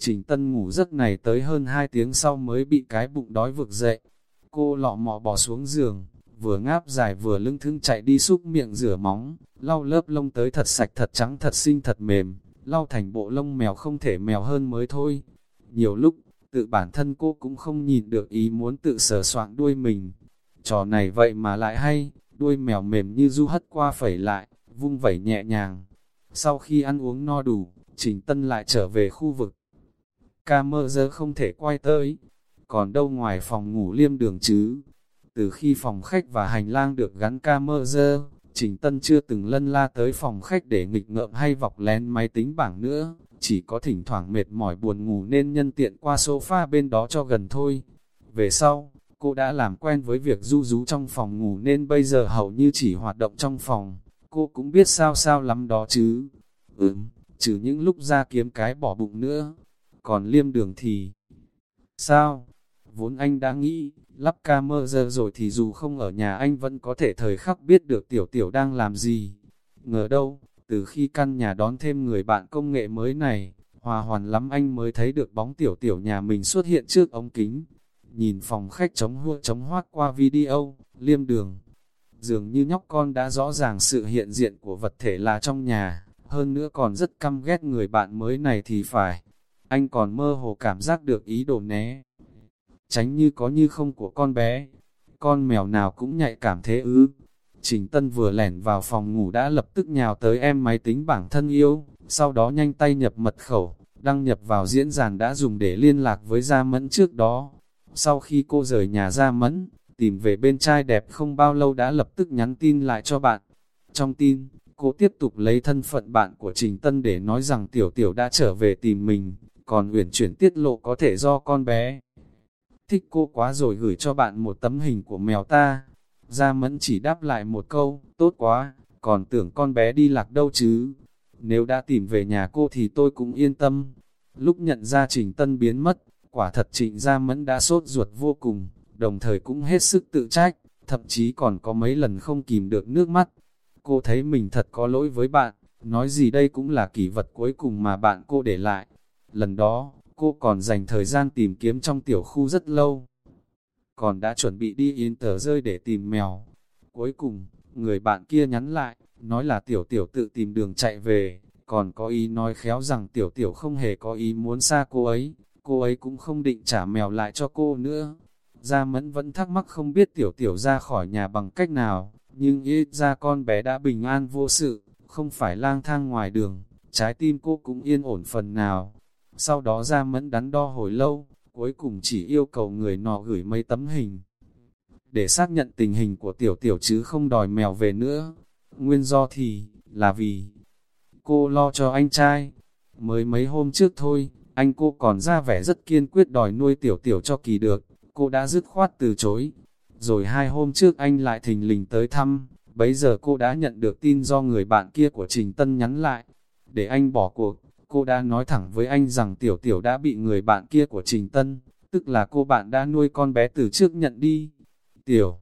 Trình Tân ngủ giấc này tới hơn 2 tiếng sau mới bị cái bụng đói vực dậy. Cô lọ mọ bỏ xuống giường, vừa ngáp dài vừa lưng thưng chạy đi xúc miệng rửa móng, lau lớp lông tới thật sạch thật trắng thật xinh thật mềm, lau thành bộ lông mèo không thể mèo hơn mới thôi. Nhiều lúc, tự bản thân cô cũng không nhìn được ý muốn tự sờ soạn đuôi mình. Trò này vậy mà lại hay, đuôi mèo mềm như du hất qua phẩy lại, vung vẩy nhẹ nhàng. Sau khi ăn uống no đủ, Trình Tân lại trở về khu vực. Ca mơ giờ không thể quay tới, còn đâu ngoài phòng ngủ liêm đường chứ. Từ khi phòng khách và hành lang được gắn ca mơ giờ, Trình Tân chưa từng lân la tới phòng khách để nghịch ngợm hay vọc lén máy tính bảng nữa, chỉ có thỉnh thoảng mệt mỏi buồn ngủ nên nhân tiện qua sofa bên đó cho gần thôi. Về sau, cô đã làm quen với việc du rú trong phòng ngủ nên bây giờ hầu như chỉ hoạt động trong phòng, cô cũng biết sao sao lắm đó chứ. Ừm, trừ những lúc ra kiếm cái bỏ bụng nữa. Còn liêm đường thì... Sao? Vốn anh đã nghĩ, lắp camera rồi thì dù không ở nhà anh vẫn có thể thời khắc biết được tiểu tiểu đang làm gì. Ngờ đâu, từ khi căn nhà đón thêm người bạn công nghệ mới này, hòa hoàn lắm anh mới thấy được bóng tiểu tiểu nhà mình xuất hiện trước ống kính. Nhìn phòng khách chống hua chống hoát qua video, liêm đường. Dường như nhóc con đã rõ ràng sự hiện diện của vật thể là trong nhà, hơn nữa còn rất căm ghét người bạn mới này thì phải. Anh còn mơ hồ cảm giác được ý đồ né. Tránh như có như không của con bé. Con mèo nào cũng nhạy cảm thế ư. Trình Tân vừa lẻn vào phòng ngủ đã lập tức nhào tới em máy tính bảng thân yêu, sau đó nhanh tay nhập mật khẩu, đăng nhập vào diễn đàn đã dùng để liên lạc với Gia Mẫn trước đó. Sau khi cô rời nhà Gia Mẫn, tìm về bên trai đẹp không bao lâu đã lập tức nhắn tin lại cho bạn. Trong tin, cô tiếp tục lấy thân phận bạn của Trình Tân để nói rằng Tiểu Tiểu đã trở về tìm mình, còn uyển chuyển tiết lộ có thể do con bé. Thích cô quá rồi gửi cho bạn một tấm hình của mèo ta. Gia Mẫn chỉ đáp lại một câu, tốt quá, còn tưởng con bé đi lạc đâu chứ. Nếu đã tìm về nhà cô thì tôi cũng yên tâm. Lúc nhận ra Trình Tân biến mất, quả thật Trịnh Gia Mẫn đã sốt ruột vô cùng, đồng thời cũng hết sức tự trách, thậm chí còn có mấy lần không kìm được nước mắt. Cô thấy mình thật có lỗi với bạn, nói gì đây cũng là kỷ vật cuối cùng mà bạn cô để lại. Lần đó, cô còn dành thời gian tìm kiếm trong tiểu khu rất lâu. Còn đã chuẩn bị đi yên tờ rơi để tìm mèo. Cuối cùng, người bạn kia nhắn lại, nói là tiểu tiểu tự tìm đường chạy về, còn có ý nói khéo rằng tiểu tiểu không hề có ý muốn xa cô ấy, cô ấy cũng không định trả mèo lại cho cô nữa. Gia Mẫn vẫn thắc mắc không biết tiểu tiểu ra khỏi nhà bằng cách nào, nhưng ít ra con bé đã bình an vô sự, không phải lang thang ngoài đường, trái tim cô cũng yên ổn phần nào. Sau đó ra mẫn đắn đo hồi lâu, cuối cùng chỉ yêu cầu người nọ gửi mấy tấm hình. Để xác nhận tình hình của tiểu tiểu chứ không đòi mèo về nữa. Nguyên do thì, là vì cô lo cho anh trai. Mới mấy hôm trước thôi, anh cô còn ra vẻ rất kiên quyết đòi nuôi tiểu tiểu cho kỳ được. Cô đã dứt khoát từ chối. Rồi hai hôm trước anh lại thình lình tới thăm, bấy giờ cô đã nhận được tin do người bạn kia của Trình Tân nhắn lại. Để anh bỏ cuộc, cô đã nói thẳng với anh rằng tiểu tiểu đã bị người bạn kia của Trình Tân, tức là cô bạn đã nuôi con bé từ trước nhận đi. Tiểu,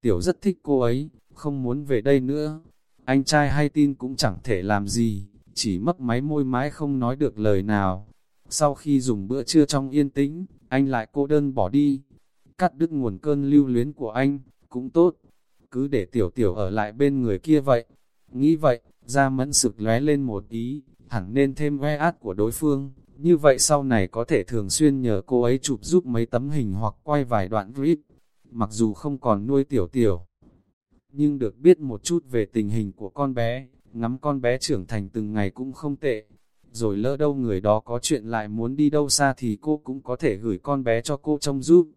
tiểu rất thích cô ấy, không muốn về đây nữa. Anh trai hay tin cũng chẳng thể làm gì, chỉ mấp máy môi mãi không nói được lời nào. Sau khi dùng bữa trưa trong yên tĩnh, anh lại cô đơn bỏ đi. Cắt đứt nguồn cơn lưu luyến của anh, cũng tốt. Cứ để tiểu tiểu ở lại bên người kia vậy. Nghĩ vậy, ra mẫn sực lóe lên một ý, hẳn nên thêm ve át của đối phương, như vậy sau này có thể thường xuyên nhờ cô ấy chụp giúp mấy tấm hình hoặc quay vài đoạn clip, mặc dù không còn nuôi tiểu tiểu. Nhưng được biết một chút về tình hình của con bé, ngắm con bé trưởng thành từng ngày cũng không tệ. Rồi lỡ đâu người đó có chuyện lại muốn đi đâu xa thì cô cũng có thể gửi con bé cho cô trông giúp.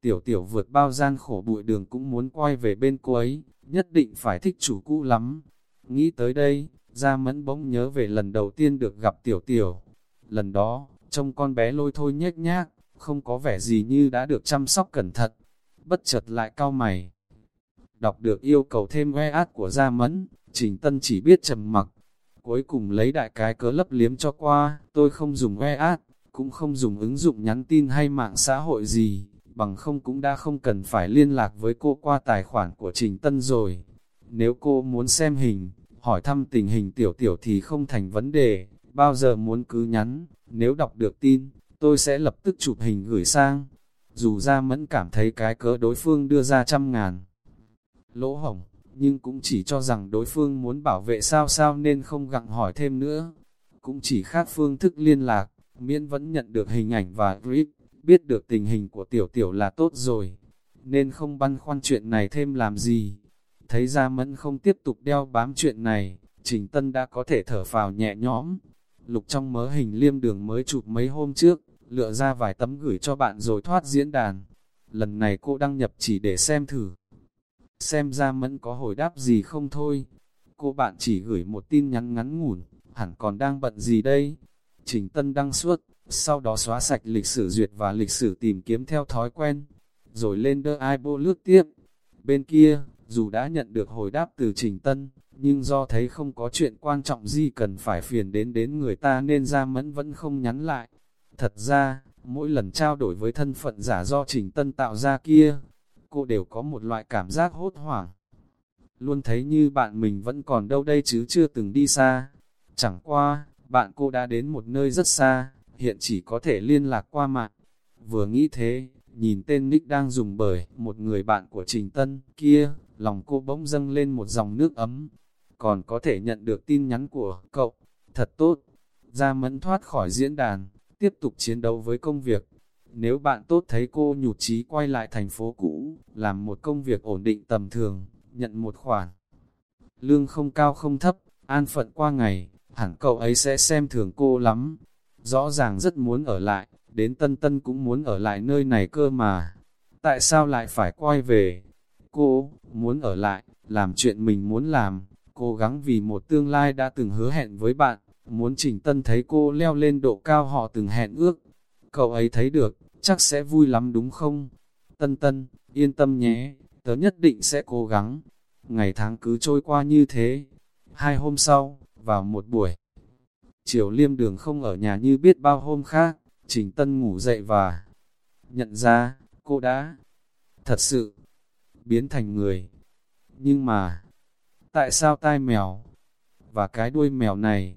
Tiểu tiểu vượt bao gian khổ bụi đường cũng muốn quay về bên cô ấy, nhất định phải thích chủ cũ lắm. Nghĩ tới đây, Gia Mẫn bỗng nhớ về lần đầu tiên được gặp Tiểu Tiểu. Lần đó, trông con bé lôi thôi nhếch nhác, không có vẻ gì như đã được chăm sóc cẩn thận. Bất chợt lại cao mày. Đọc được yêu cầu thêm ve át của Gia Mẫn, Trình Tân chỉ biết trầm mặc. Cuối cùng lấy đại cái cớ lấp liếm cho qua, tôi không dùng ve át, cũng không dùng ứng dụng nhắn tin hay mạng xã hội gì, bằng không cũng đã không cần phải liên lạc với cô qua tài khoản của Trình Tân rồi. Nếu cô muốn xem hình, hỏi thăm tình hình tiểu tiểu thì không thành vấn đề, bao giờ muốn cứ nhắn, nếu đọc được tin, tôi sẽ lập tức chụp hình gửi sang. Dù ra mẫn cảm thấy cái cớ đối phương đưa ra trăm ngàn lỗ hổng, nhưng cũng chỉ cho rằng đối phương muốn bảo vệ sao sao nên không gặng hỏi thêm nữa. Cũng chỉ khác phương thức liên lạc, miễn vẫn nhận được hình ảnh và grip, biết được tình hình của tiểu tiểu là tốt rồi, nên không băn khoăn chuyện này thêm làm gì. Thấy ra mẫn không tiếp tục đeo bám chuyện này, Trình Tân đã có thể thở phào nhẹ nhõm. Lục trong mớ hình liêm đường mới chụp mấy hôm trước, lựa ra vài tấm gửi cho bạn rồi thoát diễn đàn. Lần này cô đăng nhập chỉ để xem thử. Xem ra mẫn có hồi đáp gì không thôi. Cô bạn chỉ gửi một tin nhắn ngắn ngủn, hẳn còn đang bận gì đây? Trình Tân đăng suốt, sau đó xóa sạch lịch sử duyệt và lịch sử tìm kiếm theo thói quen, rồi lên đơ ai bô lướt tiếp. Bên kia, dù đã nhận được hồi đáp từ Trình Tân, nhưng do thấy không có chuyện quan trọng gì cần phải phiền đến đến người ta nên ra mẫn vẫn không nhắn lại. Thật ra, mỗi lần trao đổi với thân phận giả do Trình Tân tạo ra kia, cô đều có một loại cảm giác hốt hoảng. Luôn thấy như bạn mình vẫn còn đâu đây chứ chưa từng đi xa. Chẳng qua, bạn cô đã đến một nơi rất xa, hiện chỉ có thể liên lạc qua mạng. Vừa nghĩ thế, nhìn tên Nick đang dùng bởi một người bạn của Trình Tân kia, lòng cô bỗng dâng lên một dòng nước ấm. Còn có thể nhận được tin nhắn của cậu, thật tốt. Ra mẫn thoát khỏi diễn đàn, tiếp tục chiến đấu với công việc. Nếu bạn tốt thấy cô nhụt chí quay lại thành phố cũ, làm một công việc ổn định tầm thường, nhận một khoản. Lương không cao không thấp, an phận qua ngày, hẳn cậu ấy sẽ xem thường cô lắm. Rõ ràng rất muốn ở lại, đến Tân Tân cũng muốn ở lại nơi này cơ mà. Tại sao lại phải quay về? Cô, muốn ở lại, làm chuyện mình muốn làm, cố gắng vì một tương lai đã từng hứa hẹn với bạn, muốn Trình Tân thấy cô leo lên độ cao họ từng hẹn ước. Cậu ấy thấy được, chắc sẽ vui lắm đúng không? Tân Tân, yên tâm nhé, tớ nhất định sẽ cố gắng. Ngày tháng cứ trôi qua như thế. Hai hôm sau, vào một buổi, chiều liêm đường không ở nhà như biết bao hôm khác, Trình Tân ngủ dậy và nhận ra, cô đã thật sự biến thành người. Nhưng mà, tại sao tai mèo và cái đuôi mèo này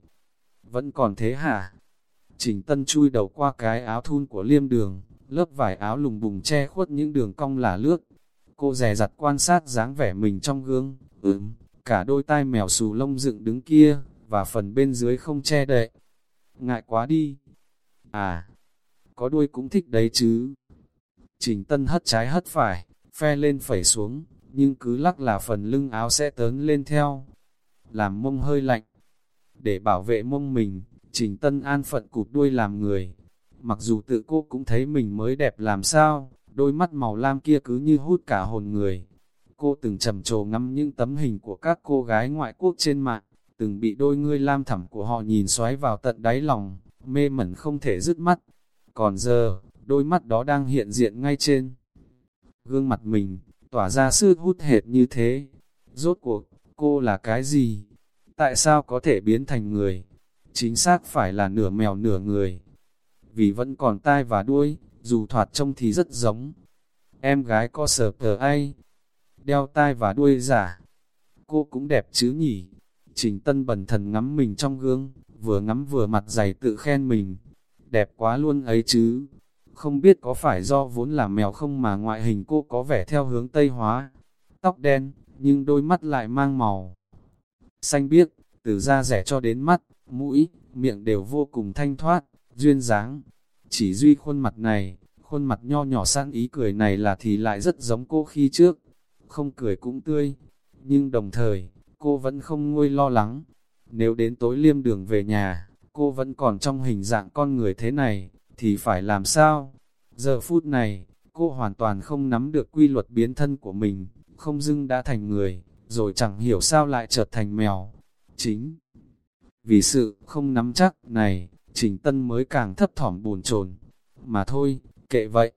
vẫn còn thế hả? Trình Tân chui đầu qua cái áo thun của liêm đường, lớp vải áo lùng bùng che khuất những đường cong là lướt. Cô rè rặt quan sát dáng vẻ mình trong gương, ừm, cả đôi tai mèo xù lông dựng đứng kia, và phần bên dưới không che đậy. Ngại quá đi. À, có đuôi cũng thích đấy chứ. Trình Tân hất trái hất phải, phe lên phẩy xuống, nhưng cứ lắc là phần lưng áo sẽ tớn lên theo. Làm mông hơi lạnh. Để bảo vệ mông mình, Trình Tân an phận cụt đuôi làm người. Mặc dù tự cô cũng thấy mình mới đẹp làm sao, đôi mắt màu lam kia cứ như hút cả hồn người. Cô từng trầm trồ ngắm những tấm hình của các cô gái ngoại quốc trên mạng, từng bị đôi ngươi lam thẳm của họ nhìn xoáy vào tận đáy lòng, mê mẩn không thể dứt mắt. Còn giờ, đôi mắt đó đang hiện diện ngay trên gương mặt mình, tỏa ra sức hút hệt như thế. Rốt cuộc, cô là cái gì? Tại sao có thể biến thành người? Chính xác phải là nửa mèo nửa người. Vì vẫn còn tai và đuôi, dù thoạt trông thì rất giống. Em gái có sờ tờ ai? Đeo tai và đuôi giả. Cô cũng đẹp chứ nhỉ? Trình Tân bần thần ngắm mình trong gương, vừa ngắm vừa mặt dày tự khen mình. Đẹp quá luôn ấy chứ. Không biết có phải do vốn là mèo không mà ngoại hình cô có vẻ theo hướng Tây hóa. Tóc đen, nhưng đôi mắt lại mang màu. Xanh biếc, từ da rẻ cho đến mắt, mũi, miệng đều vô cùng thanh thoát, duyên dáng. Chỉ duy khuôn mặt này, khuôn mặt nho nhỏ sẵn ý cười này là thì lại rất giống cô khi trước. Không cười cũng tươi, nhưng đồng thời, cô vẫn không nguôi lo lắng. Nếu đến tối liêm đường về nhà, cô vẫn còn trong hình dạng con người thế này, thì phải làm sao? Giờ phút này, cô hoàn toàn không nắm được quy luật biến thân của mình, không dưng đã thành người, rồi chẳng hiểu sao lại trở thành mèo. Chính vì sự không nắm chắc này, Trình Tân mới càng thấp thỏm buồn chồn. Mà thôi, kệ vậy,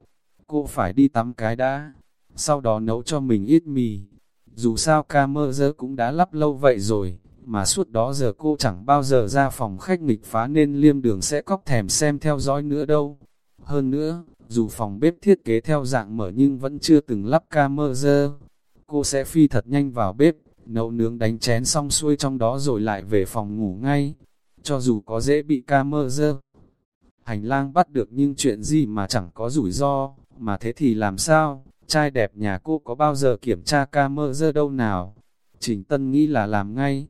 cô phải đi tắm cái đã, sau đó nấu cho mình ít mì. Dù sao ca mơ dơ cũng đã lắp lâu vậy rồi, mà suốt đó giờ cô chẳng bao giờ ra phòng khách nghịch phá nên liêm đường sẽ cóc thèm xem theo dõi nữa đâu. Hơn nữa, dù phòng bếp thiết kế theo dạng mở nhưng vẫn chưa từng lắp camera. cô sẽ phi thật nhanh vào bếp, nấu nướng đánh chén xong xuôi trong đó rồi lại về phòng ngủ ngay. cho dù có dễ bị camera. Hành lang bắt được nhưng chuyện gì mà chẳng có rủi ro, mà thế thì làm sao, trai đẹp nhà cô có bao giờ kiểm tra camera đâu nào. Trình Tân nghĩ là làm ngay.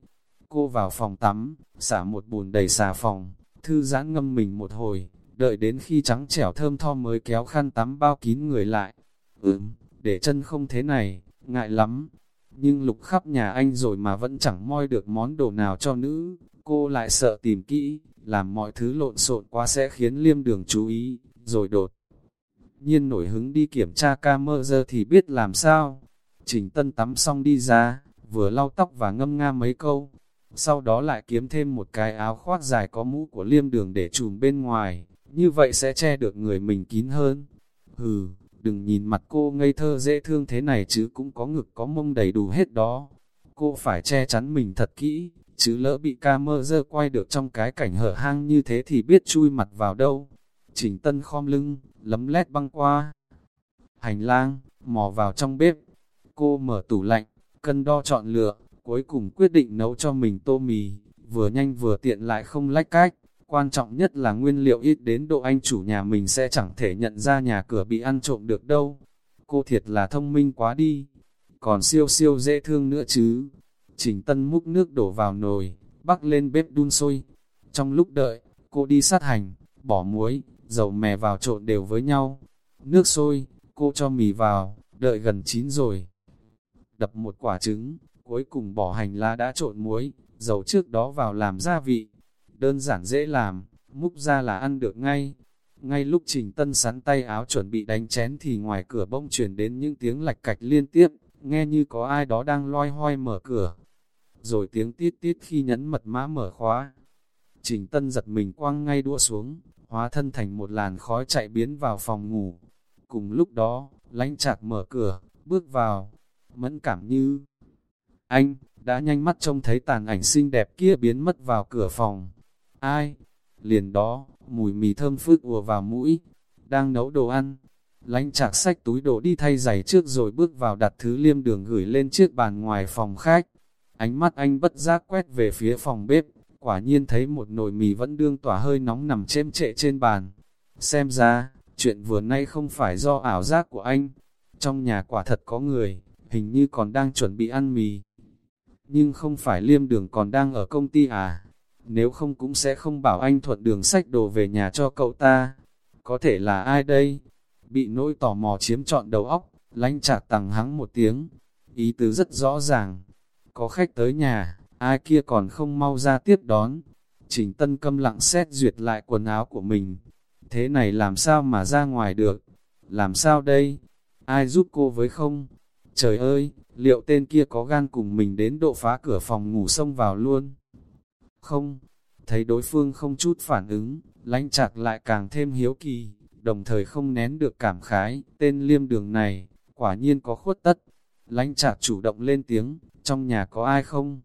Cô vào phòng tắm, xả một bùn đầy xà phòng, thư giãn ngâm mình một hồi, đợi đến khi trắng trẻo thơm tho mới kéo khăn tắm bao kín người lại. Ừm, để chân không thế này, ngại lắm. Nhưng lục khắp nhà anh rồi mà vẫn chẳng moi được món đồ nào cho nữ, cô lại sợ tìm kỹ, làm mọi thứ lộn xộn quá sẽ khiến liêm đường chú ý, rồi đột. Nhiên nổi hứng đi kiểm tra camera thì biết làm sao. Trình Tân tắm xong đi ra, vừa lau tóc và ngâm nga mấy câu. Sau đó lại kiếm thêm một cái áo khoác dài có mũ của liêm đường để trùm bên ngoài, như vậy sẽ che được người mình kín hơn. Hừ, đừng nhìn mặt cô ngây thơ dễ thương thế này chứ cũng có ngực có mông đầy đủ hết đó. Cô phải che chắn mình thật kỹ, chứ lỡ bị ca mơ dơ quay được trong cái cảnh hở hang như thế thì biết chui mặt vào đâu. Trình Tân khom lưng, lấm lét băng qua. Hành lang, mò vào trong bếp. Cô mở tủ lạnh, cân đo chọn lựa, cuối cùng quyết định nấu cho mình tô mì, vừa nhanh vừa tiện lại không lách cách. Quan trọng nhất là nguyên liệu ít đến độ anh chủ nhà mình sẽ chẳng thể nhận ra nhà cửa bị ăn trộm được đâu. Cô thiệt là thông minh quá đi, còn siêu siêu dễ thương nữa chứ. Trình Tân múc nước đổ vào nồi, bắc lên bếp đun sôi. Trong lúc đợi, cô đi sát hành, bỏ muối, dầu mè vào trộn đều với nhau. Nước sôi, cô cho mì vào, đợi gần chín rồi. Đập một quả trứng, cuối cùng bỏ hành lá đã trộn muối, dầu trước đó vào làm gia vị. Đơn giản dễ làm, múc ra là ăn được ngay. Ngay lúc Trình Tân sắn tay áo chuẩn bị đánh chén thì ngoài cửa bông truyền đến những tiếng lạch cạch liên tiếp, nghe như có ai đó đang loay hoay mở cửa. Rồi tiếng tít tít khi nhấn mật mã mở khóa. Trình Tân giật mình quăng ngay đũa xuống, hóa thân thành một làn khói chạy biến vào phòng ngủ. Cùng lúc đó, Lãnh chạc mở cửa, bước vào, mẫn cảm như... Anh, đã nhanh mắt trông thấy tàn ảnh xinh đẹp kia biến mất vào cửa phòng. Ai? Liền đó, mùi mì thơm phức ùa vào mũi, đang nấu đồ ăn. Lánh chạc sách túi đồ đi thay giày trước rồi bước vào đặt thứ liêm đường gửi lên chiếc bàn ngoài phòng khách. Ánh mắt anh bất giác quét về phía phòng bếp, quả nhiên thấy một nồi mì vẫn đương tỏa hơi nóng nằm chêm trệ trên bàn. Xem ra, chuyện vừa nay không phải do ảo giác của anh. Trong nhà quả thật có người, hình như còn đang chuẩn bị ăn mì. Nhưng không phải liêm đường còn đang ở công ty à? Nếu không cũng sẽ không bảo anh thuận đường sách đồ về nhà cho cậu ta. Có thể là ai đây? Bị nỗi tò mò chiếm trọn đầu óc, lánh chạc tằng hắng một tiếng. Ý tứ rất rõ ràng. Có khách tới nhà, ai kia còn không mau ra tiếp đón. Trình Tân câm lặng xét duyệt lại quần áo của mình. Thế này làm sao mà ra ngoài được? Làm sao đây? Ai giúp cô với không? Trời ơi, liệu tên kia có gan cùng mình đến độ phá cửa phòng ngủ xông vào luôn? Không, thấy đối phương không chút phản ứng, lánh chạc lại càng thêm hiếu kỳ, đồng thời không nén được cảm khái, tên liêm đường này, quả nhiên có khuất tất. Lánh chạc chủ động lên tiếng, trong nhà có ai không?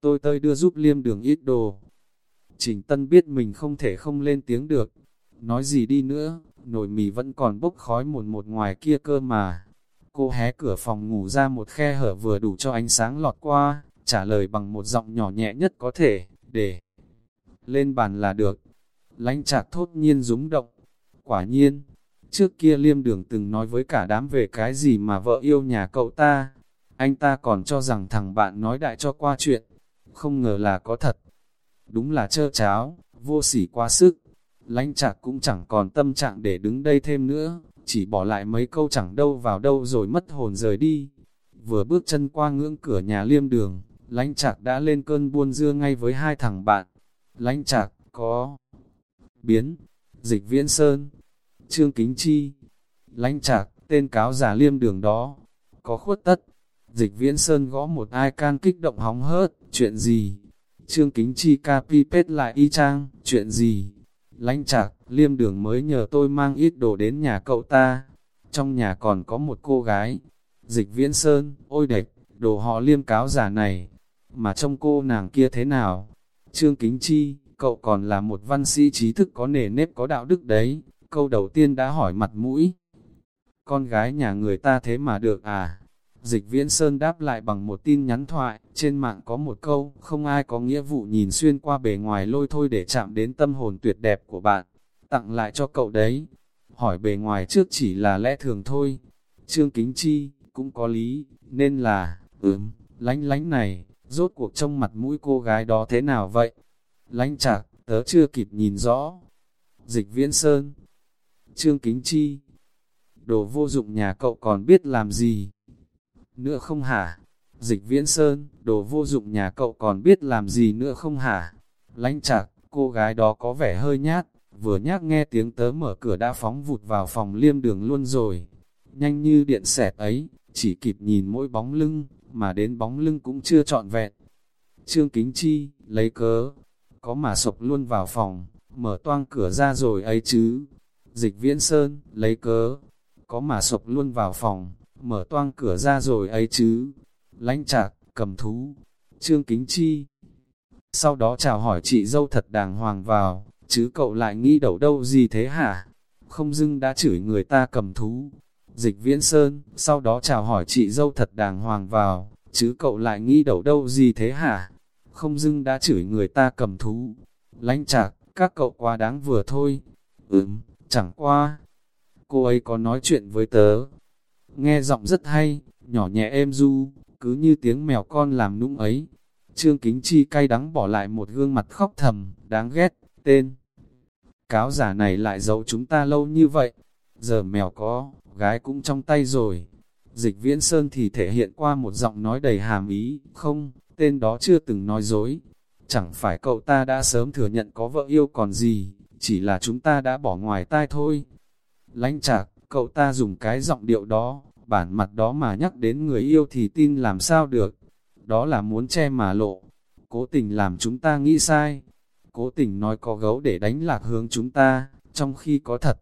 Tôi tơi đưa giúp liêm đường ít đồ. Trình Tân biết mình không thể không lên tiếng được. Nói gì đi nữa, nồi mì vẫn còn bốc khói một một ngoài kia cơ mà. Cô hé cửa phòng ngủ ra một khe hở vừa đủ cho ánh sáng lọt qua, trả lời bằng một giọng nhỏ nhẹ nhất có thể, để lên bàn là được. Lánh chạc thốt nhiên rúng động. Quả nhiên, trước kia liêm đường từng nói với cả đám về cái gì mà vợ yêu nhà cậu ta. Anh ta còn cho rằng thằng bạn nói đại cho qua chuyện, không ngờ là có thật. Đúng là trơ cháo, vô sỉ quá sức. Lánh chạc cũng chẳng còn tâm trạng để đứng đây thêm nữa, chỉ bỏ lại mấy câu chẳng đâu vào đâu rồi mất hồn rời đi. Vừa bước chân qua ngưỡng cửa nhà liêm đường, lánh chạc đã lên cơn buôn dưa ngay với hai thằng bạn. Lánh chạc, có biến, dịch viễn sơn, trương kính chi, lánh chạc, tên cáo giả liêm đường đó, có khuất tất. Dịch viễn sơn gõ một ai can kích động hóng hớt, chuyện gì? Trương kính chi ca pi pết lại y chang, chuyện gì? Lãnh chạc, liêm đường mới nhờ tôi mang ít đồ đến nhà cậu ta. Trong nhà còn có một cô gái. Dịch viễn sơn, ôi đẹp, đồ họ liêm cáo giả này. Mà trong cô nàng kia thế nào? Trương Kính Chi, cậu còn là một văn sĩ trí thức có nề nếp có đạo đức đấy. Câu đầu tiên đã hỏi mặt mũi. Con gái nhà người ta thế mà được à? Dịch viễn Sơn đáp lại bằng một tin nhắn thoại, trên mạng có một câu, không ai có nghĩa vụ nhìn xuyên qua bề ngoài lôi thôi để chạm đến tâm hồn tuyệt đẹp của bạn, tặng lại cho cậu đấy. Hỏi bề ngoài trước chỉ là lẽ thường thôi. Trương Kính Chi, cũng có lý, nên là, ừm, lánh lánh này, rốt cuộc trong mặt mũi cô gái đó thế nào vậy? Lánh chạc, tớ chưa kịp nhìn rõ. Dịch viễn Sơn, Trương Kính Chi, đồ vô dụng nhà cậu còn biết làm gì? Nữa không hả? Dịch viễn sơn, đồ vô dụng nhà cậu còn biết làm gì nữa không hả? Lánh chạc, cô gái đó có vẻ hơi nhát, vừa nhát nghe tiếng tớ mở cửa đã phóng vụt vào phòng liêm đường luôn rồi. Nhanh như điện xẹt ấy, chỉ kịp nhìn mỗi bóng lưng, mà đến bóng lưng cũng chưa trọn vẹn. Trương Kính Chi, lấy cớ, có mà sộc luôn vào phòng, mở toang cửa ra rồi ấy chứ. Dịch viễn sơn, lấy cớ, có mà sộc luôn vào phòng, mở toang cửa ra rồi ấy chứ. Lánh chạc, cầm thú, trương kính chi. Sau đó chào hỏi chị dâu thật đàng hoàng vào, chứ cậu lại nghĩ đầu đâu gì thế hả? Không dưng đã chửi người ta cầm thú. Dịch viễn sơn, sau đó chào hỏi chị dâu thật đàng hoàng vào, chứ cậu lại nghĩ đầu đâu gì thế hả? Không dưng đã chửi người ta cầm thú. Lánh chạc, các cậu quá đáng vừa thôi. Ừm, chẳng qua. Cô ấy có nói chuyện với tớ, nghe giọng rất hay, nhỏ nhẹ êm du, cứ như tiếng mèo con làm nũng ấy. Trương Kính Chi cay đắng bỏ lại một gương mặt khóc thầm, đáng ghét, tên. Cáo giả này lại giấu chúng ta lâu như vậy, giờ mèo có, gái cũng trong tay rồi. Dịch viễn sơn thì thể hiện qua một giọng nói đầy hàm ý, không, tên đó chưa từng nói dối. Chẳng phải cậu ta đã sớm thừa nhận có vợ yêu còn gì, chỉ là chúng ta đã bỏ ngoài tai thôi. Lánh chạc, Cậu ta dùng cái giọng điệu đó, bản mặt đó mà nhắc đến người yêu thì tin làm sao được. Đó là muốn che mà lộ. Cố tình làm chúng ta nghĩ sai. Cố tình nói có gấu để đánh lạc hướng chúng ta, trong khi có thật.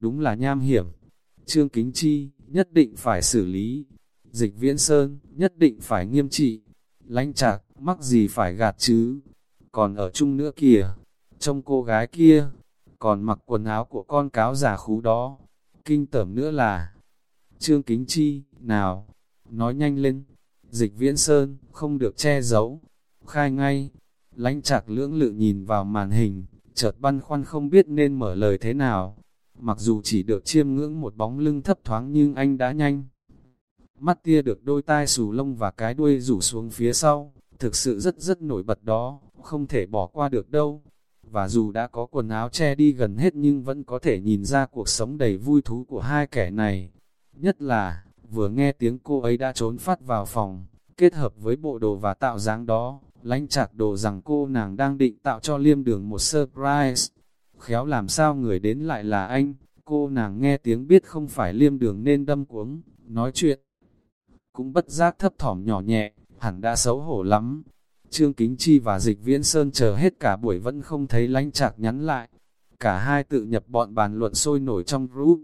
Đúng là nham hiểm. Trương Kính Chi, nhất định phải xử lý. Dịch Viễn Sơn, nhất định phải nghiêm trị. Lánh chạc, mắc gì phải gạt chứ. Còn ở chung nữa kìa, trông cô gái kia, còn mặc quần áo của con cáo giả khú đó, kinh tởm nữa là Trương Kính Chi, nào, nói nhanh lên, dịch viễn sơn, không được che giấu, khai ngay, lãnh chạc lưỡng lự nhìn vào màn hình, chợt băn khoăn không biết nên mở lời thế nào, mặc dù chỉ được chiêm ngưỡng một bóng lưng thấp thoáng nhưng anh đã nhanh. Mắt tia được đôi tai xù lông và cái đuôi rủ xuống phía sau, thực sự rất rất nổi bật đó, không thể bỏ qua được đâu và dù đã có quần áo che đi gần hết nhưng vẫn có thể nhìn ra cuộc sống đầy vui thú của hai kẻ này. Nhất là, vừa nghe tiếng cô ấy đã trốn phát vào phòng, kết hợp với bộ đồ và tạo dáng đó, lánh chạc đồ rằng cô nàng đang định tạo cho liêm đường một surprise. Khéo làm sao người đến lại là anh, cô nàng nghe tiếng biết không phải liêm đường nên đâm cuống, nói chuyện. Cũng bất giác thấp thỏm nhỏ nhẹ, hẳn đã xấu hổ lắm, Trương Kính Chi và Dịch Viễn Sơn chờ hết cả buổi vẫn không thấy lánh chạc nhắn lại. Cả hai tự nhập bọn bàn luận sôi nổi trong group.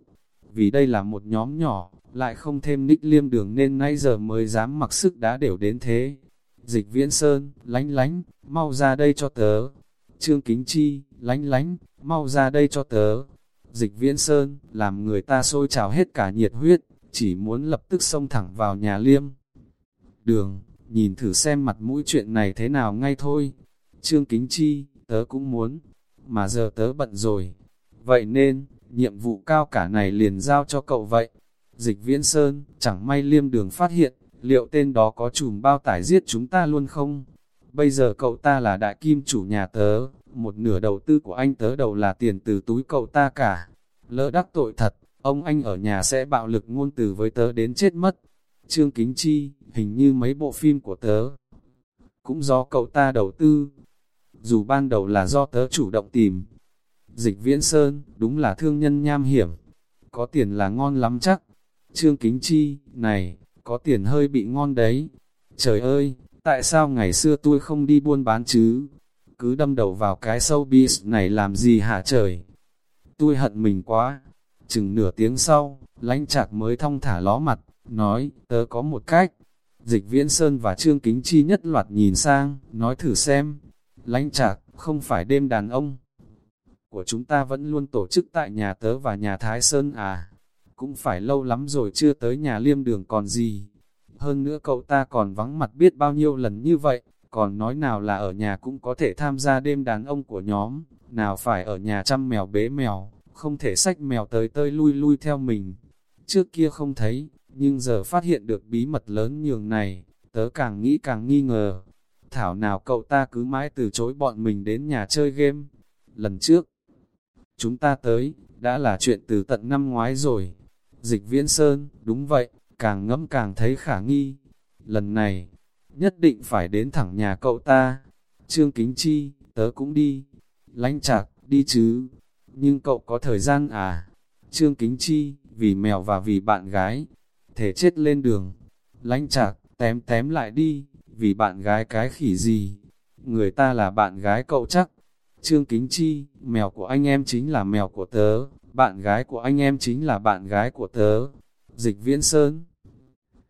Vì đây là một nhóm nhỏ, lại không thêm nick liêm đường nên nay giờ mới dám mặc sức đá đều đến thế. Dịch Viễn Sơn, lánh lánh, mau ra đây cho tớ. Trương Kính Chi, lánh lánh, mau ra đây cho tớ. Dịch Viễn Sơn, làm người ta sôi trào hết cả nhiệt huyết, chỉ muốn lập tức xông thẳng vào nhà liêm. Đường, nhìn thử xem mặt mũi chuyện này thế nào ngay thôi. Trương Kính Chi, tớ cũng muốn, mà giờ tớ bận rồi. Vậy nên, nhiệm vụ cao cả này liền giao cho cậu vậy. Dịch Viễn Sơn, chẳng may liêm đường phát hiện, liệu tên đó có chùm bao tải giết chúng ta luôn không? Bây giờ cậu ta là đại kim chủ nhà tớ, một nửa đầu tư của anh tớ đầu là tiền từ túi cậu ta cả. Lỡ đắc tội thật, ông anh ở nhà sẽ bạo lực ngôn từ với tớ đến chết mất. Trương Kính Chi, hình như mấy bộ phim của tớ, cũng do cậu ta đầu tư, dù ban đầu là do tớ chủ động tìm. Dịch Viễn Sơn, đúng là thương nhân nham hiểm, có tiền là ngon lắm chắc. Trương Kính Chi, này, có tiền hơi bị ngon đấy. Trời ơi, tại sao ngày xưa tôi không đi buôn bán chứ? Cứ đâm đầu vào cái showbiz này làm gì hả trời? Tôi hận mình quá. Chừng nửa tiếng sau, lãnh chạc mới thong thả ló mặt, nói, tớ có một cách. Dịch Viễn Sơn và Trương Kính Chi nhất loạt nhìn sang, nói thử xem. Lánh trạc, không phải đêm đàn ông. Của chúng ta vẫn luôn tổ chức tại nhà tớ và nhà Thái Sơn à. Cũng phải lâu lắm rồi chưa tới nhà liêm đường còn gì. Hơn nữa cậu ta còn vắng mặt biết bao nhiêu lần như vậy, còn nói nào là ở nhà cũng có thể tham gia đêm đàn ông của nhóm, nào phải ở nhà chăm mèo bế mèo, không thể sách mèo tới tơi lui lui theo mình. Trước kia không thấy, nhưng giờ phát hiện được bí mật lớn nhường này, tớ càng nghĩ càng nghi ngờ. Thảo nào cậu ta cứ mãi từ chối bọn mình đến nhà chơi game. Lần trước, chúng ta tới, đã là chuyện từ tận năm ngoái rồi. Dịch viễn sơn, đúng vậy, càng ngẫm càng thấy khả nghi. Lần này, nhất định phải đến thẳng nhà cậu ta. Trương Kính Chi, tớ cũng đi. Lánh chạc, đi chứ. Nhưng cậu có thời gian à? Trương Kính Chi, vì mèo và vì bạn gái. Thể chết lên đường. Lánh chạc, tém tém lại đi, vì bạn gái cái khỉ gì. Người ta là bạn gái cậu chắc. Trương Kính Chi, mèo của anh em chính là mèo của tớ, bạn gái của anh em chính là bạn gái của tớ. Dịch Viễn Sơn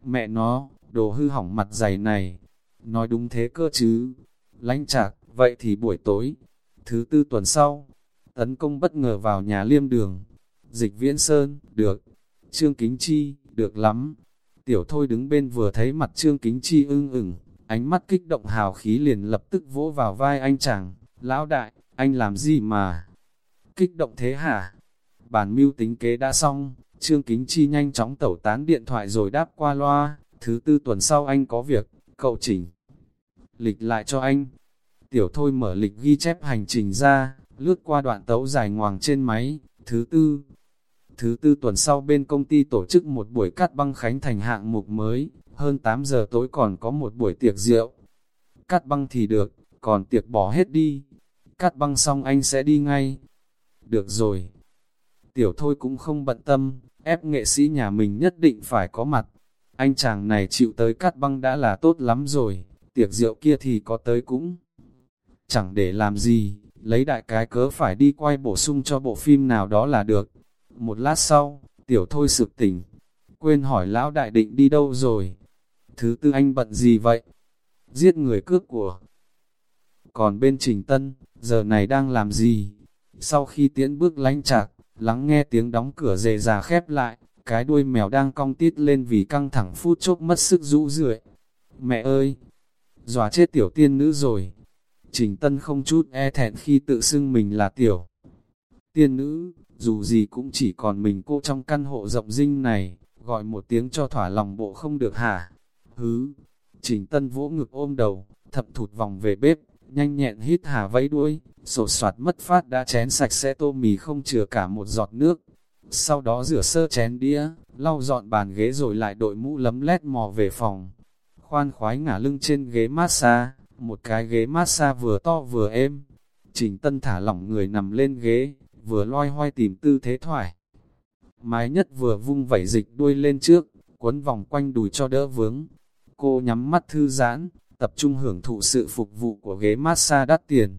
Mẹ nó, đồ hư hỏng mặt dày này. Nói đúng thế cơ chứ. Lánh chạc, vậy thì buổi tối, thứ tư tuần sau, tấn công bất ngờ vào nhà liêm đường. Dịch Viễn Sơn, được. Trương Kính Chi, được lắm. Tiểu thôi đứng bên vừa thấy mặt Trương Kính Chi ưng ửng, ánh mắt kích động hào khí liền lập tức vỗ vào vai anh chàng. Lão đại, anh làm gì mà? Kích động thế hả? Bản mưu tính kế đã xong, Trương Kính Chi nhanh chóng tẩu tán điện thoại rồi đáp qua loa, thứ tư tuần sau anh có việc, cậu chỉnh. Lịch lại cho anh. Tiểu thôi mở lịch ghi chép hành trình ra, lướt qua đoạn tấu dài ngoằng trên máy, thứ tư. Thứ tư tuần sau bên công ty tổ chức một buổi cắt băng khánh thành hạng mục mới, hơn 8 giờ tối còn có một buổi tiệc rượu. Cắt băng thì được, còn tiệc bỏ hết đi. Cắt băng xong anh sẽ đi ngay. Được rồi. Tiểu thôi cũng không bận tâm, ép nghệ sĩ nhà mình nhất định phải có mặt. Anh chàng này chịu tới cắt băng đã là tốt lắm rồi, tiệc rượu kia thì có tới cũng chẳng để làm gì, lấy đại cái cớ phải đi quay bổ sung cho bộ phim nào đó là được. Một lát sau, tiểu thôi sực tỉnh, quên hỏi lão đại định đi đâu rồi. Thứ tư anh bận gì vậy? Giết người cướp của. Còn bên Trình Tân, giờ này đang làm gì? Sau khi tiễn bước lánh chạc, lắng nghe tiếng đóng cửa dề già khép lại, cái đuôi mèo đang cong tít lên vì căng thẳng phút chốc mất sức rũ rượi. Mẹ ơi! Dòa chết tiểu tiên nữ rồi! Trình Tân không chút e thẹn khi tự xưng mình là tiểu. Tiên nữ, dù gì cũng chỉ còn mình cô trong căn hộ rộng dinh này, gọi một tiếng cho thỏa lòng bộ không được hả? Hứ! Trình Tân vỗ ngực ôm đầu, thập thụt vòng về bếp, nhanh nhẹn hít hà vẫy đuôi, sổ soạt mất phát đã chén sạch sẽ tô mì không chừa cả một giọt nước. Sau đó rửa sơ chén đĩa, lau dọn bàn ghế rồi lại đội mũ lấm lét mò về phòng. Khoan khoái ngả lưng trên ghế massage, một cái ghế massage vừa to vừa êm. Trình Tân thả lỏng người nằm lên ghế, vừa loay hoay tìm tư thế thoải. Mái nhất vừa vung vẩy dịch đuôi lên trước, quấn vòng quanh đùi cho đỡ vướng. Cô nhắm mắt thư giãn, tập trung hưởng thụ sự phục vụ của ghế massage đắt tiền.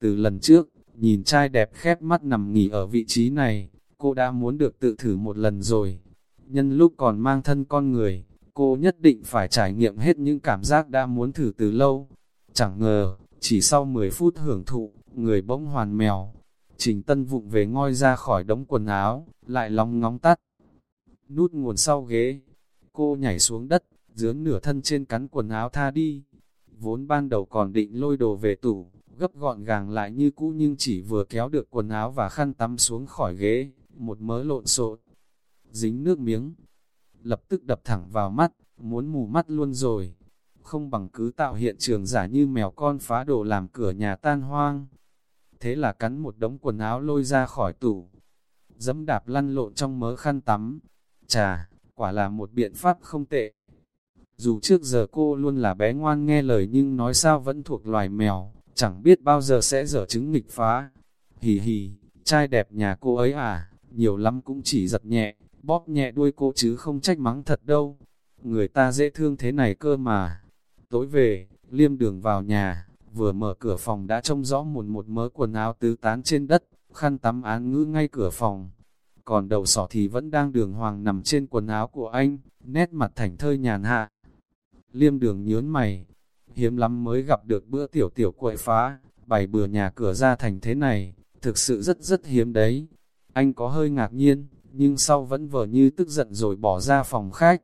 Từ lần trước, nhìn trai đẹp khép mắt nằm nghỉ ở vị trí này, cô đã muốn được tự thử một lần rồi. Nhân lúc còn mang thân con người, cô nhất định phải trải nghiệm hết những cảm giác đã muốn thử từ lâu. Chẳng ngờ, chỉ sau 10 phút hưởng thụ, người bỗng hoàn mèo. Trình Tân vụng về ngoi ra khỏi đống quần áo, lại lòng ngóng tắt. Nút nguồn sau ghế, cô nhảy xuống đất, dướng nửa thân trên cắn quần áo tha đi. Vốn ban đầu còn định lôi đồ về tủ, gấp gọn gàng lại như cũ nhưng chỉ vừa kéo được quần áo và khăn tắm xuống khỏi ghế, một mớ lộn xộn, dính nước miếng, lập tức đập thẳng vào mắt, muốn mù mắt luôn rồi. Không bằng cứ tạo hiện trường giả như mèo con phá đồ làm cửa nhà tan hoang. Thế là cắn một đống quần áo lôi ra khỏi tủ, dẫm đạp lăn lộn trong mớ khăn tắm. Chà, quả là một biện pháp không tệ. Dù trước giờ cô luôn là bé ngoan nghe lời nhưng nói sao vẫn thuộc loài mèo, chẳng biết bao giờ sẽ dở trứng nghịch phá. Hì hì, trai đẹp nhà cô ấy à, nhiều lắm cũng chỉ giật nhẹ, bóp nhẹ đuôi cô chứ không trách mắng thật đâu. Người ta dễ thương thế này cơ mà. Tối về, liêm đường vào nhà, vừa mở cửa phòng đã trông rõ một một mớ quần áo tứ tán trên đất, khăn tắm án ngữ ngay cửa phòng. Còn đầu sỏ thì vẫn đang đường hoàng nằm trên quần áo của anh, nét mặt thảnh thơi nhàn hạ. Liêm đường nhớn mày, hiếm lắm mới gặp được bữa tiểu tiểu quậy phá, bày bừa nhà cửa ra thành thế này, thực sự rất rất hiếm đấy. Anh có hơi ngạc nhiên, nhưng sau vẫn vờ như tức giận rồi bỏ ra phòng khách.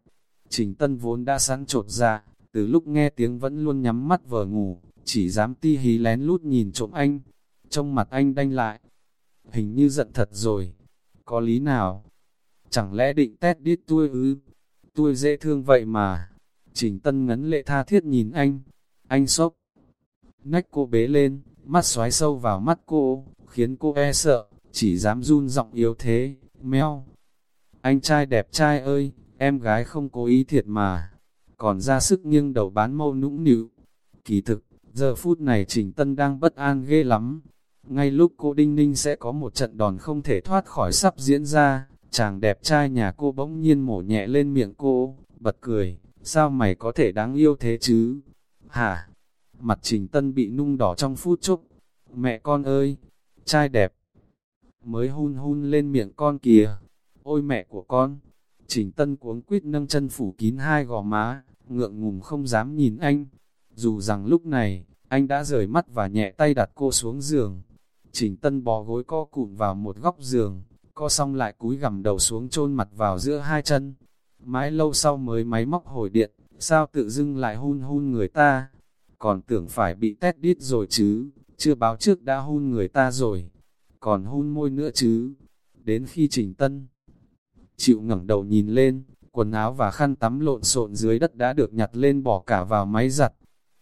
Trình Tân vốn đã sẵn trột ra, từ lúc nghe tiếng vẫn luôn nhắm mắt vờ ngủ, chỉ dám ti hí lén lút nhìn trộm anh. Trong mặt anh đanh lại, hình như giận thật rồi. Có lý nào? Chẳng lẽ định tét đít tôi ư? Tôi dễ thương vậy mà. Trình Tân ngấn lệ tha thiết nhìn anh. Anh sốc. Nách cô bế lên, mắt xoáy sâu vào mắt cô, khiến cô e sợ, chỉ dám run giọng yếu thế, meo. Anh trai đẹp trai ơi, em gái không cố ý thiệt mà. Còn ra sức nghiêng đầu bán mâu nũng nịu. Kỳ thực, giờ phút này Trình Tân đang bất an ghê lắm. Ngay lúc cô Đinh Ninh sẽ có một trận đòn không thể thoát khỏi sắp diễn ra, chàng đẹp trai nhà cô bỗng nhiên mổ nhẹ lên miệng cô, bật cười, sao mày có thể đáng yêu thế chứ? Hả? Mặt Trình Tân bị nung đỏ trong phút chốc. Mẹ con ơi, trai đẹp. Mới hun hun lên miệng con kìa. Ôi mẹ của con. Trình Tân cuống quýt nâng chân phủ kín hai gò má, ngượng ngùng không dám nhìn anh. Dù rằng lúc này, anh đã rời mắt và nhẹ tay đặt cô xuống giường. Trình Tân bò gối co cụm vào một góc giường, co xong lại cúi gằm đầu xuống chôn mặt vào giữa hai chân. Mãi lâu sau mới máy móc hồi điện, sao tự dưng lại hun hun người ta, còn tưởng phải bị tét đít rồi chứ, chưa báo trước đã hun người ta rồi, còn hun môi nữa chứ. Đến khi Trình Tân chịu ngẩng đầu nhìn lên, quần áo và khăn tắm lộn xộn dưới đất đã được nhặt lên bỏ cả vào máy giặt.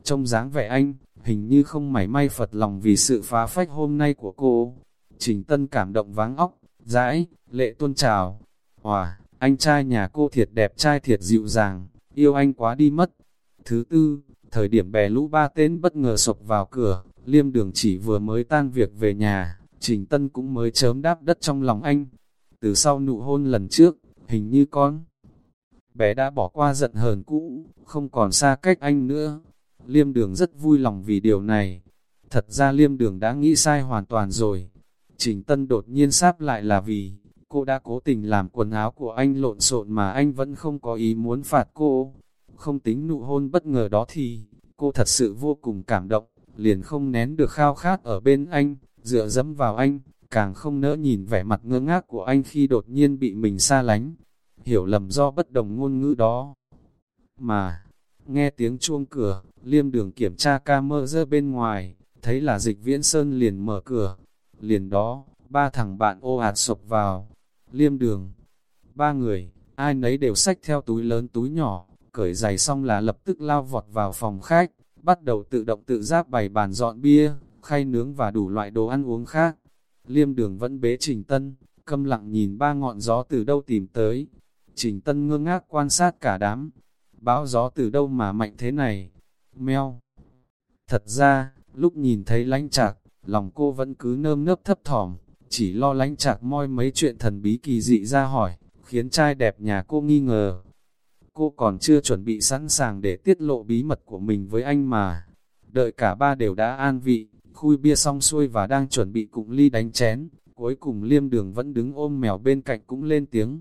Trông dáng vẻ anh, hình như không mảy may phật lòng vì sự phá phách hôm nay của cô. Trình Tân cảm động váng óc, dãi, lệ tuôn trào. Hòa, anh trai nhà cô thiệt đẹp trai thiệt dịu dàng, yêu anh quá đi mất. Thứ tư, thời điểm bè lũ ba tên bất ngờ sộc vào cửa, liêm đường chỉ vừa mới tan việc về nhà, Trình Tân cũng mới chớm đáp đất trong lòng anh. Từ sau nụ hôn lần trước, hình như con bé đã bỏ qua giận hờn cũ, không còn xa cách anh nữa. Liêm đường rất vui lòng vì điều này. Thật ra liêm đường đã nghĩ sai hoàn toàn rồi. Trình Tân đột nhiên sáp lại là vì, cô đã cố tình làm quần áo của anh lộn xộn mà anh vẫn không có ý muốn phạt cô. Không tính nụ hôn bất ngờ đó thì, cô thật sự vô cùng cảm động, liền không nén được khao khát ở bên anh, dựa dẫm vào anh, càng không nỡ nhìn vẻ mặt ngơ ngác của anh khi đột nhiên bị mình xa lánh. Hiểu lầm do bất đồng ngôn ngữ đó. Mà, nghe tiếng chuông cửa, liêm đường kiểm tra ca mơ bên ngoài, thấy là dịch viễn sơn liền mở cửa. Liền đó, ba thằng bạn ô ạt sộc vào, liêm đường. Ba người, ai nấy đều xách theo túi lớn túi nhỏ, cởi giày xong là lập tức lao vọt vào phòng khách, bắt đầu tự động tự giáp bày bàn dọn bia, khay nướng và đủ loại đồ ăn uống khác. Liêm đường vẫn bế Trình Tân, câm lặng nhìn ba ngọn gió từ đâu tìm tới. Trình Tân ngơ ngác quan sát cả đám. Bão gió từ đâu mà mạnh thế này? Mèo. Thật ra, lúc nhìn thấy lánh chạc, lòng cô vẫn cứ nơm nớp thấp thỏm, chỉ lo lánh chạc moi mấy chuyện thần bí kỳ dị ra hỏi, khiến trai đẹp nhà cô nghi ngờ. Cô còn chưa chuẩn bị sẵn sàng để tiết lộ bí mật của mình với anh mà. Đợi cả ba đều đã an vị, khui bia xong xuôi và đang chuẩn bị cùng ly đánh chén, cuối cùng liêm đường vẫn đứng ôm mèo bên cạnh cũng lên tiếng.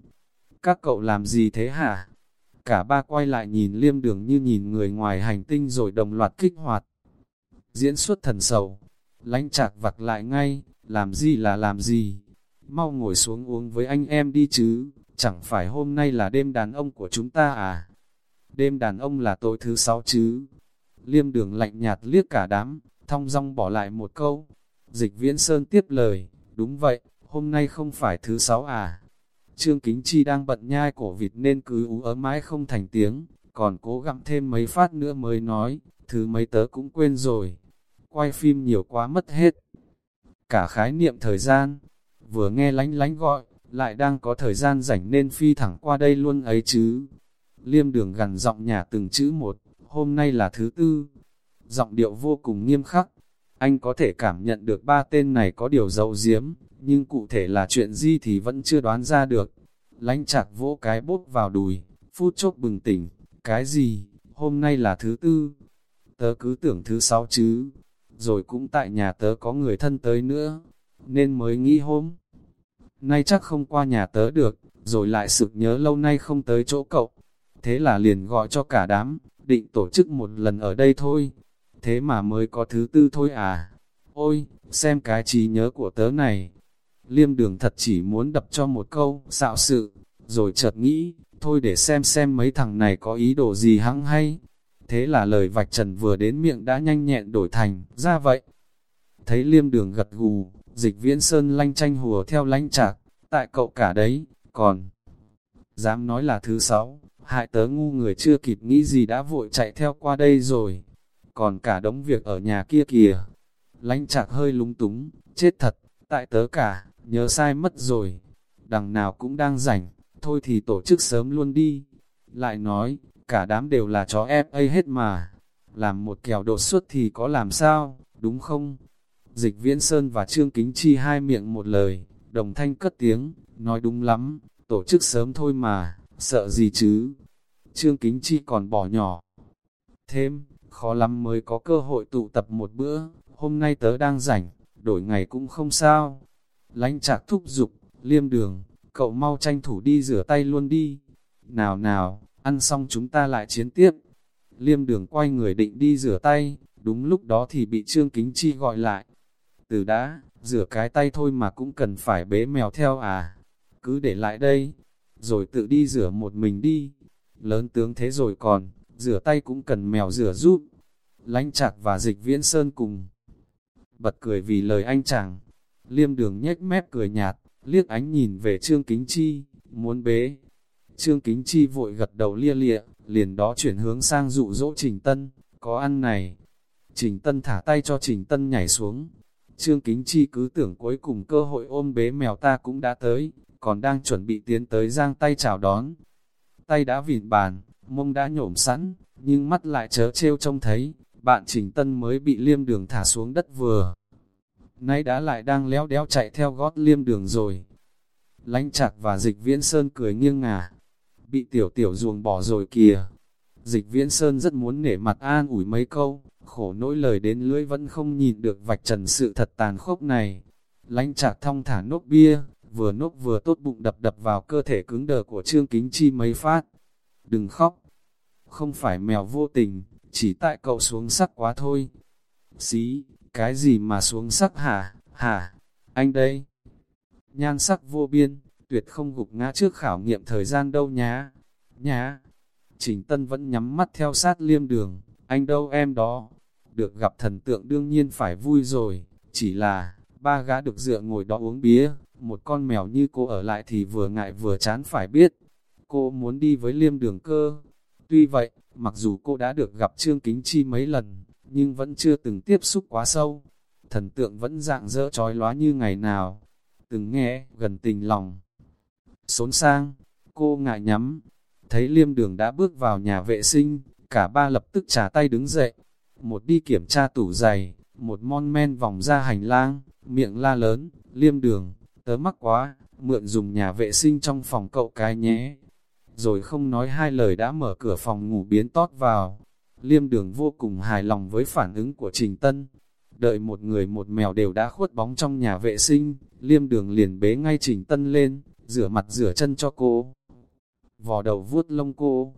Các cậu làm gì thế hả? Cả ba quay lại nhìn liêm đường như nhìn người ngoài hành tinh rồi đồng loạt kích hoạt. Diễn xuất thần sầu, lánh chạc vặc lại ngay, làm gì là làm gì? Mau ngồi xuống uống với anh em đi chứ, chẳng phải hôm nay là đêm đàn ông của chúng ta à? Đêm đàn ông là tối thứ sáu chứ? Liêm đường lạnh nhạt liếc cả đám, thong dong bỏ lại một câu. Dịch viễn sơn tiếp lời, đúng vậy, hôm nay không phải thứ sáu à. Trương Kính Chi đang bận nhai cổ vịt nên cứ ú ớ mãi không thành tiếng, còn cố gặm thêm mấy phát nữa mới nói, thứ mấy tớ cũng quên rồi. Quay phim nhiều quá mất hết. Cả khái niệm thời gian, vừa nghe lánh lánh gọi, lại đang có thời gian rảnh nên phi thẳng qua đây luôn ấy chứ. Liêm đường gần giọng nhà từng chữ một, hôm nay là thứ tư, giọng điệu vô cùng nghiêm khắc. Anh có thể cảm nhận được ba tên này có điều dấu diếm, nhưng cụ thể là chuyện gì thì vẫn chưa đoán ra được. Lánh chạc vỗ cái bốt vào đùi, phút chốc bừng tỉnh, cái gì, hôm nay là thứ tư, tớ cứ tưởng thứ sáu chứ, rồi cũng tại nhà tớ có người thân tới nữa, nên mới nghĩ hôm. Nay chắc không qua nhà tớ được, rồi lại sực nhớ lâu nay không tới chỗ cậu. Thế là liền gọi cho cả đám, định tổ chức một lần ở đây thôi thế mà mới có thứ tư thôi à. Ôi, xem cái trí nhớ của tớ này. Liêm đường thật chỉ muốn đập cho một câu, xạo sự, rồi chợt nghĩ, thôi để xem xem mấy thằng này có ý đồ gì hăng hay. Thế là lời vạch trần vừa đến miệng đã nhanh nhẹn đổi thành, ra vậy. Thấy liêm đường gật gù, dịch viễn sơn lanh tranh hùa theo lanh chạc, tại cậu cả đấy, còn dám nói là thứ sáu, hại tớ ngu người chưa kịp nghĩ gì đã vội chạy theo qua đây rồi, còn cả đống việc ở nhà kia kìa. Lanh chạc hơi lúng túng, chết thật, tại tớ cả, nhớ sai mất rồi, đằng nào cũng đang rảnh, thôi thì tổ chức sớm luôn đi. Lại nói, cả đám đều là chó FA hết mà, làm một kèo đột xuất thì có làm sao, đúng không? Dịch Viễn Sơn và Trương Kính Chi hai miệng một lời, đồng thanh cất tiếng, nói đúng lắm, tổ chức sớm thôi mà, sợ gì chứ? Trương Kính Chi còn bỏ nhỏ. Thêm, khó lắm mới có cơ hội tụ tập một bữa, hôm nay tớ đang rảnh, đổi ngày cũng không sao. Lánh chạc thúc giục, liêm đường, cậu mau tranh thủ đi rửa tay luôn đi. Nào nào, ăn xong chúng ta lại chiến tiếp. Liêm đường quay người định đi rửa tay, đúng lúc đó thì bị Trương Kính Chi gọi lại. Từ đã, rửa cái tay thôi mà cũng cần phải bế mèo theo à. Cứ để lại đây, rồi tự đi rửa một mình đi. Lớn tướng thế rồi còn, rửa tay cũng cần mèo rửa giúp. Lánh chạc và dịch viễn sơn cùng. Bật cười vì lời anh chàng. Liêm đường nhếch mép cười nhạt, liếc ánh nhìn về Trương Kính Chi, muốn bế. Trương Kính Chi vội gật đầu lia lịa, liền đó chuyển hướng sang dụ dỗ Trình Tân, có ăn này. Trình Tân thả tay cho Trình Tân nhảy xuống. Trương Kính Chi cứ tưởng cuối cùng cơ hội ôm bế mèo ta cũng đã tới, còn đang chuẩn bị tiến tới giang tay chào đón. Tay đã vịn bàn, mông đã nhổm sẵn, nhưng mắt lại chớ trêu trông thấy, bạn Trình Tân mới bị liêm đường thả xuống đất vừa nay đã lại đang léo đéo chạy theo gót liêm đường rồi. Lánh chạc và dịch viễn sơn cười nghiêng ngả, bị tiểu tiểu ruồng bỏ rồi kìa. Dịch viễn sơn rất muốn nể mặt an ủi mấy câu, khổ nỗi lời đến lưỡi vẫn không nhìn được vạch trần sự thật tàn khốc này. Lánh chạc thong thả nốt bia, vừa nốt vừa tốt bụng đập đập vào cơ thể cứng đờ của Trương Kính Chi mấy phát. Đừng khóc, không phải mèo vô tình, chỉ tại cậu xuống sắc quá thôi. Xí, cái gì mà xuống sắc hả, hả, anh đây? Nhan sắc vô biên, tuyệt không gục ngã trước khảo nghiệm thời gian đâu nhá, nhá. Trình Tân vẫn nhắm mắt theo sát liêm đường, anh đâu em đó. Được gặp thần tượng đương nhiên phải vui rồi, chỉ là, ba gã được dựa ngồi đó uống bia một con mèo như cô ở lại thì vừa ngại vừa chán phải biết. Cô muốn đi với liêm đường cơ. Tuy vậy, mặc dù cô đã được gặp Trương Kính Chi mấy lần, nhưng vẫn chưa từng tiếp xúc quá sâu. Thần tượng vẫn dạng dỡ trói lóa như ngày nào, từng nghe, gần tình lòng. Xốn sang, cô ngại nhắm, thấy liêm đường đã bước vào nhà vệ sinh, cả ba lập tức trả tay đứng dậy. Một đi kiểm tra tủ giày, một mon men vòng ra hành lang, miệng la lớn, liêm đường, tớ mắc quá, mượn dùng nhà vệ sinh trong phòng cậu cái nhé. Rồi không nói hai lời đã mở cửa phòng ngủ biến tót vào, Liêm đường vô cùng hài lòng với phản ứng của Trình Tân. Đợi một người một mèo đều đã khuất bóng trong nhà vệ sinh, liêm đường liền bế ngay Trình Tân lên, rửa mặt rửa chân cho cô. Vò đầu vuốt lông cô,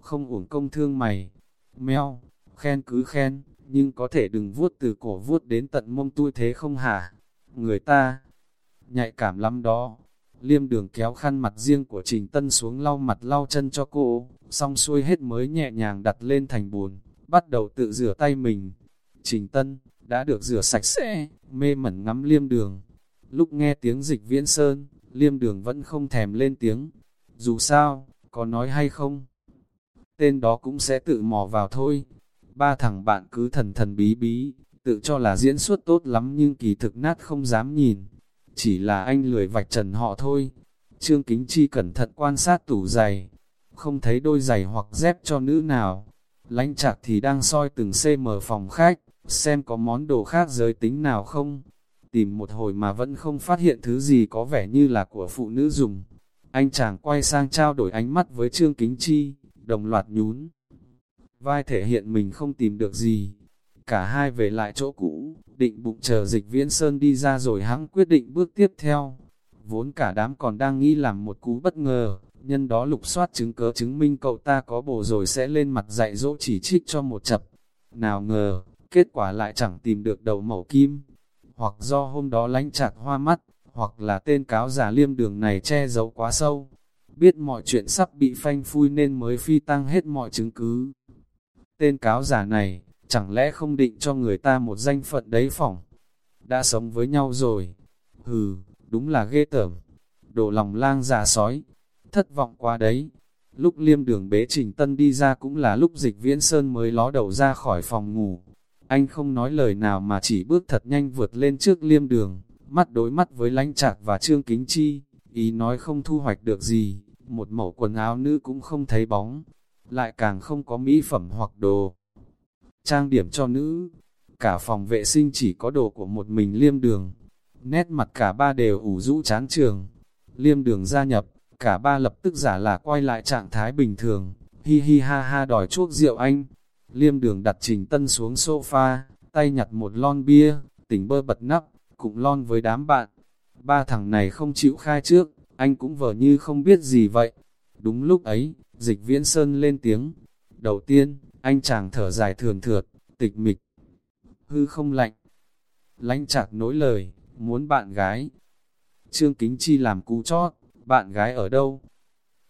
không uổng công thương mày. Mèo, khen cứ khen, nhưng có thể đừng vuốt từ cổ vuốt đến tận mông tôi thế không hả? Người ta, nhạy cảm lắm đó. Liêm đường kéo khăn mặt riêng của Trình Tân xuống lau mặt lau chân cho cô, xong xuôi hết mới nhẹ nhàng đặt lên thành bùn, bắt đầu tự rửa tay mình. Trình Tân, đã được rửa sạch sẽ, mê mẩn ngắm liêm đường. Lúc nghe tiếng dịch viễn sơn, liêm đường vẫn không thèm lên tiếng. Dù sao, có nói hay không? Tên đó cũng sẽ tự mò vào thôi. Ba thằng bạn cứ thần thần bí bí, tự cho là diễn xuất tốt lắm nhưng kỳ thực nát không dám nhìn. Chỉ là anh lười vạch trần họ thôi. Trương Kính Chi cẩn thận quan sát tủ giày, không thấy đôi giày hoặc dép cho nữ nào. Lánh chạc thì đang soi từng cm phòng khách, xem có món đồ khác giới tính nào không. Tìm một hồi mà vẫn không phát hiện thứ gì có vẻ như là của phụ nữ dùng. Anh chàng quay sang trao đổi ánh mắt với Trương Kính Chi, đồng loạt nhún. Vai thể hiện mình không tìm được gì. Cả hai về lại chỗ cũ, định bụng chờ dịch viễn sơn đi ra rồi hắn quyết định bước tiếp theo. Vốn cả đám còn đang nghĩ làm một cú bất ngờ, nhân đó lục soát chứng cớ chứng minh cậu ta có bồ rồi sẽ lên mặt dạy dỗ chỉ trích cho một chập. Nào ngờ, kết quả lại chẳng tìm được đầu mẩu kim, hoặc do hôm đó lánh chạc hoa mắt, hoặc là tên cáo giả liêm đường này che giấu quá sâu. biết mọi chuyện sắp bị phanh phui nên mới phi tăng hết mọi chứng cứ. Tên cáo giả này, chẳng lẽ không định cho người ta một danh phận đấy phỏng? Đã sống với nhau rồi. Hừ, đúng là ghê tởm. Đổ lòng lang già sói. Thất vọng quá đấy. Lúc liêm đường bế trình tân đi ra cũng là lúc dịch viễn sơn mới ló đầu ra khỏi phòng ngủ. Anh không nói lời nào mà chỉ bước thật nhanh vượt lên trước liêm đường, mắt đối mắt với lánh trạc và trương kính chi, ý nói không thu hoạch được gì, một mẫu quần áo nữ cũng không thấy bóng, lại càng không có mỹ phẩm hoặc đồ. Trang điểm cho nữ, cả phòng vệ sinh chỉ có đồ của một mình liêm đường, nét mặt cả ba đều ủ rũ chán trường. Liêm đường gia nhập, cả ba lập tức giả là quay lại trạng thái bình thường, hi hi ha ha đòi chuốc rượu anh. Liêm đường đặt trình tân xuống sofa, tay nhặt một lon bia, tỉnh bơ bật nắp, cũng lon với đám bạn. Ba thằng này không chịu khai trước, anh cũng vờ như không biết gì vậy. Đúng lúc ấy, dịch viễn sơn lên tiếng. Đầu tiên, anh chàng thở dài thường thượt, tịch mịch. Hư không lạnh. Lánh chạc nỗi lời, muốn bạn gái. Trương Kính Chi làm cú chót, bạn gái ở đâu?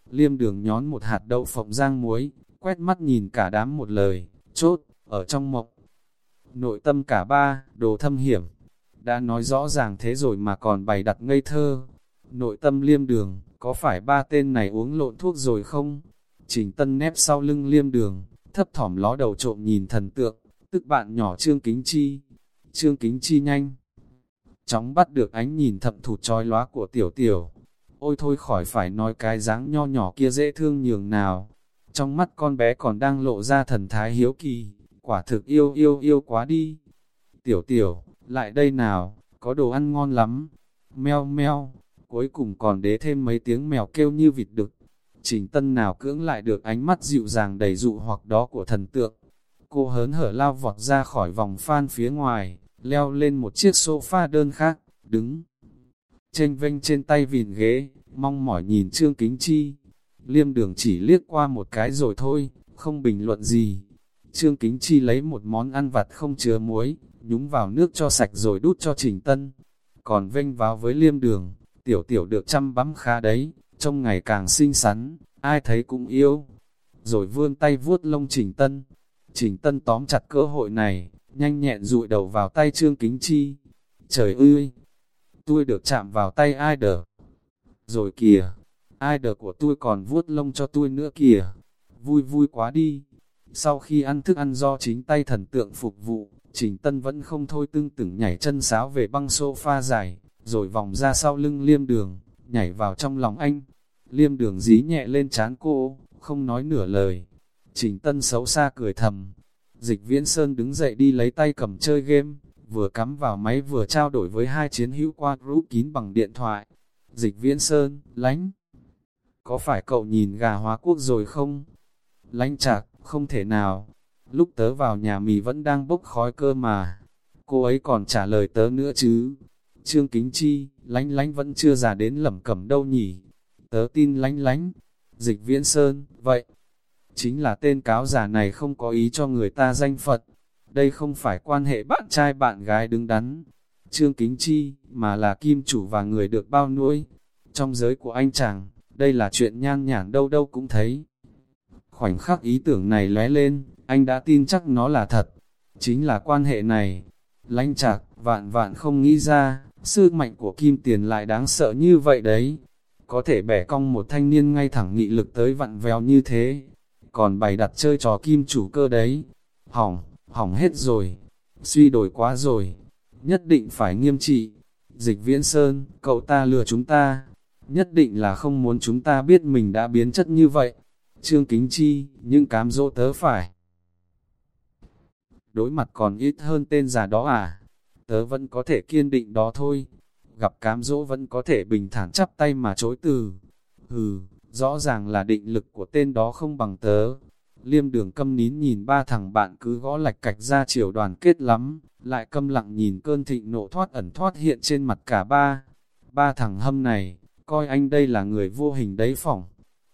Liêm đường nhón một hạt đậu phộng rang muối, quét mắt nhìn cả đám một lời, chốt, ở trong mộng. Nội tâm cả ba, đồ thâm hiểm. Đã nói rõ ràng thế rồi mà còn bày đặt ngây thơ. Nội tâm liêm đường, có phải ba tên này uống lộn thuốc rồi không? Trình tân nép sau lưng liêm đường, thấp thỏm ló đầu trộm nhìn thần tượng, tức bạn nhỏ Trương Kính Chi. Trương Kính Chi nhanh. Chóng bắt được ánh nhìn thậm thụt trói lóa của tiểu tiểu. Ôi thôi khỏi phải nói cái dáng nho nhỏ kia dễ thương nhường nào. Trong mắt con bé còn đang lộ ra thần thái hiếu kỳ, quả thực yêu yêu yêu quá đi. Tiểu tiểu, lại đây nào, có đồ ăn ngon lắm. Meo meo, cuối cùng còn đế thêm mấy tiếng mèo kêu như vịt đực. Trình tân nào cưỡng lại được ánh mắt dịu dàng đầy dụ hoặc đó của thần tượng. Cô hớn hở lao vọt ra khỏi vòng phan phía ngoài, leo lên một chiếc sofa đơn khác, đứng. tranh vênh trên tay vìn ghế, mong mỏi nhìn Trương Kính Chi. Liêm đường chỉ liếc qua một cái rồi thôi, không bình luận gì. Trương Kính Chi lấy một món ăn vặt không chứa muối, nhúng vào nước cho sạch rồi đút cho Trình Tân. Còn vênh vào với liêm đường, tiểu tiểu được chăm bắm khá đấy, trông ngày càng xinh xắn, ai thấy cũng yêu. Rồi vươn tay vuốt lông Trình Tân. Trình Tân tóm chặt cơ hội này, nhanh nhẹn rụi đầu vào tay Trương Kính Chi. Trời ơi! Tôi được chạm vào tay ai đờ? Rồi kìa! Ai đờ của tôi còn vuốt lông cho tôi nữa kìa! Vui vui quá đi! Sau khi ăn thức ăn do chính tay thần tượng phục vụ, Trình Tân vẫn không thôi tưng tửng nhảy chân sáo về băng sofa dài, rồi vòng ra sau lưng liêm đường, nhảy vào trong lòng anh. Liêm đường dí nhẹ lên chán cô, không nói nửa lời. Trình Tân xấu xa cười thầm. Dịch Viễn Sơn đứng dậy đi lấy tay cầm chơi game, vừa cắm vào máy vừa trao đổi với hai chiến hữu qua group kín bằng điện thoại. Dịch Viễn Sơn, lánh. Có phải cậu nhìn gà hóa quốc rồi không? Lánh chạc, không thể nào. Lúc tớ vào nhà mì vẫn đang bốc khói cơ mà. Cô ấy còn trả lời tớ nữa chứ. Trương Kính Chi, lánh lánh vẫn chưa già đến lẩm cẩm đâu nhỉ. Tớ tin lánh lánh. Dịch Viễn Sơn, vậy. Chính là tên cáo giả này không có ý cho người ta danh Phật. Đây không phải quan hệ bạn trai bạn gái đứng đắn. Trương Kính Chi, mà là kim chủ và người được bao nuôi. Trong giới của anh chàng, đây là chuyện nhan nhản đâu đâu cũng thấy. Khoảnh khắc ý tưởng này lóe lên, anh đã tin chắc nó là thật. Chính là quan hệ này. Lánh chạc, vạn vạn không nghĩ ra, sức mạnh của kim tiền lại đáng sợ như vậy đấy. Có thể bẻ cong một thanh niên ngay thẳng nghị lực tới vặn vèo như thế. Còn bày đặt chơi trò kim chủ cơ đấy. Hỏng, hỏng hết rồi. Suy đổi quá rồi. Nhất định phải nghiêm trị. Dịch viễn sơn, cậu ta lừa chúng ta. Nhất định là không muốn chúng ta biết mình đã biến chất như vậy. Trương Kính Chi, nhưng cám dỗ tớ phải. Đối mặt còn ít hơn tên già đó à? Tớ vẫn có thể kiên định đó thôi. Gặp cám dỗ vẫn có thể bình thản chắp tay mà chối từ. Hừ, rõ ràng là định lực của tên đó không bằng tớ. Liêm đường câm nín nhìn ba thằng bạn cứ gõ lạch cạch ra chiều đoàn kết lắm, lại câm lặng nhìn cơn thịnh nộ thoát ẩn thoát hiện trên mặt cả ba. Ba thằng hâm này, coi anh đây là người vô hình đấy phỏng.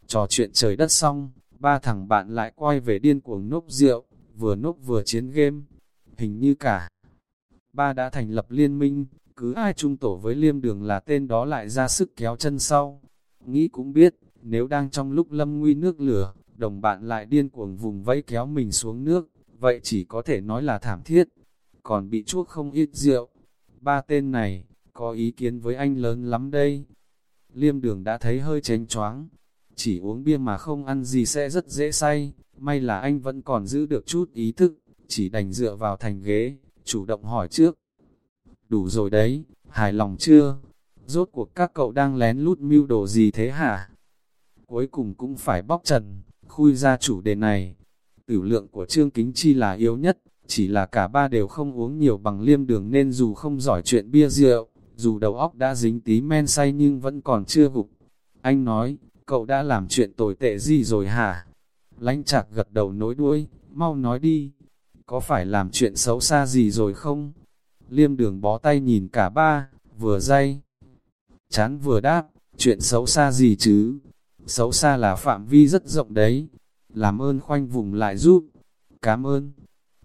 Trò chuyện trời đất xong, ba thằng bạn lại quay về điên cuồng nốc rượu, vừa nốc vừa chiến game. Hình như cả ba đã thành lập liên minh, cứ ai chung tổ với liêm đường là tên đó lại ra sức kéo chân sau. Nghĩ cũng biết, Nếu đang trong lúc lâm nguy nước lửa, đồng bạn lại điên cuồng vùng vẫy kéo mình xuống nước, vậy chỉ có thể nói là thảm thiết. Còn bị chuốc không ít rượu. Ba tên này, có ý kiến với anh lớn lắm đây. Liêm đường đã thấy hơi tránh choáng. Chỉ uống bia mà không ăn gì sẽ rất dễ say. May là anh vẫn còn giữ được chút ý thức, chỉ đành dựa vào thành ghế, chủ động hỏi trước. Đủ rồi đấy, hài lòng chưa? Rốt cuộc các cậu đang lén lút mưu đồ gì thế hả? Cuối cùng cũng phải bóc trần, khui ra chủ đề này. Tử lượng của Trương Kính Chi là yếu nhất, chỉ là cả ba đều không uống nhiều bằng liêm đường nên dù không giỏi chuyện bia rượu, dù đầu óc đã dính tí men say nhưng vẫn còn chưa gục. Anh nói, cậu đã làm chuyện tồi tệ gì rồi hả? Lánh chạc gật đầu nối đuôi, mau nói đi, có phải làm chuyện xấu xa gì rồi không? Liêm đường bó tay nhìn cả ba, vừa dây. Chán vừa đáp, chuyện xấu xa gì chứ? Xấu xa là phạm vi rất rộng đấy. Làm ơn khoanh vùng lại giúp. Cảm ơn.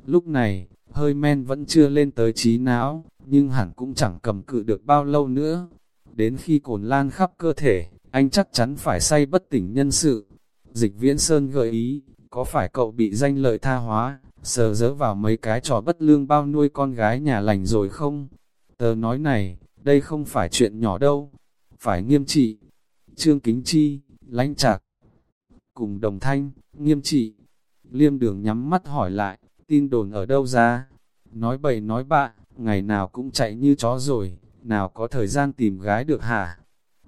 Lúc này, hơi men vẫn chưa lên tới trí não, nhưng hẳn cũng chẳng cầm cự được bao lâu nữa. Đến khi cồn lan khắp cơ thể, anh chắc chắn phải say bất tỉnh nhân sự. Dịch viễn Sơn gợi ý, có phải cậu bị danh lợi tha hóa, sờ dỡ vào mấy cái trò bất lương bao nuôi con gái nhà lành rồi không? Tớ nói này, đây không phải chuyện nhỏ đâu, phải nghiêm trị. Trương Kính Chi, lãnh chạc, cùng đồng thanh, nghiêm trị. Liêm đường nhắm mắt hỏi lại, tin đồn ở đâu ra? Nói bậy nói bạ, ngày nào cũng chạy như chó rồi, nào có thời gian tìm gái được hả?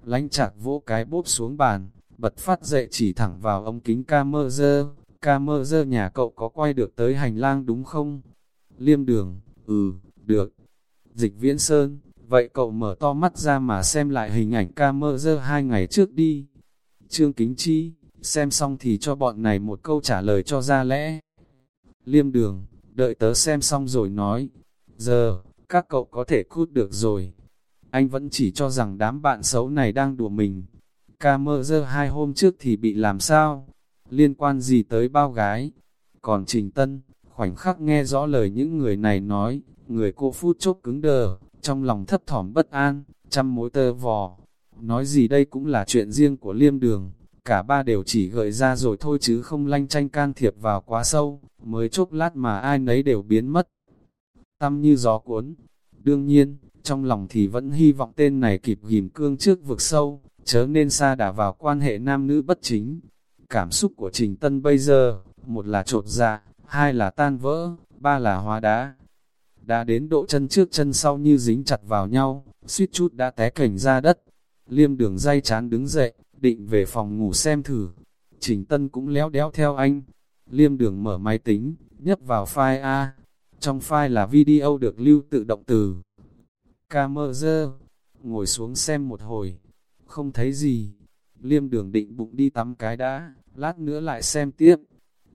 Lãnh chạc vỗ cái bốp xuống bàn, bật phát dậy chỉ thẳng vào ống kính camera, dơ nhà cậu có quay được tới hành lang đúng không? Liêm đường, ừ, được. Dịch viễn sơn, vậy cậu mở to mắt ra mà xem lại hình ảnh camera hai ngày trước đi. Trương Kính Chi, xem xong thì cho bọn này một câu trả lời cho ra lẽ. Liêm đường, đợi tớ xem xong rồi nói. Giờ, các cậu có thể cút được rồi. Anh vẫn chỉ cho rằng đám bạn xấu này đang đùa mình. Camera hai hôm trước thì bị làm sao? Liên quan gì tới bao gái? Còn Trình Tân, khoảnh khắc nghe rõ lời những người này nói, người cô phút chốc cứng đờ, trong lòng thấp thỏm bất an, trăm mối tơ vò. Nói gì đây cũng là chuyện riêng của liêm đường, cả ba đều chỉ gợi ra rồi thôi chứ không lanh tranh can thiệp vào quá sâu, mới chốc lát mà ai nấy đều biến mất. Tâm như gió cuốn, đương nhiên, trong lòng thì vẫn hy vọng tên này kịp ghim cương trước vực sâu, chớ nên xa đả vào quan hệ nam nữ bất chính. Cảm xúc của Trình Tân bây giờ, một là trột dạ, hai là tan vỡ, ba là hóa đá. Đã đến độ chân trước chân sau như dính chặt vào nhau, suýt chút đã té cảnh ra đất. Liêm đường dây chán đứng dậy, định về phòng ngủ xem thử. Trình Tân cũng léo đéo theo anh. Liêm đường mở máy tính, nhấp vào file A. Trong file là video được lưu tự động từ camera. Ngồi xuống xem một hồi, không thấy gì. Liêm đường định bụng đi tắm cái đã, lát nữa lại xem tiếp.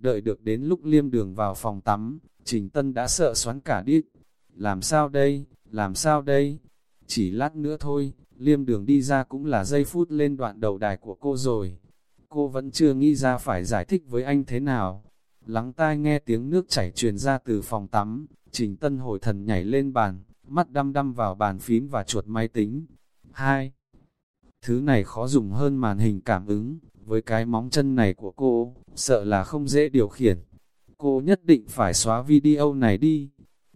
Đợi được đến lúc liêm đường vào phòng tắm, Trình Tân đã sợ xoắn cả đi. Làm sao đây, làm sao đây? Chỉ lát nữa thôi, liêm đường đi ra cũng là giây phút lên đoạn đầu đài của cô rồi. Cô vẫn chưa nghĩ ra phải giải thích với anh thế nào. Lắng tai nghe tiếng nước chảy truyền ra từ phòng tắm, Trình Tân hồi thần nhảy lên bàn, mắt đăm đăm vào bàn phím và chuột máy tính. 2. Thứ này khó dùng hơn màn hình cảm ứng, với cái móng chân này của cô, sợ là không dễ điều khiển. Cô nhất định phải xóa video này đi.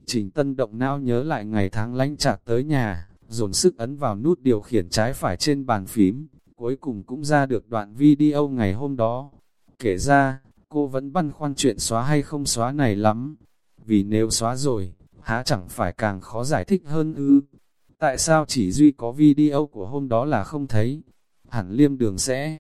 Trình Tân động não nhớ lại ngày tháng lánh chạc tới nhà, dồn sức ấn vào nút điều khiển trái phải trên bàn phím, cuối cùng cũng ra được đoạn video ngày hôm đó. Kể ra, cô vẫn băn khoăn chuyện xóa hay không xóa này lắm, vì nếu xóa rồi, há chẳng phải càng khó giải thích hơn ư. Tại sao chỉ duy có video của hôm đó là không thấy? Hẳn liêm đường sẽ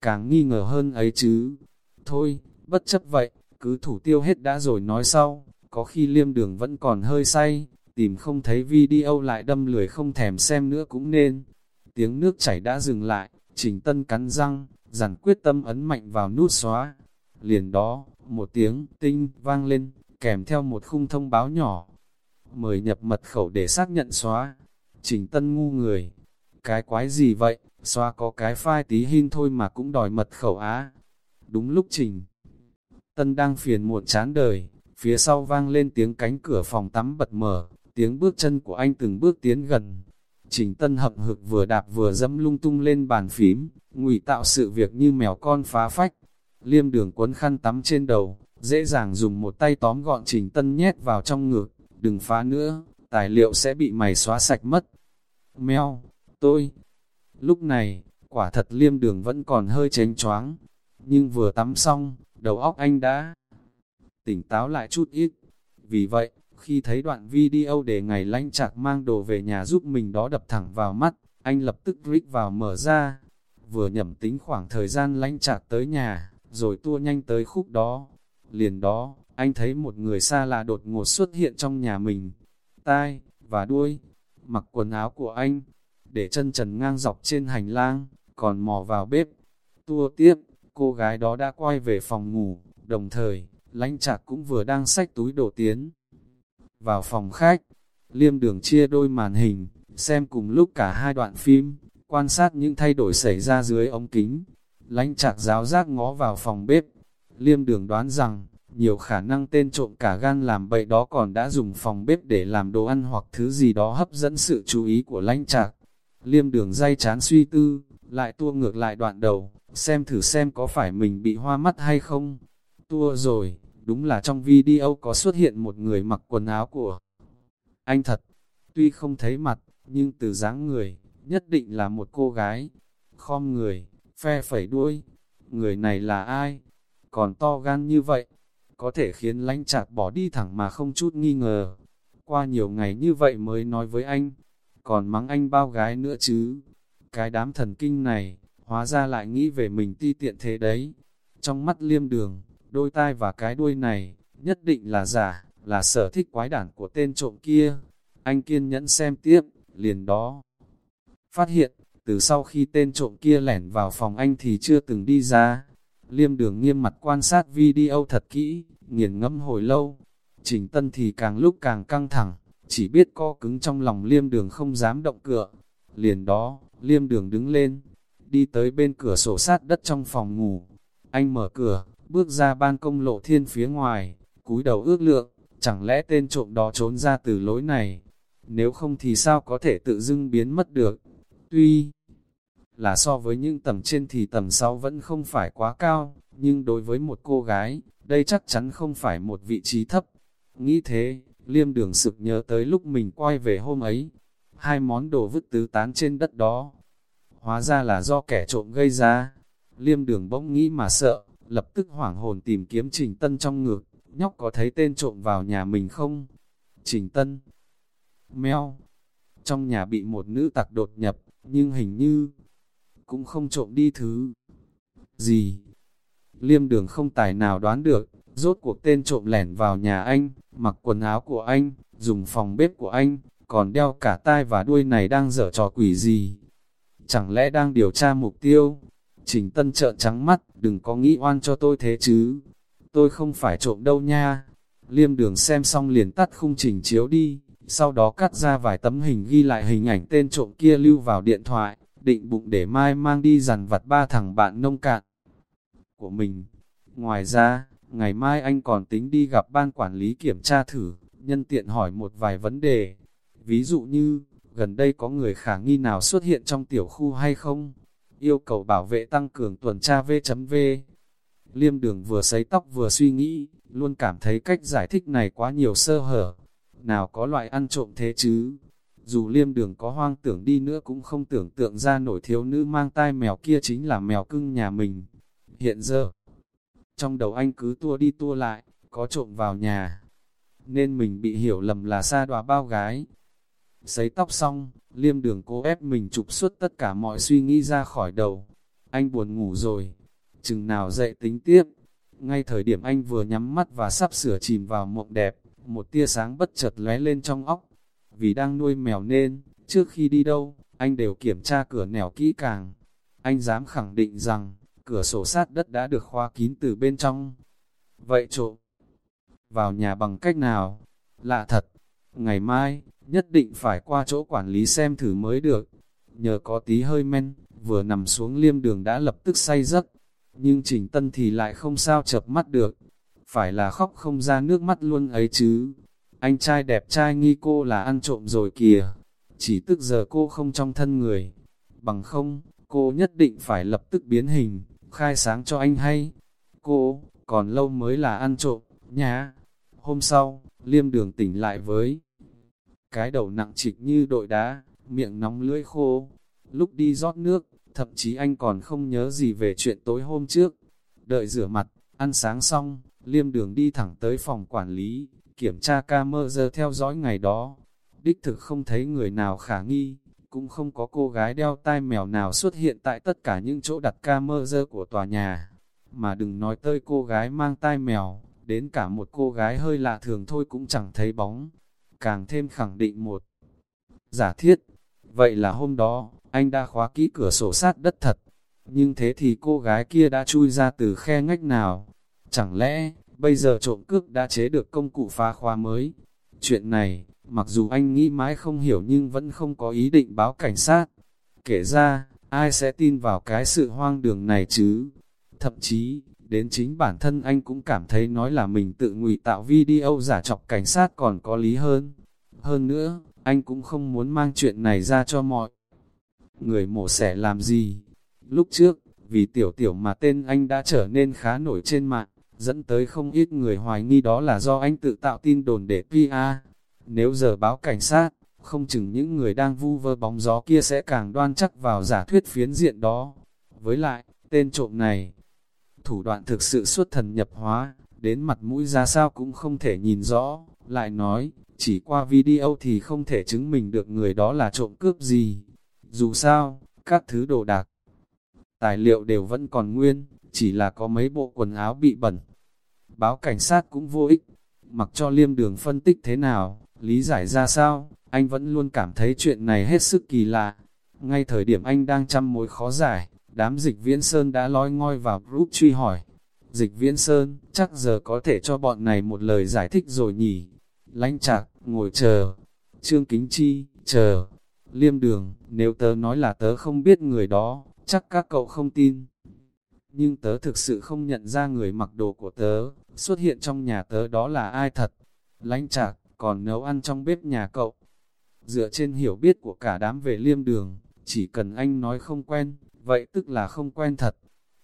càng nghi ngờ hơn ấy chứ. Thôi, bất chấp vậy, cứ thủ tiêu hết đã rồi nói sau, có khi liêm đường vẫn còn hơi say, tìm không thấy video lại đâm lười không thèm xem nữa cũng nên. Tiếng nước chảy đã dừng lại, trình tân cắn răng, dằn quyết tâm ấn mạnh vào nút xóa. Liền đó, một tiếng tinh vang lên, kèm theo một khung thông báo nhỏ. Mời nhập mật khẩu để xác nhận xóa. Trình tân ngu người. Cái quái gì vậy, xóa có cái file tí hin thôi mà cũng đòi mật khẩu á. Đúng lúc trình. Tân đang phiền muộn chán đời, phía sau vang lên tiếng cánh cửa phòng tắm bật mở, tiếng bước chân của anh từng bước tiến gần. Trình Tân hậm hực vừa đạp vừa dẫm lung tung lên bàn phím, ngụy tạo sự việc như mèo con phá phách. Liêm đường quấn khăn tắm trên đầu, dễ dàng dùng một tay tóm gọn trình tân nhét vào trong ngực, đừng phá nữa, tài liệu sẽ bị mày xóa sạch mất. Mèo, tôi. Lúc này, quả thật liêm đường vẫn còn hơi tránh choáng, nhưng vừa tắm xong, đầu óc anh đã tỉnh táo lại chút ít. Vì vậy, khi thấy đoạn video để ngày lanh chạc mang đồ về nhà giúp mình đó đập thẳng vào mắt, anh lập tức click vào mở ra. Vừa nhẩm tính khoảng thời gian lanh chạc tới nhà, rồi tua nhanh tới khúc đó. Liền đó, anh thấy một người xa lạ đột ngột xuất hiện trong nhà mình. Tai, và đuôi, mặc quần áo của anh, để chân trần ngang dọc trên hành lang, còn mò vào bếp. Tua tiếp, cô gái đó đã quay về phòng ngủ, đồng thời, lãnh trạc cũng vừa đang xách túi đổ tiến. Vào phòng khách, liêm đường chia đôi màn hình, xem cùng lúc cả hai đoạn phim, quan sát những thay đổi xảy ra dưới ống kính. Lãnh chạc giáo giác ngó vào phòng bếp, liêm đường đoán rằng, nhiều khả năng tên trộm cả gan làm bậy đó còn đã dùng phòng bếp để làm đồ ăn hoặc thứ gì đó hấp dẫn sự chú ý của lãnh trạc. Liêm đường dây chán suy tư, lại tua ngược lại đoạn đầu, xem thử xem có phải mình bị hoa mắt hay không. Tua rồi, đúng là trong video có xuất hiện một người mặc quần áo của anh thật. Tuy không thấy mặt, nhưng từ dáng người, nhất định là một cô gái. Khom người, phe phẩy đuôi. Người này là ai? Còn to gan như vậy, có thể khiến lãnh chạc bỏ đi thẳng mà không chút nghi ngờ. Qua nhiều ngày như vậy mới nói với anh, còn mắng anh bao gái nữa chứ. Cái đám thần kinh này, hóa ra lại nghĩ về mình ti tiện thế đấy. Trong mắt liêm đường, đôi tai và cái đuôi này, nhất định là giả, là sở thích quái đản của tên trộm kia. Anh kiên nhẫn xem tiếp, liền đó. Phát hiện, từ sau khi tên trộm kia lẻn vào phòng anh thì chưa từng đi ra. Liêm đường nghiêm mặt quan sát video thật kỹ, nghiền ngẫm hồi lâu. Trình tân thì càng lúc càng căng thẳng, chỉ biết co cứng trong lòng liêm đường không dám động cửa Liền đó, liêm đường đứng lên, đi tới bên cửa sổ sát đất trong phòng ngủ. Anh mở cửa, bước ra ban công lộ thiên phía ngoài, cúi đầu ước lượng, chẳng lẽ tên trộm đó trốn ra từ lối này. Nếu không thì sao có thể tự dưng biến mất được. Tuy là so với những tầm trên thì tầm sau vẫn không phải quá cao, nhưng đối với một cô gái, đây chắc chắn không phải một vị trí thấp. Nghĩ thế, liêm đường sực nhớ tới lúc mình quay về hôm ấy, hai món đồ vứt tứ tán trên đất đó. Hóa ra là do kẻ trộm gây ra. Liêm đường bỗng nghĩ mà sợ, lập tức hoảng hồn tìm kiếm Trình Tân trong ngực, nhóc có thấy tên trộm vào nhà mình không? Trình Tân Mèo Trong nhà bị một nữ tặc đột nhập, nhưng hình như cũng không trộm đi thứ gì. Liêm đường không tài nào đoán được, rốt cuộc tên trộm lẻn vào nhà anh, mặc quần áo của anh, dùng phòng bếp của anh, còn đeo cả tai và đuôi này đang dở trò quỷ gì. Chẳng lẽ đang điều tra mục tiêu? Trình Tân trợn trắng mắt, đừng có nghĩ oan cho tôi thế chứ. Tôi không phải trộm đâu nha. Liêm đường xem xong liền tắt khung trình chiếu đi, sau đó cắt ra vài tấm hình ghi lại hình ảnh tên trộm kia lưu vào điện thoại, định bụng để mai mang đi dằn vặt ba thằng bạn nông cạn của mình. Ngoài ra, ngày mai anh còn tính đi gặp ban quản lý kiểm tra thử, nhân tiện hỏi một vài vấn đề. Ví dụ như, gần đây có người khả nghi nào xuất hiện trong tiểu khu hay không? Yêu cầu bảo vệ tăng cường tuần tra V.V. Liêm đường vừa sấy tóc vừa suy nghĩ, luôn cảm thấy cách giải thích này quá nhiều sơ hở. Nào có loại ăn trộm thế chứ? Dù liêm đường có hoang tưởng đi nữa cũng không tưởng tượng ra nổi thiếu nữ mang tai mèo kia chính là mèo cưng nhà mình. Hiện giờ, trong đầu anh cứ tua đi tua lại, có trộm vào nhà. Nên mình bị hiểu lầm là xa đòa bao gái. Sấy tóc xong, liêm đường cố ép mình trục xuất tất cả mọi suy nghĩ ra khỏi đầu. Anh buồn ngủ rồi, chừng nào dậy tính tiếp. Ngay thời điểm anh vừa nhắm mắt và sắp sửa chìm vào mộng đẹp, một tia sáng bất chợt lóe lên trong óc. Vì đang nuôi mèo nên, trước khi đi đâu, anh đều kiểm tra cửa nẻo kỹ càng. Anh dám khẳng định rằng, cửa sổ sát đất đã được khóa kín từ bên trong. Vậy trộm vào nhà bằng cách nào? Lạ thật, ngày mai, nhất định phải qua chỗ quản lý xem thử mới được. Nhờ có tí hơi men, vừa nằm xuống liêm đường đã lập tức say giấc. Nhưng Trình Tân thì lại không sao chập mắt được. Phải là khóc không ra nước mắt luôn ấy chứ. Anh trai đẹp trai nghi cô là ăn trộm rồi kìa. Chỉ tức giờ cô không trong thân người. Bằng không, cô nhất định phải lập tức biến hình, khai sáng cho anh hay. Cô, còn lâu mới là ăn trộm, nhá. Hôm sau, liêm đường tỉnh lại với cái đầu nặng trịch như đội đá, miệng nóng lưỡi khô. Lúc đi rót nước, thậm chí anh còn không nhớ gì về chuyện tối hôm trước. Đợi rửa mặt, ăn sáng xong, liêm đường đi thẳng tới phòng quản lý, kiểm tra camera theo dõi ngày đó. Đích thực không thấy người nào khả nghi, cũng không có cô gái đeo tai mèo nào xuất hiện tại tất cả những chỗ đặt camera của tòa nhà. Mà đừng nói tới cô gái mang tai mèo, đến cả một cô gái hơi lạ thường thôi cũng chẳng thấy bóng. Càng thêm khẳng định một giả thiết. Vậy là hôm đó, anh đã khóa kỹ cửa sổ sát đất thật. Nhưng thế thì cô gái kia đã chui ra từ khe ngách nào? Chẳng lẽ, bây giờ trộm cướp đã chế được công cụ phá khóa mới? Chuyện này, mặc dù anh nghĩ mãi không hiểu nhưng vẫn không có ý định báo cảnh sát. Kể ra, ai sẽ tin vào cái sự hoang đường này chứ? Thậm chí, đến chính bản thân anh cũng cảm thấy nói là mình tự ngụy tạo video giả chọc cảnh sát còn có lý hơn. Hơn nữa, anh cũng không muốn mang chuyện này ra cho mọi người mổ xẻ làm gì. Lúc trước, vì tiểu tiểu mà tên anh đã trở nên khá nổi trên mạng, dẫn tới không ít người hoài nghi đó là do anh tự tạo tin đồn để PR. Nếu giờ báo cảnh sát, không chừng những người đang vu vơ bóng gió kia sẽ càng đoan chắc vào giả thuyết phiến diện đó. Với lại, tên trộm này, thủ đoạn thực sự xuất thần nhập hóa, đến mặt mũi ra sao cũng không thể nhìn rõ, lại nói, chỉ qua video thì không thể chứng minh được người đó là trộm cướp gì. Dù sao, các thứ đồ đạc, tài liệu đều vẫn còn nguyên, chỉ là có mấy bộ quần áo bị bẩn. Báo cảnh sát cũng vô ích, mặc cho liêm đường phân tích thế nào, lý giải ra sao, anh vẫn luôn cảm thấy chuyện này hết sức kỳ lạ. Ngay thời điểm anh đang chăm mối khó giải, đám dịch viễn sơn đã lói ngoi vào group truy hỏi. Dịch viễn sơn, chắc giờ có thể cho bọn này một lời giải thích rồi nhỉ. Lánh chạc, ngồi chờ. Trương Kính Chi, chờ. Liêm đường, nếu tớ nói là tớ không biết người đó, chắc các cậu không tin. Nhưng tớ thực sự không nhận ra người mặc đồ của tớ, xuất hiện trong nhà tớ đó là ai thật. Lánh chạc, còn nấu ăn trong bếp nhà cậu. Dựa trên hiểu biết của cả đám về liêm đường, chỉ cần anh nói không quen, vậy tức là không quen thật.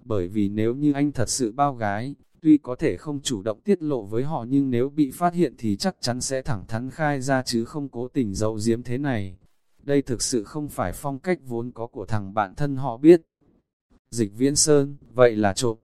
Bởi vì nếu như anh thật sự bao gái, tuy có thể không chủ động tiết lộ với họ nhưng nếu bị phát hiện thì chắc chắn sẽ thẳng thắn khai ra chứ không cố tình giấu giếm thế này. Đây thực sự không phải phong cách vốn có của thằng bạn thân họ biết. Dịch viễn sơn, vậy là trộm.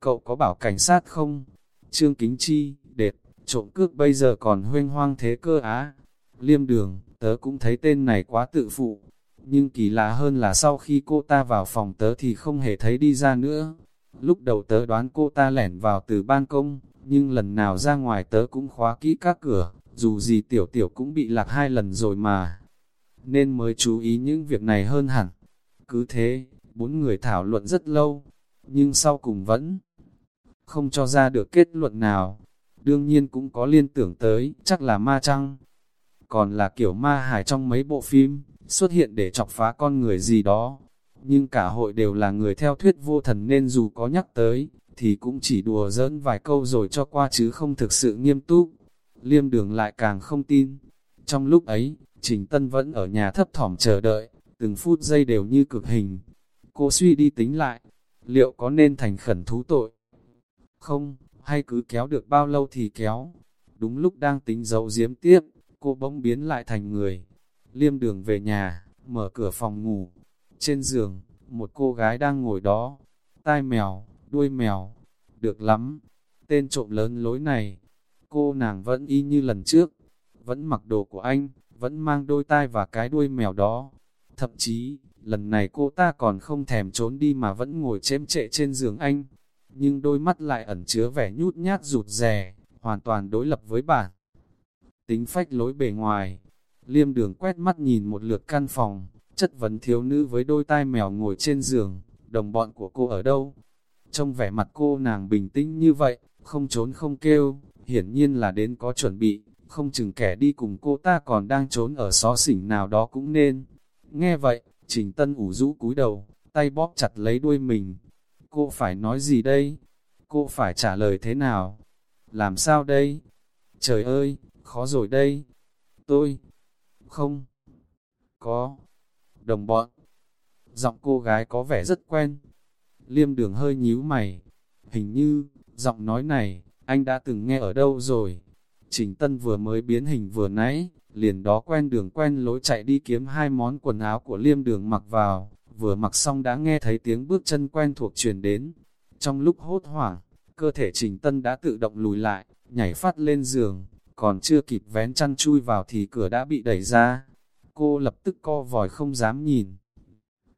Cậu có bảo cảnh sát không? Trương Kính Chi, đệt, trộm cướp bây giờ còn huyên hoang thế cơ á. Liêm đường, tớ cũng thấy tên này quá tự phụ. Nhưng kỳ lạ hơn là sau khi cô ta vào phòng tớ thì không hề thấy đi ra nữa. Lúc đầu tớ đoán cô ta lẻn vào từ ban công, nhưng lần nào ra ngoài tớ cũng khóa kỹ các cửa, dù gì tiểu tiểu cũng bị lạc hai lần rồi mà. Nên mới chú ý những việc này hơn hẳn. Cứ thế, bốn người thảo luận rất lâu, nhưng sau cùng vẫn không cho ra được kết luận nào. Đương nhiên cũng có liên tưởng tới, chắc là ma trăng. Còn là kiểu ma hài trong mấy bộ phim, xuất hiện để chọc phá con người gì đó nhưng cả hội đều là người theo thuyết vô thần nên dù có nhắc tới, thì cũng chỉ đùa giỡn vài câu rồi cho qua chứ không thực sự nghiêm túc. Liêm đường lại càng không tin. Trong lúc ấy, Trình Tân vẫn ở nhà thấp thỏm chờ đợi, từng phút giây đều như cực hình. Cô suy đi tính lại, liệu có nên thành khẩn thú tội? Không, hay cứ kéo được bao lâu thì kéo. Đúng lúc đang tính giấu giếm tiếp, cô bỗng biến lại thành người. Liêm đường về nhà, mở cửa phòng ngủ, trên giường, một cô gái đang ngồi đó, tai mèo, đuôi mèo, được lắm. Tên trộm lớn lối này, cô nàng vẫn y như lần trước, vẫn mặc đồ của anh, vẫn mang đôi tai và cái đuôi mèo đó. Thậm chí, lần này cô ta còn không thèm trốn đi mà vẫn ngồi chém trệ trên giường anh. Nhưng đôi mắt lại ẩn chứa vẻ nhút nhát rụt rè, hoàn toàn đối lập với bản. Tính phách lối bề ngoài, liêm đường quét mắt nhìn một lượt căn phòng, chất vấn thiếu nữ với đôi tai mèo ngồi trên giường, đồng bọn của cô ở đâu? Trong vẻ mặt cô nàng bình tĩnh như vậy, không trốn không kêu, hiển nhiên là đến có chuẩn bị, không chừng kẻ đi cùng cô ta còn đang trốn ở xó xỉnh nào đó cũng nên. Nghe vậy, Trình Tân ủ rũ cúi đầu, tay bóp chặt lấy đuôi mình. Cô phải nói gì đây? Cô phải trả lời thế nào? Làm sao đây? Trời ơi, khó rồi đây. Tôi, không, có, đồng bọn. giọng cô gái có vẻ rất quen. Liêm đường hơi nhíu mày, hình như, giọng nói này, anh đã từng nghe ở đâu rồi. Trình Tân vừa mới biến hình vừa nãy, liền đó quen đường quen lối chạy đi kiếm hai món quần áo của liêm đường mặc vào, vừa mặc xong đã nghe thấy tiếng bước chân quen thuộc truyền đến. Trong lúc hốt hoảng, cơ thể Trình Tân đã tự động lùi lại, nhảy phát lên giường, còn chưa kịp vén chăn chui vào thì cửa đã bị đẩy ra. Cô lập tức co vòi không dám nhìn.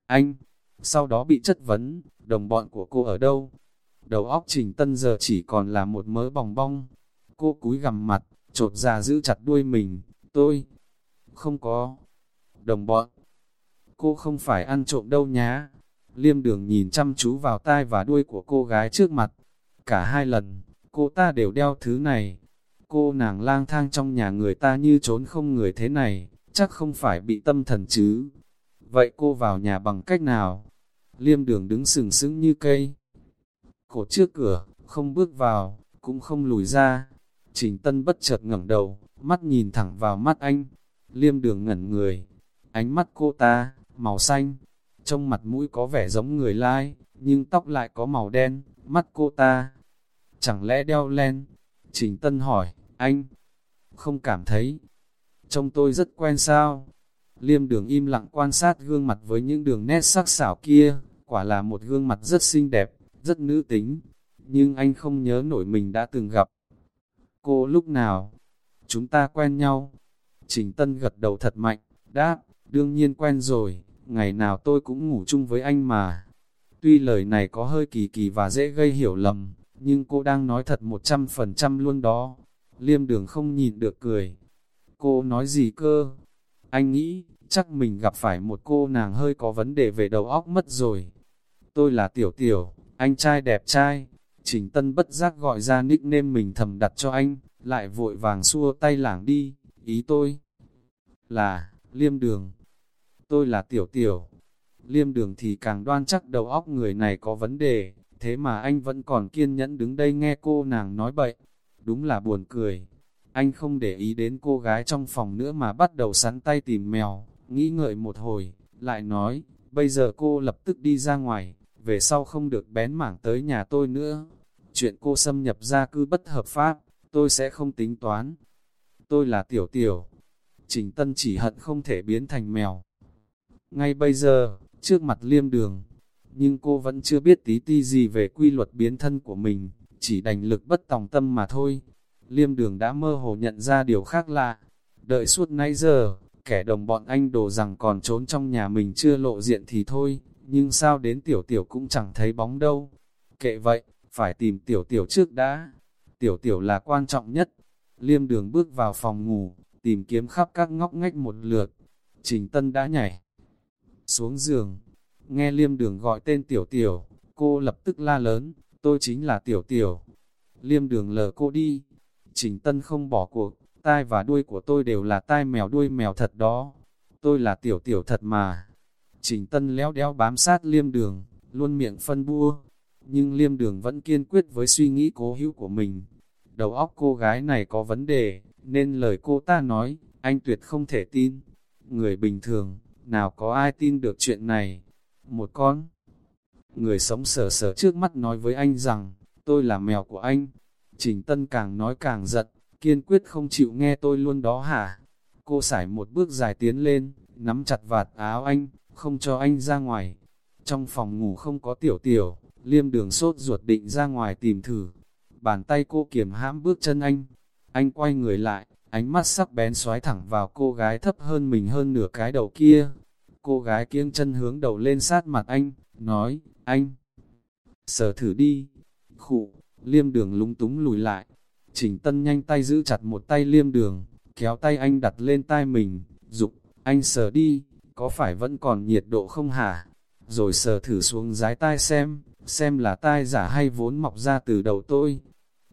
Anh, sau đó bị chất vấn, đồng bọn của cô ở đâu? Đầu óc Trình Tân giờ chỉ còn là một mớ bòng bong. Cô cúi gằm mặt, trột ra dạ giữ chặt đuôi mình, tôi không có đồng bọn. Cô không phải ăn trộm đâu nhá. Liêm đường nhìn chăm chú vào tai và đuôi của cô gái trước mặt. Cả hai lần, cô ta đều đeo thứ này. Cô nàng lang thang trong nhà người ta như trốn không người thế này, chắc không phải bị tâm thần chứ. Vậy cô vào nhà bằng cách nào? Liêm đường đứng sừng sững như cây. Cổ trước cửa, không bước vào, cũng không lùi ra. Trình Tân bất chợt ngẩng đầu, mắt nhìn thẳng vào mắt anh. Liêm đường ngẩn người. Ánh mắt cô ta, màu xanh. Trong mặt mũi có vẻ giống người lai, nhưng tóc lại có màu đen. Mắt cô ta, chẳng lẽ đeo len? Trình Tân hỏi, anh, không cảm thấy. Trông tôi rất quen sao? Liêm đường im lặng quan sát gương mặt với những đường nét sắc sảo kia, quả là một gương mặt rất xinh đẹp, rất nữ tính. Nhưng anh không nhớ nổi mình đã từng gặp. Cô lúc nào? Chúng ta quen nhau. Trình Tân gật đầu thật mạnh, đáp, đương nhiên quen rồi, ngày nào tôi cũng ngủ chung với anh mà. Tuy lời này có hơi kỳ kỳ và dễ gây hiểu lầm, nhưng cô đang nói thật một trăm phần trăm luôn đó. Liêm đường không nhìn được cười. Cô nói gì cơ? Anh nghĩ, chắc mình gặp phải một cô nàng hơi có vấn đề về đầu óc mất rồi. Tôi là Tiểu Tiểu, anh trai đẹp trai. Trình Tân bất giác gọi ra nickname mình thầm đặt cho anh, lại vội vàng xua tay lảng đi, ý tôi là, liêm đường. Tôi là Tiểu Tiểu. Liêm đường thì càng đoan chắc đầu óc người này có vấn đề, thế mà anh vẫn còn kiên nhẫn đứng đây nghe cô nàng nói bậy. Đúng là buồn cười. Anh không để ý đến cô gái trong phòng nữa mà bắt đầu sắn tay tìm mèo, nghĩ ngợi một hồi, lại nói, bây giờ cô lập tức đi ra ngoài, về sau không được bén mảng tới nhà tôi nữa. Chuyện cô xâm nhập gia cư bất hợp pháp, tôi sẽ không tính toán. Tôi là Tiểu Tiểu. Trình Tân chỉ hận không thể biến thành mèo. Ngay bây giờ, trước mặt liêm đường, nhưng cô vẫn chưa biết tí ti gì về quy luật biến thân của mình, chỉ đành lực bất tòng tâm mà thôi. Liêm đường đã mơ hồ nhận ra điều khác lạ. Đợi suốt nãy giờ, kẻ đồng bọn anh đồ rằng còn trốn trong nhà mình chưa lộ diện thì thôi, nhưng sao đến tiểu tiểu cũng chẳng thấy bóng đâu. Kệ vậy, phải tìm tiểu tiểu trước đã. Tiểu tiểu là quan trọng nhất. Liêm đường bước vào phòng ngủ, tìm kiếm khắp các ngóc ngách một lượt. Trình Tân đã nhảy xuống giường, nghe liêm đường gọi tên tiểu tiểu, cô lập tức la lớn, tôi chính là tiểu tiểu. Liêm đường lờ cô đi, Trình Tân không bỏ cuộc, tai và đuôi của tôi đều là tai mèo đuôi mèo thật đó. Tôi là tiểu tiểu thật mà. Trình Tân léo đéo bám sát liêm đường, luôn miệng phân bua. Nhưng liêm đường vẫn kiên quyết với suy nghĩ cố hữu của mình. Đầu óc cô gái này có vấn đề, nên lời cô ta nói, anh tuyệt không thể tin. Người bình thường, nào có ai tin được chuyện này. Một con người sống sờ sờ trước mắt nói với anh rằng, tôi là mèo của anh, Trình Tân càng nói càng giận, kiên quyết không chịu nghe tôi luôn đó hả? Cô sải một bước dài tiến lên, nắm chặt vạt áo anh, không cho anh ra ngoài. Trong phòng ngủ không có tiểu tiểu, liêm đường sốt ruột định ra ngoài tìm thử. Bàn tay cô kiềm hãm bước chân anh. Anh quay người lại, ánh mắt sắc bén xoáy thẳng vào cô gái thấp hơn mình hơn nửa cái đầu kia. Cô gái kiêng chân hướng đầu lên sát mặt anh, nói, anh, sờ thử đi. Khụ, liêm đường lúng túng lùi lại. Trình Tân nhanh tay giữ chặt một tay liêm đường, kéo tay anh đặt lên tai mình, dục anh sờ đi, có phải vẫn còn nhiệt độ không hả? Rồi sờ thử xuống dái tai xem, xem là tai giả hay vốn mọc ra từ đầu tôi.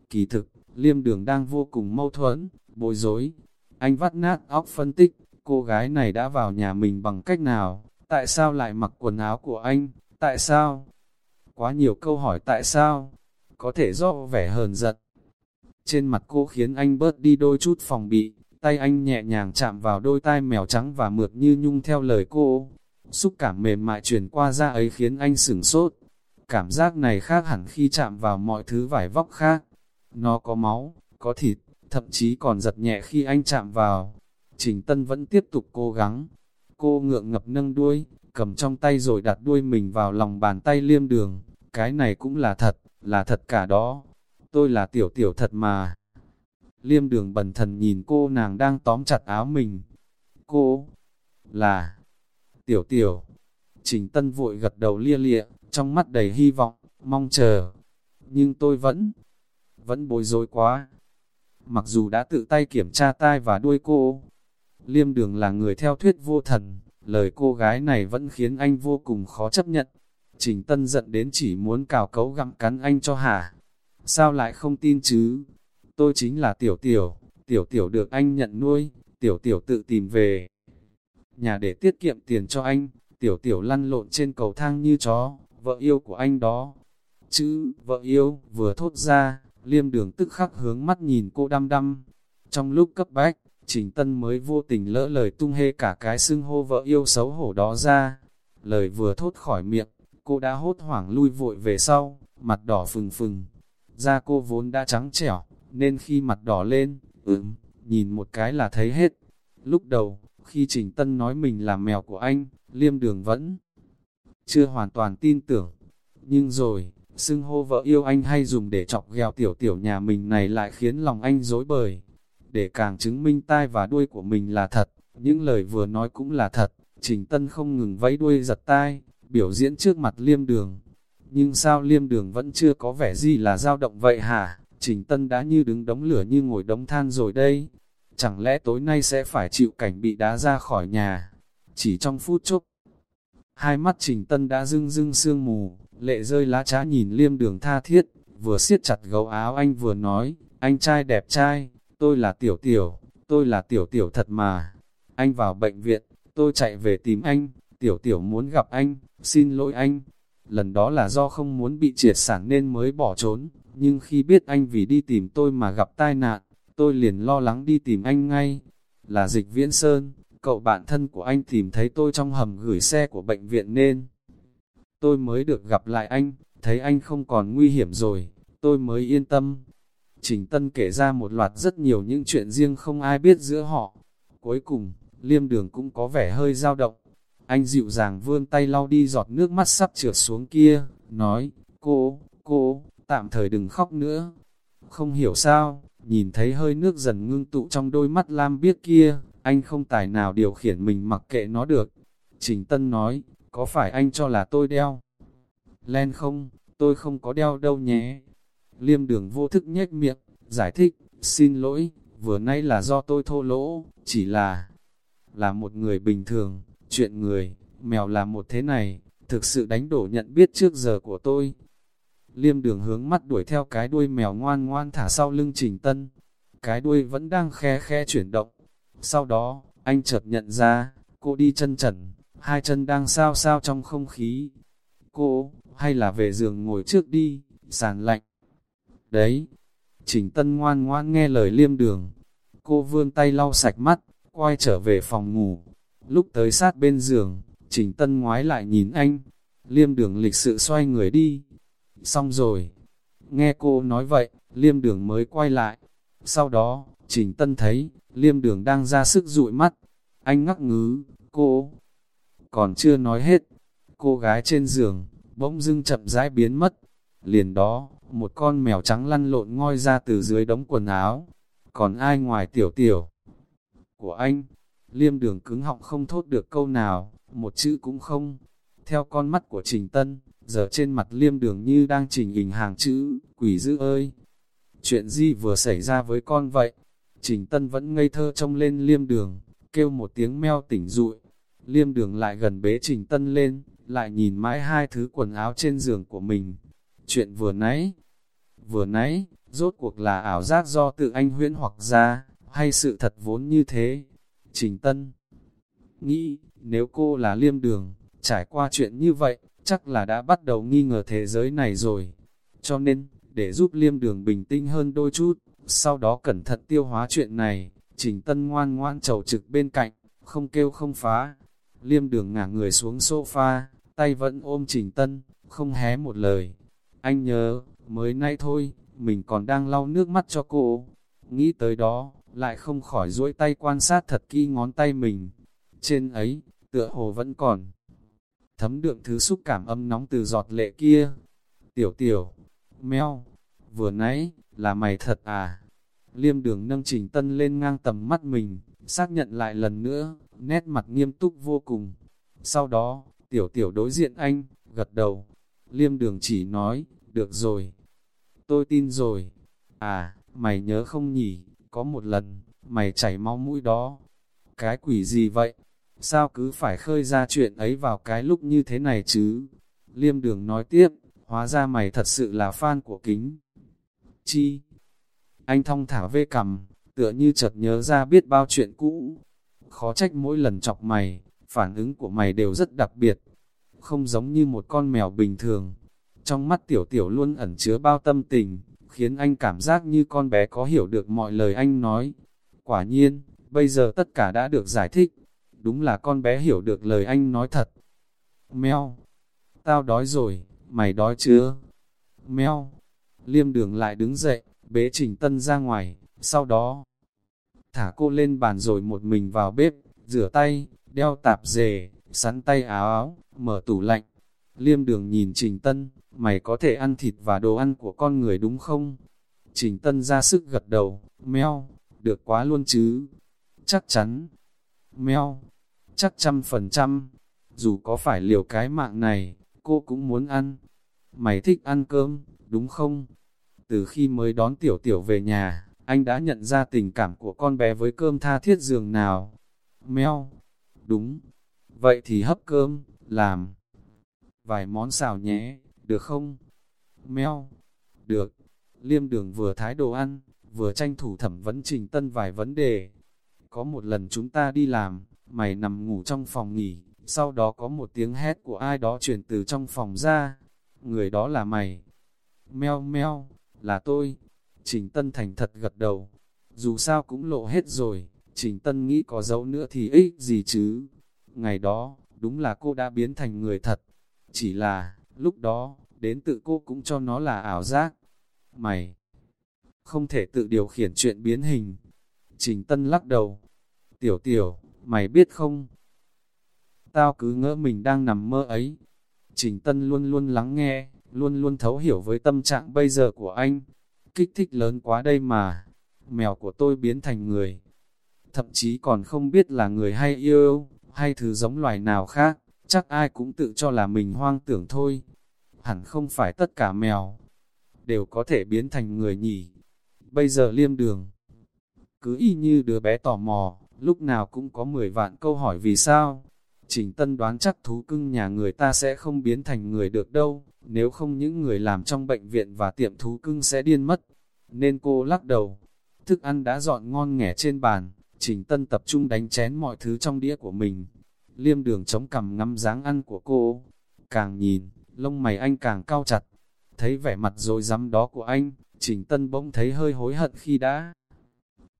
Kỳ thực, liêm đường đang vô cùng mâu thuẫn, bối rối. Anh vắt nát óc phân tích, cô gái này đã vào nhà mình bằng cách nào? Tại sao lại mặc quần áo của anh? Tại sao? Quá nhiều câu hỏi tại sao? có thể do vẻ hờn giận. Trên mặt cô khiến anh bớt đi đôi chút phòng bị, tay anh nhẹ nhàng chạm vào đôi tai mèo trắng và mượt như nhung theo lời cô. xúc cảm mềm mại truyền qua da ấy khiến anh sửng sốt. Cảm giác này khác hẳn khi chạm vào mọi thứ vải vóc khác. Nó có máu, có thịt, thậm chí còn giật nhẹ khi anh chạm vào. Trình Tân vẫn tiếp tục cố gắng. Cô ngượng ngập nâng đuôi, cầm trong tay rồi đặt đuôi mình vào lòng bàn tay liêm đường. Cái này cũng là thật, là thật cả đó. Tôi là tiểu tiểu thật mà. Liêm đường bần thần nhìn cô nàng đang tóm chặt áo mình. Cô là tiểu tiểu. Trình Tân vội gật đầu lia lịa, trong mắt đầy hy vọng, mong chờ. Nhưng tôi vẫn, vẫn bối rối quá. Mặc dù đã tự tay kiểm tra tai và đuôi cô, Liêm đường là người theo thuyết vô thần, lời cô gái này vẫn khiến anh vô cùng khó chấp nhận. Trình Tân giận đến chỉ muốn cào cấu gặm cắn anh cho hả. Sao lại không tin chứ? Tôi chính là Tiểu Tiểu, Tiểu Tiểu được anh nhận nuôi, Tiểu Tiểu tự tìm về. Nhà để tiết kiệm tiền cho anh, Tiểu Tiểu lăn lộn trên cầu thang như chó, vợ yêu của anh đó. Chữ, vợ yêu, vừa thốt ra, liêm đường tức khắc hướng mắt nhìn cô đăm đăm. Trong lúc cấp bách, Trình Tân mới vô tình lỡ lời tung hê cả cái xưng hô vợ yêu xấu hổ đó ra. Lời vừa thốt khỏi miệng, cô đã hốt hoảng lui vội về sau, mặt đỏ phừng phừng. Da cô vốn đã trắng trẻo, nên khi mặt đỏ lên, ừm, nhìn một cái là thấy hết. Lúc đầu, khi Trình Tân nói mình là mèo của anh, liêm đường vẫn chưa hoàn toàn tin tưởng. Nhưng rồi, xưng hô vợ yêu anh hay dùng để chọc ghẹo tiểu tiểu nhà mình này lại khiến lòng anh dối bời. Để càng chứng minh tai và đuôi của mình là thật, những lời vừa nói cũng là thật, Trình Tân không ngừng vẫy đuôi giật tai, biểu diễn trước mặt liêm đường. Nhưng sao liêm đường vẫn chưa có vẻ gì là dao động vậy hả? Trình Tân đã như đứng đống lửa như ngồi đống than rồi đây. Chẳng lẽ tối nay sẽ phải chịu cảnh bị đá ra khỏi nhà? Chỉ trong phút chốc, hai mắt Trình Tân đã rưng rưng sương mù, lệ rơi lá trá nhìn liêm đường tha thiết, vừa siết chặt gấu áo anh vừa nói, anh trai đẹp trai, tôi là tiểu tiểu, tôi là tiểu tiểu thật mà. Anh vào bệnh viện, tôi chạy về tìm anh, tiểu tiểu muốn gặp anh, xin lỗi anh. Lần đó là do không muốn bị triệt sản nên mới bỏ trốn, nhưng khi biết anh vì đi tìm tôi mà gặp tai nạn, tôi liền lo lắng đi tìm anh ngay. Là dịch viễn sơn, cậu bạn thân của anh tìm thấy tôi trong hầm gửi xe của bệnh viện nên tôi mới được gặp lại anh, thấy anh không còn nguy hiểm rồi, tôi mới yên tâm. Trình Tân kể ra một loạt rất nhiều những chuyện riêng không ai biết giữa họ. Cuối cùng, liêm đường cũng có vẻ hơi dao động. Anh dịu dàng vươn tay lau đi giọt nước mắt sắp trượt xuống kia, nói, cô, cô, tạm thời đừng khóc nữa. Không hiểu sao, nhìn thấy hơi nước dần ngưng tụ trong đôi mắt lam biếc kia, anh không tài nào điều khiển mình mặc kệ nó được. Trình Tân nói, có phải anh cho là tôi đeo? Len không, tôi không có đeo đâu nhé. Liêm đường vô thức nhếch miệng, giải thích, xin lỗi, vừa nay là do tôi thô lỗ, chỉ là, là một người bình thường, chuyện người, mèo là một thế này, thực sự đánh đổ nhận biết trước giờ của tôi. Liêm đường hướng mắt đuổi theo cái đuôi mèo ngoan ngoan thả sau lưng trình tân, cái đuôi vẫn đang khe khe chuyển động. Sau đó, anh chợt nhận ra, cô đi chân trần, hai chân đang sao sao trong không khí. Cô, hay là về giường ngồi trước đi, sàn lạnh. Đấy, Trình Tân ngoan ngoan nghe lời liêm đường. Cô vươn tay lau sạch mắt, quay trở về phòng ngủ. Lúc tới sát bên giường, Trình Tân ngoái lại nhìn anh. Liêm đường lịch sự xoay người đi. Xong rồi. Nghe cô nói vậy, liêm đường mới quay lại. Sau đó, Trình Tân thấy, liêm đường đang ra sức dụi mắt. Anh ngắc ngứ, cô. Còn chưa nói hết. Cô gái trên giường, bỗng dưng chậm rãi biến mất. Liền đó, một con mèo trắng lăn lộn ngoi ra từ dưới đống quần áo. Còn ai ngoài tiểu tiểu của anh? Liêm đường cứng họng không thốt được câu nào, một chữ cũng không. Theo con mắt của Trình Tân, giờ trên mặt liêm đường như đang trình hình hàng chữ, quỷ dữ ơi! Chuyện gì vừa xảy ra với con vậy? Trình Tân vẫn ngây thơ trông lên liêm đường, kêu một tiếng meo tỉnh rụi. Liêm đường lại gần bế Trình Tân lên, lại nhìn mãi hai thứ quần áo trên giường của mình. Chuyện vừa nãy, vừa nãy, rốt cuộc là ảo giác do tự anh huyễn hoặc ra, hay sự thật vốn như thế. Trình Tân nghĩ, nếu cô là liêm đường, trải qua chuyện như vậy, chắc là đã bắt đầu nghi ngờ thế giới này rồi. Cho nên, để giúp liêm đường bình tĩnh hơn đôi chút, sau đó cẩn thận tiêu hóa chuyện này, Trình Tân ngoan ngoan trầu trực bên cạnh, không kêu không phá. Liêm đường ngả người xuống sofa, tay vẫn ôm Trình Tân, không hé một lời. Anh nhớ, mới nay thôi, mình còn đang lau nước mắt cho cô. Nghĩ tới đó, lại không khỏi duỗi tay quan sát thật kỹ ngón tay mình. Trên ấy, tựa hồ vẫn còn thấm đượm thứ xúc cảm âm nóng từ giọt lệ kia. Tiểu tiểu, meo, vừa nãy, là mày thật à? Liêm đường nâng trình tân lên ngang tầm mắt mình, xác nhận lại lần nữa, nét mặt nghiêm túc vô cùng. Sau đó, tiểu tiểu đối diện anh, gật đầu. Liêm đường chỉ nói, được rồi. Tôi tin rồi. À, mày nhớ không nhỉ, có một lần, mày chảy máu mũi đó. Cái quỷ gì vậy? Sao cứ phải khơi ra chuyện ấy vào cái lúc như thế này chứ? Liêm đường nói tiếp, hóa ra mày thật sự là fan của kính. Chi? Anh thong thả vê cầm, tựa như chợt nhớ ra biết bao chuyện cũ. Khó trách mỗi lần chọc mày, phản ứng của mày đều rất đặc biệt. Không giống như một con mèo bình thường. Trong mắt tiểu tiểu luôn ẩn chứa bao tâm tình, khiến anh cảm giác như con bé có hiểu được mọi lời anh nói. Quả nhiên, bây giờ tất cả đã được giải thích. Đúng là con bé hiểu được lời anh nói thật. Mèo, tao đói rồi, mày đói chưa? Mèo, liêm đường lại đứng dậy, bế Trình Tân ra ngoài, sau đó thả cô lên bàn rồi một mình vào bếp, rửa tay, đeo tạp dề, sắn tay áo áo, mở tủ lạnh. Liêm đường nhìn Trình Tân, mày có thể ăn thịt và đồ ăn của con người đúng không? Trình Tân ra sức gật đầu, meo, được quá luôn chứ. Chắc chắn. Meo, chắc trăm phần trăm. Dù có phải liều cái mạng này, cô cũng muốn ăn. Mày thích ăn cơm, đúng không? Từ khi mới đón tiểu tiểu về nhà, anh đã nhận ra tình cảm của con bé với cơm tha thiết giường nào. Meo, đúng, vậy thì hấp cơm, làm vài món xào nhé, được không? Meo, được. Liêm đường vừa thái đồ ăn, vừa tranh thủ thẩm vấn trình tân vài vấn đề. Có một lần chúng ta đi làm, mày nằm ngủ trong phòng nghỉ, sau đó có một tiếng hét của ai đó truyền từ trong phòng ra. Người đó là mày. Meo meo, là tôi. Trình Tân thành thật gật đầu. Dù sao cũng lộ hết rồi, Trình Tân nghĩ có dấu nữa thì ích gì chứ. Ngày đó, đúng là cô đã biến thành người thật. Chỉ là, lúc đó, đến tự cô cũng cho nó là ảo giác. Mày, không thể tự điều khiển chuyện biến hình. Trình Tân lắc đầu. Tiểu tiểu, mày biết không? Tao cứ ngỡ mình đang nằm mơ ấy. Trình Tân luôn luôn lắng nghe, luôn luôn thấu hiểu với tâm trạng bây giờ của anh. Kích thích lớn quá đây mà, mèo của tôi biến thành người. Thậm chí còn không biết là người hay yêu, hay thứ giống loài nào khác, chắc ai cũng tự cho là mình hoang tưởng thôi. Hẳn không phải tất cả mèo, đều có thể biến thành người nhỉ. Bây giờ liêm đường, cứ y như đứa bé tò mò, lúc nào cũng có 10 vạn câu hỏi vì sao. Trình Tân đoán chắc thú cưng nhà người ta sẽ không biến thành người được đâu, nếu không những người làm trong bệnh viện và tiệm thú cưng sẽ điên mất. Nên cô lắc đầu, thức ăn đã dọn ngon nghẻ trên bàn, Trình Tân tập trung đánh chén mọi thứ trong đĩa của mình. Liêm đường chống cằm ngắm dáng ăn của cô, càng nhìn, lông mày anh càng cao chặt. Thấy vẻ mặt rồi rắm đó của anh, Trình Tân bỗng thấy hơi hối hận khi đã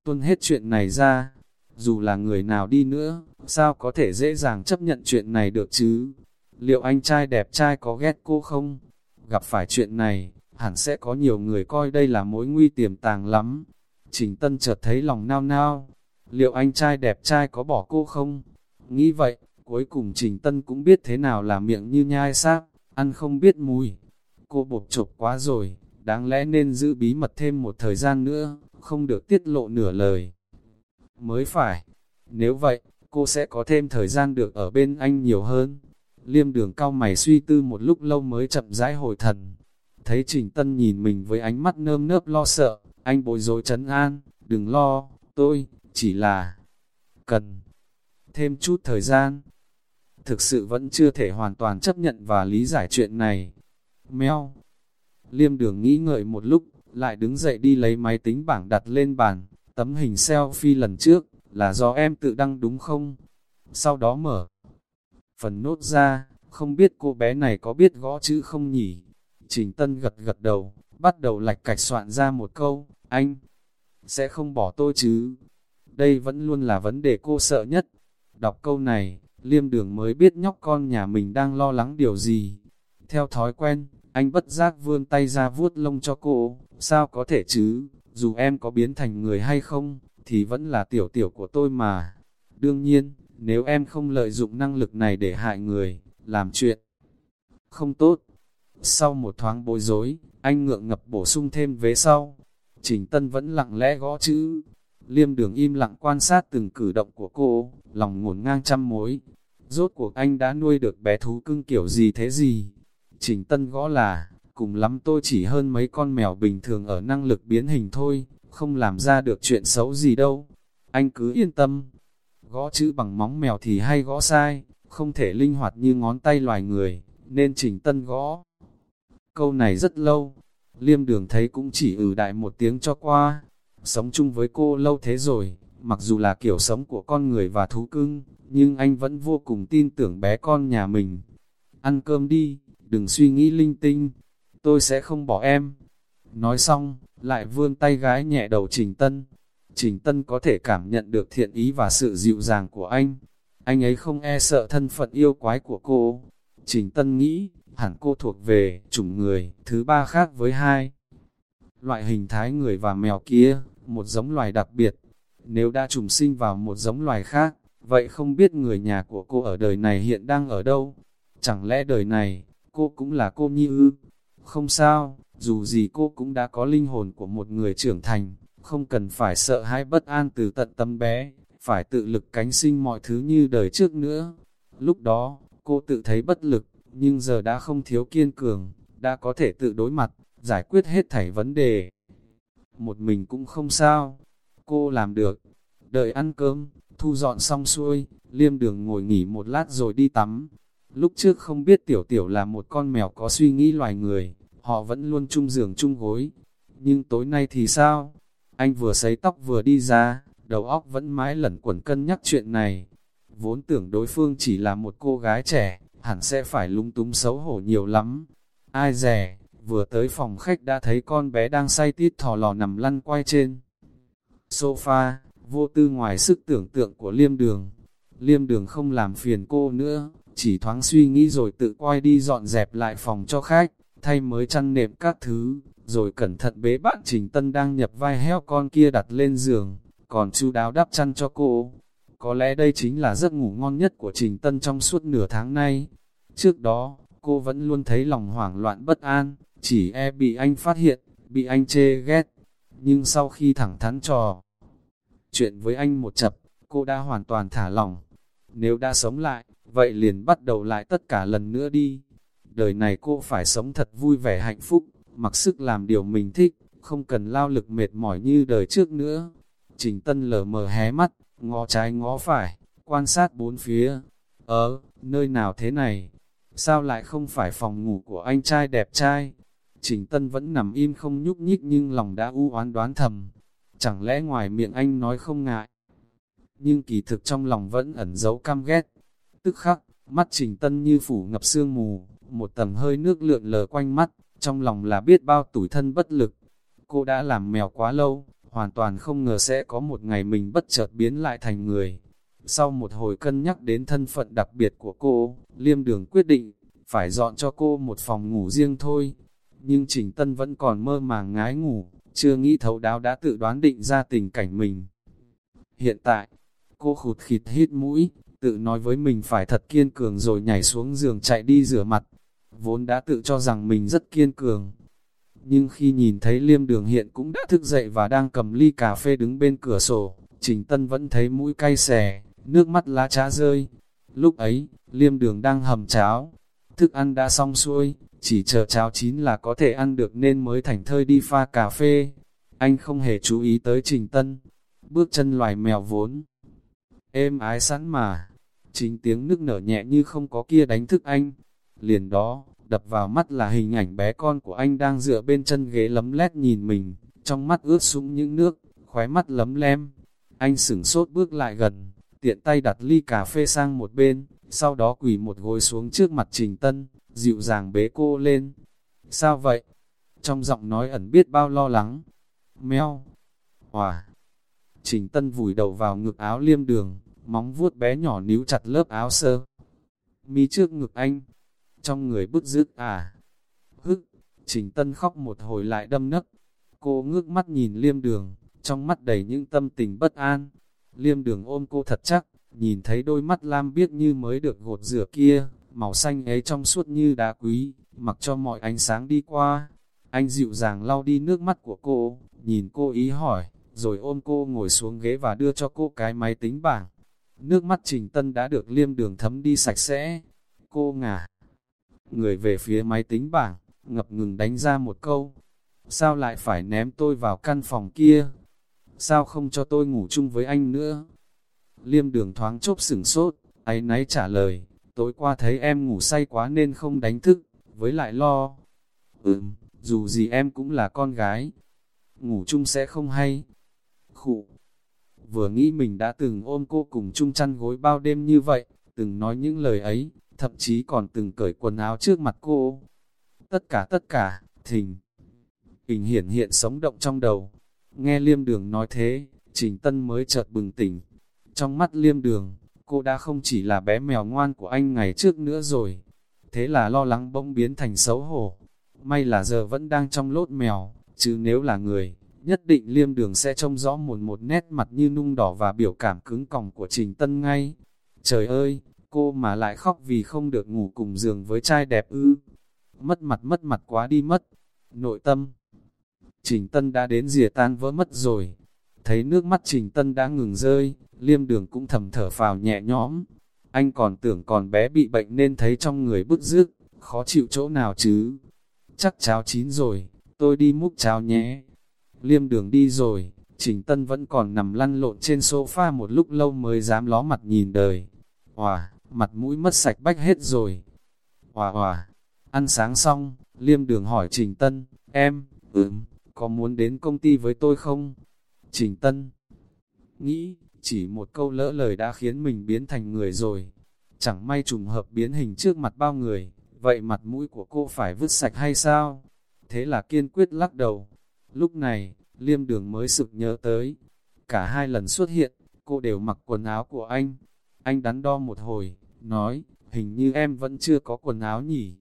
tuân hết chuyện này ra. Dù là người nào đi nữa, sao có thể dễ dàng chấp nhận chuyện này được chứ? Liệu anh trai đẹp trai có ghét cô không? Gặp phải chuyện này, hẳn sẽ có nhiều người coi đây là mối nguy tiềm tàng lắm. Trình Tân chợt thấy lòng nao nao. Liệu anh trai đẹp trai có bỏ cô không? Nghĩ vậy, cuối cùng Trình Tân cũng biết thế nào là miệng như nhai sáp, ăn không biết mùi. Cô bột chộp quá rồi, đáng lẽ nên giữ bí mật thêm một thời gian nữa, không được tiết lộ nửa lời. Mới phải, nếu vậy, cô sẽ có thêm thời gian được ở bên anh nhiều hơn. Liêm đường cao mày suy tư một lúc lâu mới chậm rãi hồi thần. Thấy Trình Tân nhìn mình với ánh mắt nơm nớp lo sợ, anh bối rối chấn an, đừng lo, tôi, chỉ là cần thêm chút thời gian. Thực sự vẫn chưa thể hoàn toàn chấp nhận và lý giải chuyện này. Mèo. Liêm đường nghĩ ngợi một lúc, lại đứng dậy đi lấy máy tính bảng đặt lên bàn, tấm hình selfie lần trước, là do em tự đăng đúng không? Sau đó mở phần nốt ra, không biết cô bé này có biết gõ chữ không nhỉ? Trình Tân gật gật đầu, bắt đầu lạch cạch soạn ra một câu, anh, sẽ không bỏ tôi chứ? Đây vẫn luôn là vấn đề cô sợ nhất. Đọc câu này, liêm đường mới biết nhóc con nhà mình đang lo lắng điều gì. Theo thói quen, anh bất giác vươn tay ra vuốt lông cho cô, sao có thể chứ, dù em có biến thành người hay không, thì vẫn là tiểu tiểu của tôi mà. Đương nhiên, nếu em không lợi dụng năng lực này để hại người, làm chuyện không tốt. Sau một thoáng bối rối, anh ngượng ngập bổ sung thêm vế sau. Trình Tân vẫn lặng lẽ gõ chữ. Liêm đường im lặng quan sát từng cử động của cô, lòng ngổn ngang trăm mối. Rốt cuộc anh đã nuôi được bé thú cưng kiểu gì thế gì? Trình Tân gõ là, cùng lắm tôi chỉ hơn mấy con mèo bình thường ở năng lực biến hình thôi, không làm ra được chuyện xấu gì đâu. Anh cứ yên tâm. Gõ chữ bằng móng mèo thì hay gõ sai, không thể linh hoạt như ngón tay loài người, nên Trình Tân gõ. Câu này rất lâu, liêm đường thấy cũng chỉ ử ừ đại một tiếng cho qua. Sống chung với cô lâu thế rồi, mặc dù là kiểu sống của con người và thú cưng, nhưng anh vẫn vô cùng tin tưởng bé con nhà mình. Ăn cơm đi, đừng suy nghĩ linh tinh, tôi sẽ không bỏ em. Nói xong, lại vươn tay gái nhẹ đầu Trình Tân. Trình Tân có thể cảm nhận được thiện ý và sự dịu dàng của anh. Anh ấy không e sợ thân phận yêu quái của cô. Trình Tân nghĩ, hẳn cô thuộc về chủng người thứ ba khác với hai. Loại hình thái người và mèo kia, một giống loài đặc biệt. Nếu đã trùng sinh vào một giống loài khác, vậy không biết người nhà của cô ở đời này hiện đang ở đâu? Chẳng lẽ đời này, cô cũng là cô Nhi ư? Không sao, dù gì cô cũng đã có linh hồn của một người trưởng thành, không cần phải sợ hãi bất an từ tận tâm bé, phải tự lực cánh sinh mọi thứ như đời trước nữa. Lúc đó, cô tự thấy bất lực, nhưng giờ đã không thiếu kiên cường, đã có thể tự đối mặt, giải quyết hết thảy vấn đề. Một mình cũng không sao, cô làm được. Đợi ăn cơm, thu dọn xong xuôi, liêm đường ngồi nghỉ một lát rồi đi tắm. Lúc trước không biết tiểu tiểu là một con mèo có suy nghĩ loài người, họ vẫn luôn chung giường chung gối. Nhưng tối nay thì sao? Anh vừa sấy tóc vừa đi ra, đầu óc vẫn mãi lẩn quẩn cân nhắc chuyện này. Vốn tưởng đối phương chỉ là một cô gái trẻ, hẳn sẽ phải lung túng xấu hổ nhiều lắm. Ai rẻ, vừa tới phòng khách đã thấy con bé đang say tít thò lò nằm lăn quay trên. Sofa, vô tư ngoài sức tưởng tượng của liêm đường. Liêm đường không làm phiền cô nữa, chỉ thoáng suy nghĩ rồi tự quay đi dọn dẹp lại phòng cho khách, thay mới chăn nệm các thứ, rồi cẩn thận bế bạn Trình Tân đang nhập vai heo con kia đặt lên giường, còn chu đáo đắp chăn cho cô. Có lẽ đây chính là giấc ngủ ngon nhất của Trình Tân trong suốt nửa tháng nay. Trước đó, cô vẫn luôn thấy lòng hoảng loạn bất an, chỉ e bị anh phát hiện, bị anh chê ghét. Nhưng sau khi thẳng thắn trò chuyện với anh một chập, cô đã hoàn toàn thả lòng. Nếu đã sống lại, vậy liền bắt đầu lại tất cả lần nữa đi. Đời này cô phải sống thật vui vẻ hạnh phúc, mặc sức làm điều mình thích, không cần lao lực mệt mỏi như đời trước nữa. Trình Tân lờ mờ hé mắt, ngó trái ngó phải, quan sát bốn phía. Ờ, nơi nào thế này? Sao lại không phải phòng ngủ của anh trai đẹp trai? Trình Tân vẫn nằm im không nhúc nhích nhưng lòng đã u oán đoán thầm. Chẳng lẽ ngoài miệng anh nói không ngại? Nhưng kỳ thực trong lòng vẫn ẩn giấu căm ghét. Tức khắc, mắt Trình Tân như phủ ngập sương mù, một tầng hơi nước lượn lờ quanh mắt, trong lòng là biết bao tủi thân bất lực. Cô đã làm mèo quá lâu, hoàn toàn không ngờ sẽ có một ngày mình bất chợt biến lại thành người. Sau một hồi cân nhắc đến thân phận đặc biệt của cô, Liêm Đường quyết định, phải dọn cho cô một phòng ngủ riêng thôi. Nhưng Trình Tân vẫn còn mơ màng ngái ngủ, chưa nghĩ thấu đáo đã tự đoán định ra tình cảnh mình. Hiện tại, cô khụt khịt hít mũi, tự nói với mình phải thật kiên cường rồi nhảy xuống giường chạy đi rửa mặt. Vốn đã tự cho rằng mình rất kiên cường. Nhưng khi nhìn thấy liêm đường hiện cũng đã thức dậy và đang cầm ly cà phê đứng bên cửa sổ, Trình Tân vẫn thấy mũi cay xè, nước mắt lá trá rơi. Lúc ấy, liêm đường đang hầm cháo, thức ăn đã xong xuôi, chỉ chờ cháo chín là có thể ăn được nên mới thành thơi đi pha cà phê. Anh không hề chú ý tới Trình Tân, bước chân loài mèo vốn. Êm ái sẵn mà, chính tiếng nước nở nhẹ như không có kia đánh thức anh. Liền đó, đập vào mắt là hình ảnh bé con của anh đang dựa bên chân ghế lấm lét nhìn mình, trong mắt ướt sũng những nước, khóe mắt lấm lem. Anh sửng sốt bước lại gần, tiện tay đặt ly cà phê sang một bên, sau đó quỳ một gối xuống trước mặt Trình Tân, dịu dàng bế cô lên. Sao vậy? Trong giọng nói ẩn biết bao lo lắng. Mèo. Hòa. Trình Tân vùi đầu vào ngực áo liêm đường, móng vuốt bé nhỏ níu chặt lớp áo sơ. Mi trước ngực anh, trong người bức rứt à. Hức, Trình Tân khóc một hồi lại đâm nấc. Cô ngước mắt nhìn liêm đường, trong mắt đầy những tâm tình bất an. Liêm đường ôm cô thật chắc, nhìn thấy đôi mắt lam biếc như mới được gột rửa kia, màu xanh ấy trong suốt như đá quý, mặc cho mọi ánh sáng đi qua. Anh dịu dàng lau đi nước mắt của cô, nhìn cô ý hỏi, rồi ôm cô ngồi xuống ghế và đưa cho cô cái máy tính bảng. Nước mắt Trình Tân đã được liêm đường thấm đi sạch sẽ. Cô ngả người về phía máy tính bảng, ngập ngừng đánh ra một câu. Sao lại phải ném tôi vào căn phòng kia? Sao không cho tôi ngủ chung với anh nữa? Liêm đường thoáng chốc sửng sốt, ấy náy trả lời, tối qua thấy em ngủ say quá nên không đánh thức, với lại lo. Ừm, dù gì em cũng là con gái, ngủ chung sẽ không hay. Khụ, vừa nghĩ mình đã từng ôm cô cùng chung chăn gối bao đêm như vậy, từng nói những lời ấy, thậm chí còn từng cởi quần áo trước mặt cô. Tất cả tất cả, thình, hình hiển hiện sống động trong đầu. Nghe liêm đường nói thế, Trình Tân mới chợt bừng tỉnh. Trong mắt liêm đường, cô đã không chỉ là bé mèo ngoan của anh ngày trước nữa rồi. Thế là lo lắng bỗng biến thành xấu hổ. May là giờ vẫn đang trong lốt mèo, chứ nếu là người, nhất định liêm đường sẽ trông rõ một một nét mặt như nung đỏ và biểu cảm cứng còng của Trình Tân ngay. Trời ơi, cô mà lại khóc vì không được ngủ cùng giường với trai đẹp ư. Mất mặt mất mặt quá đi mất. Nội tâm. Trình Tân đã đến rìa tan vỡ mất rồi. Thấy nước mắt Trình Tân đã ngừng rơi, liêm đường cũng thầm thở phào nhẹ nhõm. Anh còn tưởng còn bé bị bệnh nên thấy trong người bức rước, khó chịu chỗ nào chứ. Chắc cháo chín rồi, tôi đi múc cháo nhé. Liêm đường đi rồi, Trình Tân vẫn còn nằm lăn lộn trên sofa một lúc lâu mới dám ló mặt nhìn đời. Hòa, mặt mũi mất sạch bách hết rồi. Hòa hòa, ăn sáng xong, liêm đường hỏi Trình Tân, em, ừm, có muốn đến công ty với tôi không? Trình Tân nghĩ, chỉ một câu lỡ lời đã khiến mình biến thành người rồi. Chẳng may trùng hợp biến hình trước mặt bao người, vậy mặt mũi của cô phải vứt sạch hay sao? Thế là kiên quyết lắc đầu. Lúc này, liêm đường mới sực nhớ tới. Cả hai lần xuất hiện, cô đều mặc quần áo của anh. Anh đắn đo một hồi, nói, hình như em vẫn chưa có quần áo nhỉ,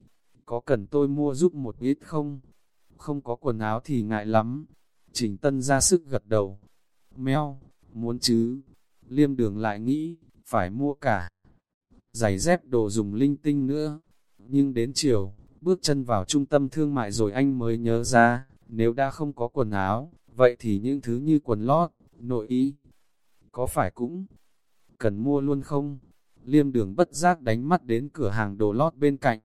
có cần tôi mua giúp một ít không? Không có quần áo thì ngại lắm. Trình Tân ra sức gật đầu. Mèo, muốn chứ? Liêm đường lại nghĩ, phải mua cả. Giày dép đồ dùng linh tinh nữa. Nhưng đến chiều, bước chân vào trung tâm thương mại rồi anh mới nhớ ra, nếu đã không có quần áo, vậy thì những thứ như quần lót, nội y, có phải cũng cần mua luôn không? Liêm đường bất giác đánh mắt đến cửa hàng đồ lót bên cạnh.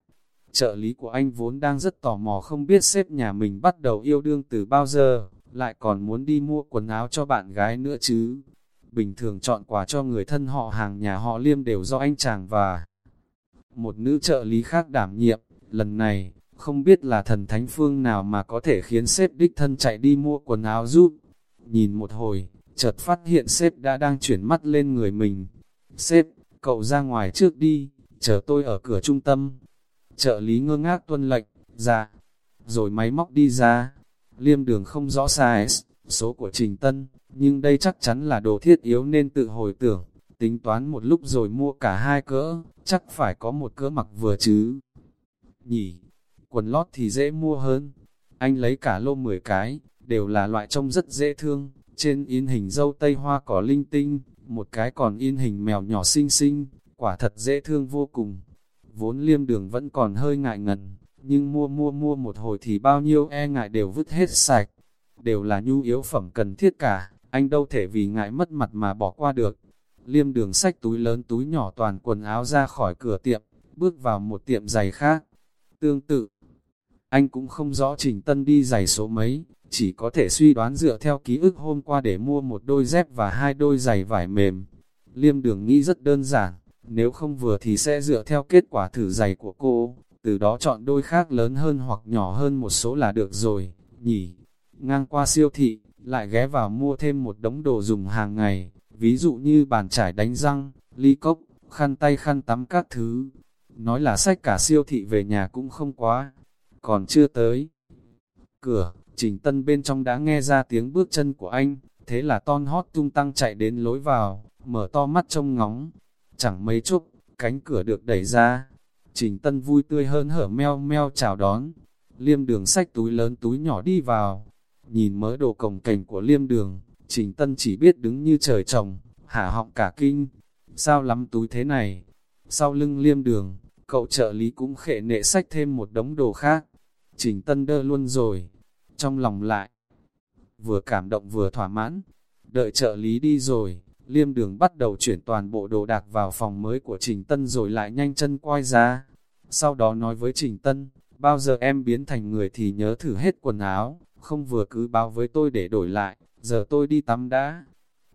Trợ lý của anh vốn đang rất tò mò không biết sếp nhà mình bắt đầu yêu đương từ bao giờ, lại còn muốn đi mua quần áo cho bạn gái nữa chứ. Bình thường chọn quà cho người thân họ hàng nhà họ Liêm đều do anh chàng và một nữ trợ lý khác đảm nhiệm. Lần này, không biết là thần thánh phương nào mà có thể khiến sếp đích thân chạy đi mua quần áo giúp. Nhìn một hồi, chợt phát hiện sếp đã đang chuyển mắt lên người mình. Sếp, cậu ra ngoài trước đi, chờ tôi ở cửa trung tâm. Trợ lý ngơ ngác tuân lệnh, ra, rồi máy móc đi ra. Liêm đường không rõ size, số của Trình Tân, nhưng đây chắc chắn là đồ thiết yếu nên tự hồi tưởng, tính toán một lúc rồi mua cả hai cỡ, chắc phải có một cỡ mặc vừa chứ. Nhỉ, quần lót thì dễ mua hơn. Anh lấy cả lô 10 cái, đều là loại trông rất dễ thương, trên in hình dâu tây hoa cỏ linh tinh, một cái còn in hình mèo nhỏ xinh xinh, quả thật dễ thương vô cùng. Vốn liêm đường vẫn còn hơi ngại ngần, nhưng mua mua mua một hồi thì bao nhiêu e ngại đều vứt hết sạch. Đều là nhu yếu phẩm cần thiết cả, anh đâu thể vì ngại mất mặt mà bỏ qua được. Liêm đường sách túi lớn túi nhỏ toàn quần áo ra khỏi cửa tiệm, bước vào một tiệm giày khác. Tương tự, anh cũng không rõ Trình Tân đi giày số mấy, chỉ có thể suy đoán dựa theo ký ức hôm qua để mua một đôi dép và hai đôi giày vải mềm. Liêm đường nghĩ rất đơn giản, nếu không vừa thì sẽ dựa theo kết quả thử giày của cô, từ đó chọn đôi khác lớn hơn hoặc nhỏ hơn một số là được rồi, nhỉ. Ngang qua siêu thị, lại ghé vào mua thêm một đống đồ dùng hàng ngày, ví dụ như bàn chải đánh răng, ly cốc, khăn tay khăn tắm các thứ. Nói là sách cả siêu thị về nhà cũng không quá, còn chưa tới. Cửa, Trình Tân bên trong đã nghe ra tiếng bước chân của anh, thế là ton hót tung tăng chạy đến lối vào, mở to mắt trông ngóng. Chẳng mấy chốc, cánh cửa được đẩy ra. Trình Tân vui tươi hơn hở meo meo chào đón. Liêm đường sách túi lớn túi nhỏ đi vào. Nhìn mớ đồ cồng cảnh của liêm đường, Trình Tân chỉ biết đứng như trời trồng, hả họng cả kinh. Sao lắm túi thế này? Sau lưng liêm đường, cậu trợ lý cũng khệ nệ sách thêm một đống đồ khác. Trình Tân đơ luôn rồi, trong lòng lại. Vừa cảm động vừa thỏa mãn, đợi trợ lý đi rồi, liêm đường bắt đầu chuyển toàn bộ đồ đạc vào phòng mới của Trình Tân rồi lại nhanh chân quay ra. Sau đó nói với Trình Tân, bao giờ em biến thành người thì nhớ thử hết quần áo, không vừa cứ báo với tôi để đổi lại, giờ tôi đi tắm đã.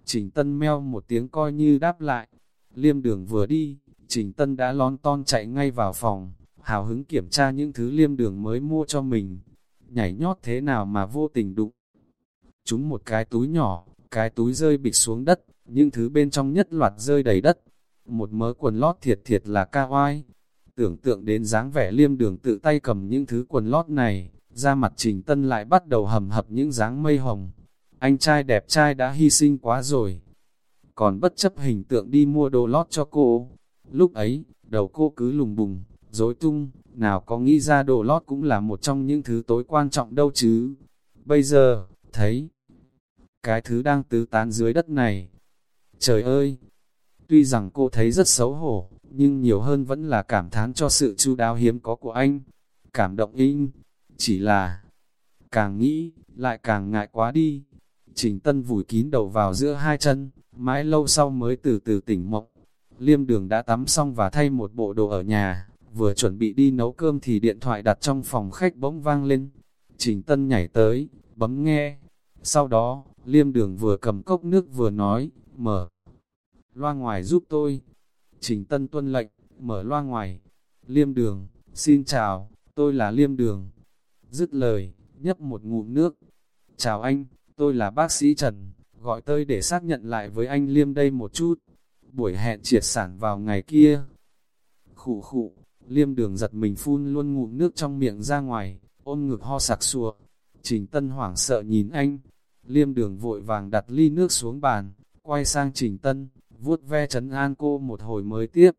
Trình Tân meo một tiếng coi như đáp lại, liêm đường vừa đi, Trình Tân đã lon ton chạy ngay vào phòng, hào hứng kiểm tra những thứ liêm đường mới mua cho mình. Nhảy nhót thế nào mà vô tình đụng. Chúng một cái túi nhỏ, cái túi rơi bịch xuống đất, những thứ bên trong nhất loạt rơi đầy đất. Một mớ quần lót thiệt thiệt là ca oai. Tưởng tượng đến dáng vẻ liêm đường tự tay cầm những thứ quần lót này, ra mặt trình tân lại bắt đầu hầm hập những dáng mây hồng. Anh trai đẹp trai đã hy sinh quá rồi. Còn bất chấp hình tượng đi mua đồ lót cho cô. Lúc ấy, đầu cô cứ lùng bùng, dối tung, nào có nghĩ ra đồ lót cũng là một trong những thứ tối quan trọng đâu chứ. Bây giờ, thấy, cái thứ đang tứ tán dưới đất này. Trời ơi! Tuy rằng cô thấy rất xấu hổ, nhưng nhiều hơn vẫn là cảm thán cho sự chu đáo hiếm có của anh. Cảm động in, chỉ là càng nghĩ, lại càng ngại quá đi. Trình Tân vùi kín đầu vào giữa hai chân, mãi lâu sau mới từ từ tỉnh mộng. Liêm đường đã tắm xong và thay một bộ đồ ở nhà, vừa chuẩn bị đi nấu cơm thì điện thoại đặt trong phòng khách bỗng vang lên. Trình Tân nhảy tới, bấm nghe. Sau đó, liêm đường vừa cầm cốc nước vừa nói, mở loa ngoài giúp tôi. Trình Tân tuân lệnh, mở loa ngoài. Liêm đường, xin chào, tôi là Liêm đường. Dứt lời, nhấp một ngụm nước. Chào anh, tôi là bác sĩ Trần, gọi tôi để xác nhận lại với anh Liêm đây một chút. Buổi hẹn triệt sản vào ngày kia. Khụ khụ, Liêm đường giật mình phun luôn ngụm nước trong miệng ra ngoài, ôm ngực ho sặc sụa. Trình Tân hoảng sợ nhìn anh. Liêm đường vội vàng đặt ly nước xuống bàn, quay sang Trình Tân, vuốt ve chấn an cô một hồi mới tiếp.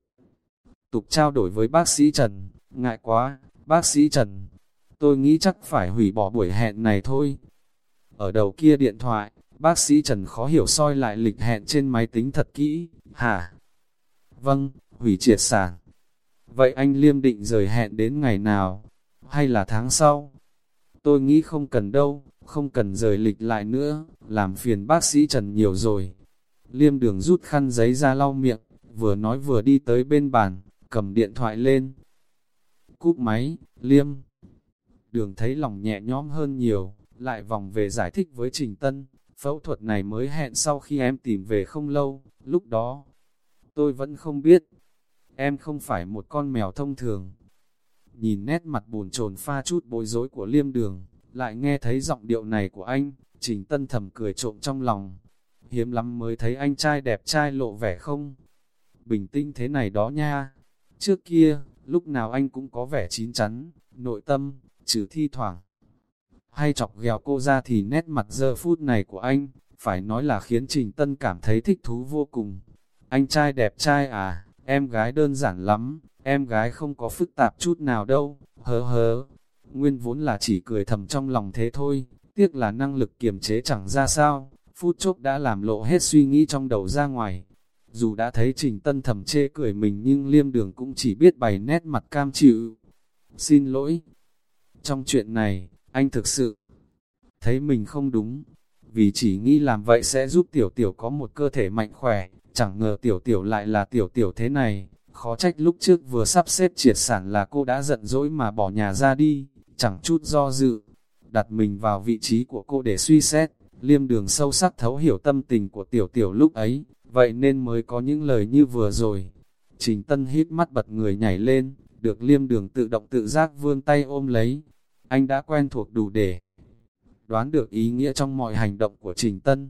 Tục trao đổi với bác sĩ Trần, ngại quá, bác sĩ Trần, tôi nghĩ chắc phải hủy bỏ buổi hẹn này thôi. Ở đầu kia điện thoại, bác sĩ Trần khó hiểu soi lại lịch hẹn trên máy tính thật kỹ, hả? Vâng, hủy triệt sản. Vậy anh liêm định rời hẹn đến ngày nào? Hay là tháng sau? Tôi nghĩ không cần đâu, không cần rời lịch lại nữa, làm phiền bác sĩ Trần nhiều rồi. Liêm đường rút khăn giấy ra lau miệng, vừa nói vừa đi tới bên bàn, cầm điện thoại lên. Cúp máy, Liêm. Đường thấy lòng nhẹ nhõm hơn nhiều, lại vòng về giải thích với Trình Tân. Phẫu thuật này mới hẹn sau khi em tìm về không lâu, lúc đó. Tôi vẫn không biết. Em không phải một con mèo thông thường. Nhìn nét mặt buồn chồn pha chút bối rối của liêm đường, lại nghe thấy giọng điệu này của anh, Trình Tân thầm cười trộm trong lòng hiếm lắm mới thấy anh trai đẹp trai lộ vẻ không? Bình tĩnh thế này đó nha. Trước kia, lúc nào anh cũng có vẻ chín chắn, nội tâm, trừ thi thoảng. Hay chọc ghẹo cô ra thì nét mặt giờ phút này của anh, phải nói là khiến Trình Tân cảm thấy thích thú vô cùng. Anh trai đẹp trai à, em gái đơn giản lắm, em gái không có phức tạp chút nào đâu, hớ hớ. Nguyên vốn là chỉ cười thầm trong lòng thế thôi, tiếc là năng lực kiềm chế chẳng ra sao, phút chốc đã làm lộ hết suy nghĩ trong đầu ra ngoài. Dù đã thấy Trình Tân thầm chê cười mình nhưng liêm đường cũng chỉ biết bày nét mặt cam chịu. Xin lỗi. Trong chuyện này, anh thực sự thấy mình không đúng. Vì chỉ nghĩ làm vậy sẽ giúp tiểu tiểu có một cơ thể mạnh khỏe, chẳng ngờ tiểu tiểu lại là tiểu tiểu thế này. Khó trách lúc trước vừa sắp xếp triệt sản là cô đã giận dỗi mà bỏ nhà ra đi, chẳng chút do dự. Đặt mình vào vị trí của cô để suy xét, Liêm đường sâu sắc thấu hiểu tâm tình của tiểu tiểu lúc ấy, vậy nên mới có những lời như vừa rồi. Trình Tân hít mắt bật người nhảy lên, được liêm đường tự động tự giác vươn tay ôm lấy. Anh đã quen thuộc đủ để đoán được ý nghĩa trong mọi hành động của Trình Tân.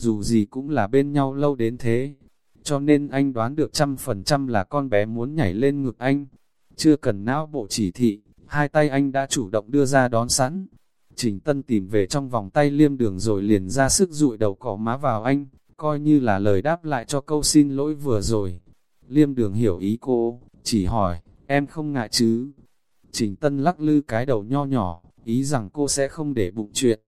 Dù gì cũng là bên nhau lâu đến thế, cho nên anh đoán được trăm phần trăm là con bé muốn nhảy lên ngực anh. Chưa cần não bộ chỉ thị, hai tay anh đã chủ động đưa ra đón sẵn, Trình Tân tìm về trong vòng tay liêm đường rồi liền ra sức rụi đầu cỏ má vào anh, coi như là lời đáp lại cho câu xin lỗi vừa rồi. Liêm đường hiểu ý cô, chỉ hỏi, em không ngại chứ? Trình Tân lắc lư cái đầu nho nhỏ, ý rằng cô sẽ không để bụng chuyện.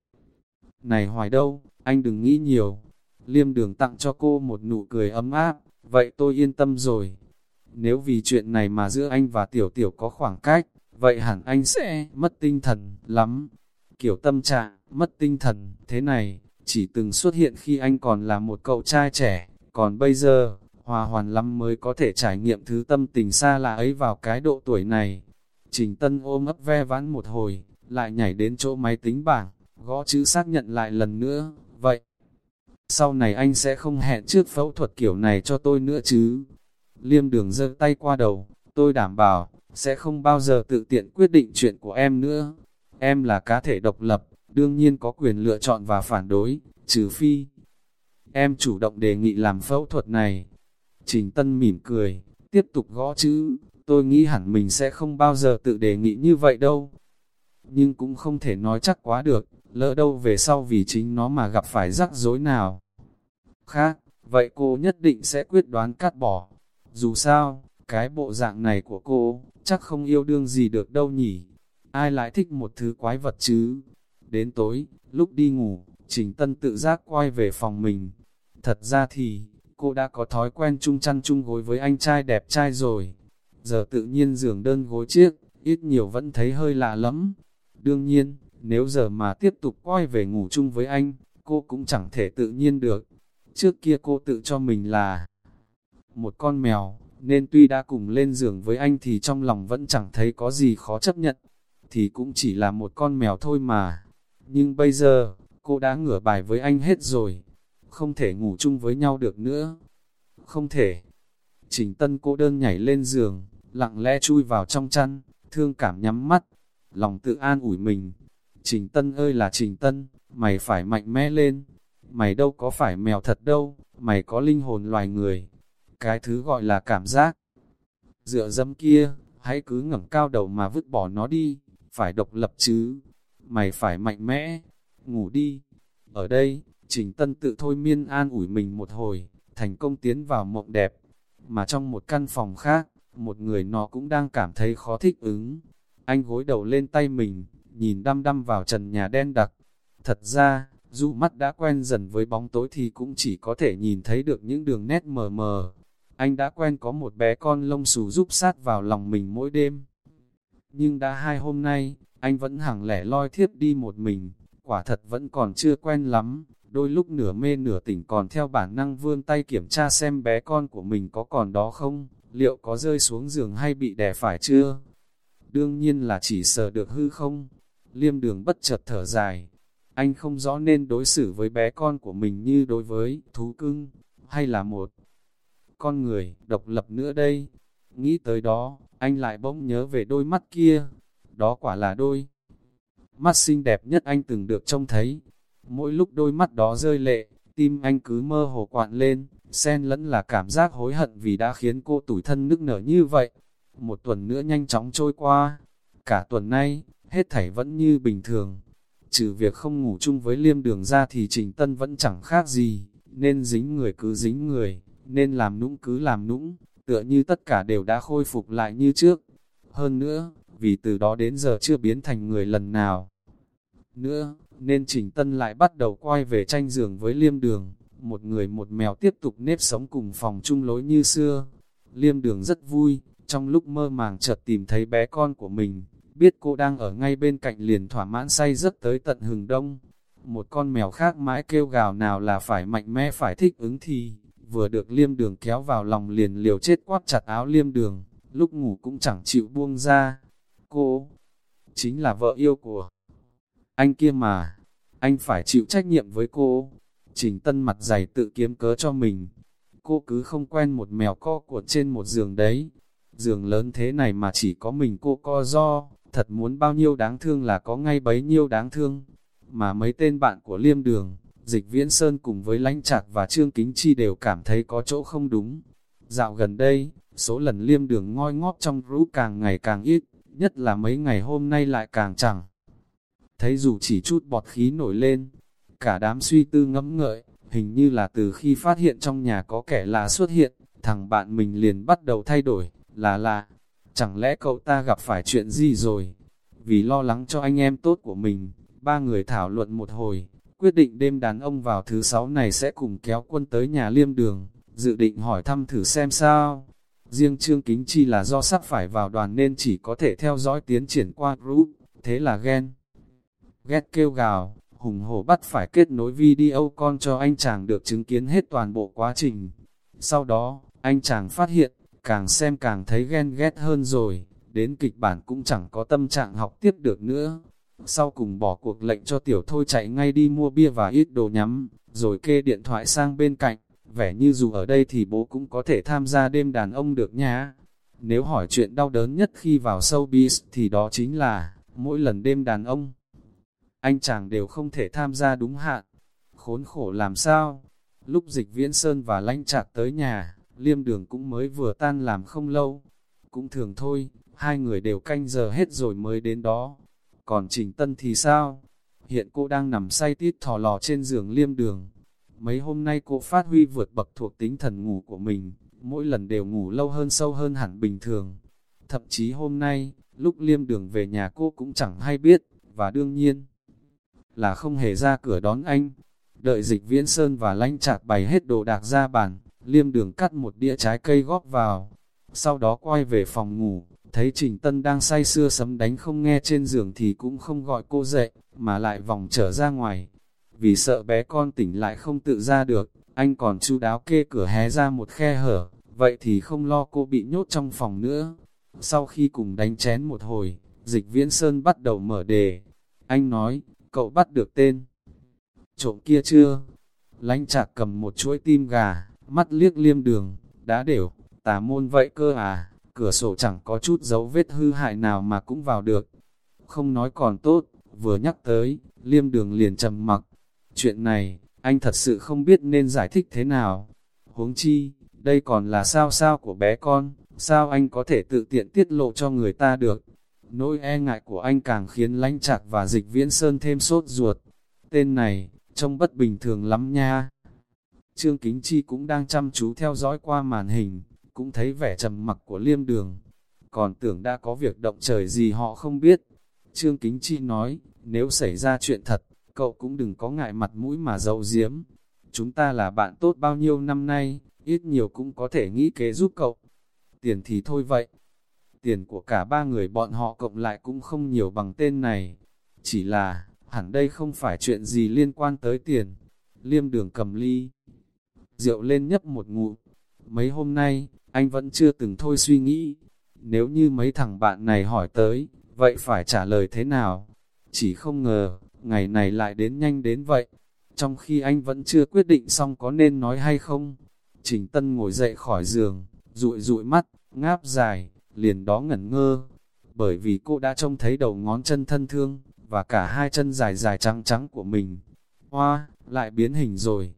Này hoài đâu, anh đừng nghĩ nhiều. Liêm đường tặng cho cô một nụ cười ấm áp, vậy tôi yên tâm rồi. Nếu vì chuyện này mà giữa anh và tiểu tiểu có khoảng cách, vậy hẳn anh sẽ mất tinh thần lắm. Kiểu tâm trạng, mất tinh thần, thế này, chỉ từng xuất hiện khi anh còn là một cậu trai trẻ, còn bây giờ, hòa hoàn lắm mới có thể trải nghiệm thứ tâm tình xa lạ ấy vào cái độ tuổi này. Trình Tân ôm ấp ve vãn một hồi, lại nhảy đến chỗ máy tính bảng, gõ chữ xác nhận lại lần nữa, vậy. Sau này anh sẽ không hẹn trước phẫu thuật kiểu này cho tôi nữa chứ. Liêm đường giơ tay qua đầu, tôi đảm bảo, sẽ không bao giờ tự tiện quyết định chuyện của em nữa. Em là cá thể độc lập, đương nhiên có quyền lựa chọn và phản đối, trừ phi. Em chủ động đề nghị làm phẫu thuật này. Trình Tân mỉm cười, tiếp tục gõ chữ, tôi nghĩ hẳn mình sẽ không bao giờ tự đề nghị như vậy đâu. Nhưng cũng không thể nói chắc quá được, lỡ đâu về sau vì chính nó mà gặp phải rắc rối nào. Khác, vậy cô nhất định sẽ quyết đoán cắt bỏ. Dù sao, cái bộ dạng này của cô, chắc không yêu đương gì được đâu nhỉ. Ai lại thích một thứ quái vật chứ? Đến tối, lúc đi ngủ, Trình Tân tự giác quay về phòng mình. Thật ra thì, cô đã có thói quen chung chăn chung gối với anh trai đẹp trai rồi. Giờ tự nhiên giường đơn gối chiếc, ít nhiều vẫn thấy hơi lạ lắm. Đương nhiên, nếu giờ mà tiếp tục quay về ngủ chung với anh, cô cũng chẳng thể tự nhiên được. Trước kia cô tự cho mình là một con mèo, nên tuy đã cùng lên giường với anh thì trong lòng vẫn chẳng thấy có gì khó chấp nhận. Thì cũng chỉ là một con mèo thôi mà. Nhưng bây giờ, cô đã ngửa bài với anh hết rồi. Không thể ngủ chung với nhau được nữa. Không thể. Trình tân cô đơn nhảy lên giường, lặng lẽ chui vào trong chăn, thương cảm nhắm mắt. Lòng tự an ủi mình. Trình tân ơi là trình tân, mày phải mạnh mẽ lên. Mày đâu có phải mèo thật đâu, mày có linh hồn loài người. Cái thứ gọi là cảm giác. Dựa dẫm kia, hãy cứ ngẩng cao đầu mà vứt bỏ nó đi, phải độc lập chứ mày phải mạnh mẽ, ngủ đi. Ở đây, Trình Tân tự thôi miên an ủi mình một hồi, thành công tiến vào mộng đẹp. Mà trong một căn phòng khác, một người nó cũng đang cảm thấy khó thích ứng. Anh gối đầu lên tay mình, nhìn đăm đăm vào trần nhà đen đặc. Thật ra, dù mắt đã quen dần với bóng tối thì cũng chỉ có thể nhìn thấy được những đường nét mờ mờ. Anh đã quen có một bé con lông xù giúp sát vào lòng mình mỗi đêm. Nhưng đã hai hôm nay, anh vẫn hàng lẻ loi thiếp đi một mình, quả thật vẫn còn chưa quen lắm, đôi lúc nửa mê nửa tỉnh còn theo bản năng vươn tay kiểm tra xem bé con của mình có còn đó không, liệu có rơi xuống giường hay bị đè phải chưa? Đương nhiên là chỉ sợ được hư không, liêm đường bất chợt thở dài, anh không rõ nên đối xử với bé con của mình như đối với thú cưng, hay là một con người độc lập nữa đây. Nghĩ tới đó, anh lại bỗng nhớ về đôi mắt kia, đó quả là đôi. Mắt xinh đẹp nhất anh từng được trông thấy. Mỗi lúc đôi mắt đó rơi lệ, tim anh cứ mơ hồ quặn lên, xen lẫn là cảm giác hối hận vì đã khiến cô tủi thân nức nở như vậy. Một tuần nữa nhanh chóng trôi qua. Cả tuần nay, hết thảy vẫn như bình thường. Trừ việc không ngủ chung với liêm đường ra thì Trình Tân vẫn chẳng khác gì, nên dính người cứ dính người, nên làm nũng cứ làm nũng, tựa như tất cả đều đã khôi phục lại như trước. Hơn nữa, vì từ đó đến giờ chưa biến thành người lần nào. Nữa, nên Trình Tân lại bắt đầu quay về tranh giường với Liêm Đường, một người một mèo tiếp tục nếp sống cùng phòng chung lối như xưa. Liêm Đường rất vui, trong lúc mơ màng chợt tìm thấy bé con của mình, biết cô đang ở ngay bên cạnh liền thỏa mãn say giấc tới tận hừng đông. Một con mèo khác mãi kêu gào nào là phải mạnh mẽ phải thích ứng thì, vừa được liêm đường kéo vào lòng liền liều chết quát chặt áo liêm đường, lúc ngủ cũng chẳng chịu buông ra, cô, chính là vợ yêu của anh kia mà, anh phải chịu trách nhiệm với cô. Trình tân mặt dày tự kiếm cớ cho mình, cô cứ không quen một mèo co cuột trên một giường đấy. Giường lớn thế này mà chỉ có mình cô co do, thật muốn bao nhiêu đáng thương là có ngay bấy nhiêu đáng thương. Mà mấy tên bạn của Liêm Đường, Dịch Viễn Sơn cùng với Lánh Trạc và Trương Kính Chi đều cảm thấy có chỗ không đúng. Dạo gần đây, số lần Liêm Đường ngoi ngóp trong group càng ngày càng ít, nhất là mấy ngày hôm nay lại càng chẳng. Thấy dù chỉ chút bọt khí nổi lên, cả đám suy tư ngẫm ngợi, hình như là từ khi phát hiện trong nhà có kẻ lạ xuất hiện, thằng bạn mình liền bắt đầu thay đổi, là lạ. Chẳng lẽ cậu ta gặp phải chuyện gì rồi? Vì lo lắng cho anh em tốt của mình, ba người thảo luận một hồi, quyết định đêm đàn ông vào thứ sáu này sẽ cùng kéo quân tới nhà liêm đường, dự định hỏi thăm thử xem sao. Riêng Trương Kính Chi là do sắp phải vào đoàn nên chỉ có thể theo dõi tiến triển qua group, thế là ghen. Ghét kêu gào, hùng hổ bắt phải kết nối video con cho anh chàng được chứng kiến hết toàn bộ quá trình. Sau đó, anh chàng phát hiện, càng xem càng thấy ghen ghét hơn rồi, đến kịch bản cũng chẳng có tâm trạng học tiếp được nữa. Sau cùng bỏ cuộc lệnh cho tiểu thôi chạy ngay đi mua bia và ít đồ nhắm, rồi kê điện thoại sang bên cạnh, vẻ như dù ở đây thì bố cũng có thể tham gia đêm đàn ông được nhá Nếu hỏi chuyện đau đớn nhất khi vào showbiz thì đó chính là, mỗi lần đêm đàn ông, anh chàng đều không thể tham gia đúng hạn. Khốn khổ làm sao? Lúc dịch viễn sơn và lanh chạc tới nhà, liêm đường cũng mới vừa tan làm không lâu. Cũng thường thôi, hai người đều canh giờ hết rồi mới đến đó. Còn Trình Tân thì sao? Hiện cô đang nằm say tít thò lò trên giường liêm đường. Mấy hôm nay cô phát huy vượt bậc thuộc tính thần ngủ của mình, mỗi lần đều ngủ lâu hơn sâu hơn hẳn bình thường. Thậm chí hôm nay, lúc liêm đường về nhà cô cũng chẳng hay biết, và đương nhiên là không hề ra cửa đón anh. Đợi dịch viễn sơn và lanh chạc bày hết đồ đạc ra bàn, liêm đường cắt một đĩa trái cây góp vào. Sau đó quay về phòng ngủ, thấy Trình Tân đang say sưa sấm đánh không nghe trên giường thì cũng không gọi cô dậy, mà lại vòng trở ra ngoài. Vì sợ bé con tỉnh lại không tự ra được, anh còn chu đáo kê cửa hé ra một khe hở, vậy thì không lo cô bị nhốt trong phòng nữa. Sau khi cùng đánh chén một hồi, dịch viễn sơn bắt đầu mở đề. Anh nói, cậu bắt được tên. Trộm kia chưa? Lánh chạc cầm một chuỗi tim gà, mắt liếc liêm đường, đá đều, tà môn vậy cơ à, cửa sổ chẳng có chút dấu vết hư hại nào mà cũng vào được. Không nói còn tốt, vừa nhắc tới, liêm đường liền trầm mặc. Chuyện này, anh thật sự không biết nên giải thích thế nào. Huống chi, đây còn là sao sao của bé con, sao anh có thể tự tiện tiết lộ cho người ta được. Nỗi e ngại của anh càng khiến lãnh chạc và dịch viễn sơn thêm sốt ruột. Tên này, trông bất bình thường lắm nha. Trương Kính Chi cũng đang chăm chú theo dõi qua màn hình, cũng thấy vẻ trầm mặc của liêm đường. Còn tưởng đã có việc động trời gì họ không biết. Trương Kính Chi nói, nếu xảy ra chuyện thật, cậu cũng đừng có ngại mặt mũi mà giấu diếm. Chúng ta là bạn tốt bao nhiêu năm nay, ít nhiều cũng có thể nghĩ kế giúp cậu. Tiền thì thôi vậy, tiền của cả ba người bọn họ cộng lại cũng không nhiều bằng tên này. Chỉ là, hẳn đây không phải chuyện gì liên quan tới tiền. Liêm đường cầm ly, rượu lên nhấp một ngụ. Mấy hôm nay, anh vẫn chưa từng thôi suy nghĩ. Nếu như mấy thằng bạn này hỏi tới, vậy phải trả lời thế nào? Chỉ không ngờ, ngày này lại đến nhanh đến vậy. Trong khi anh vẫn chưa quyết định xong có nên nói hay không. Trình Tân ngồi dậy khỏi giường, rụi rụi mắt, ngáp dài, liền đó ngẩn ngơ, bởi vì cô đã trông thấy đầu ngón chân thân thương, và cả hai chân dài dài trắng trắng của mình. Hoa, lại biến hình rồi.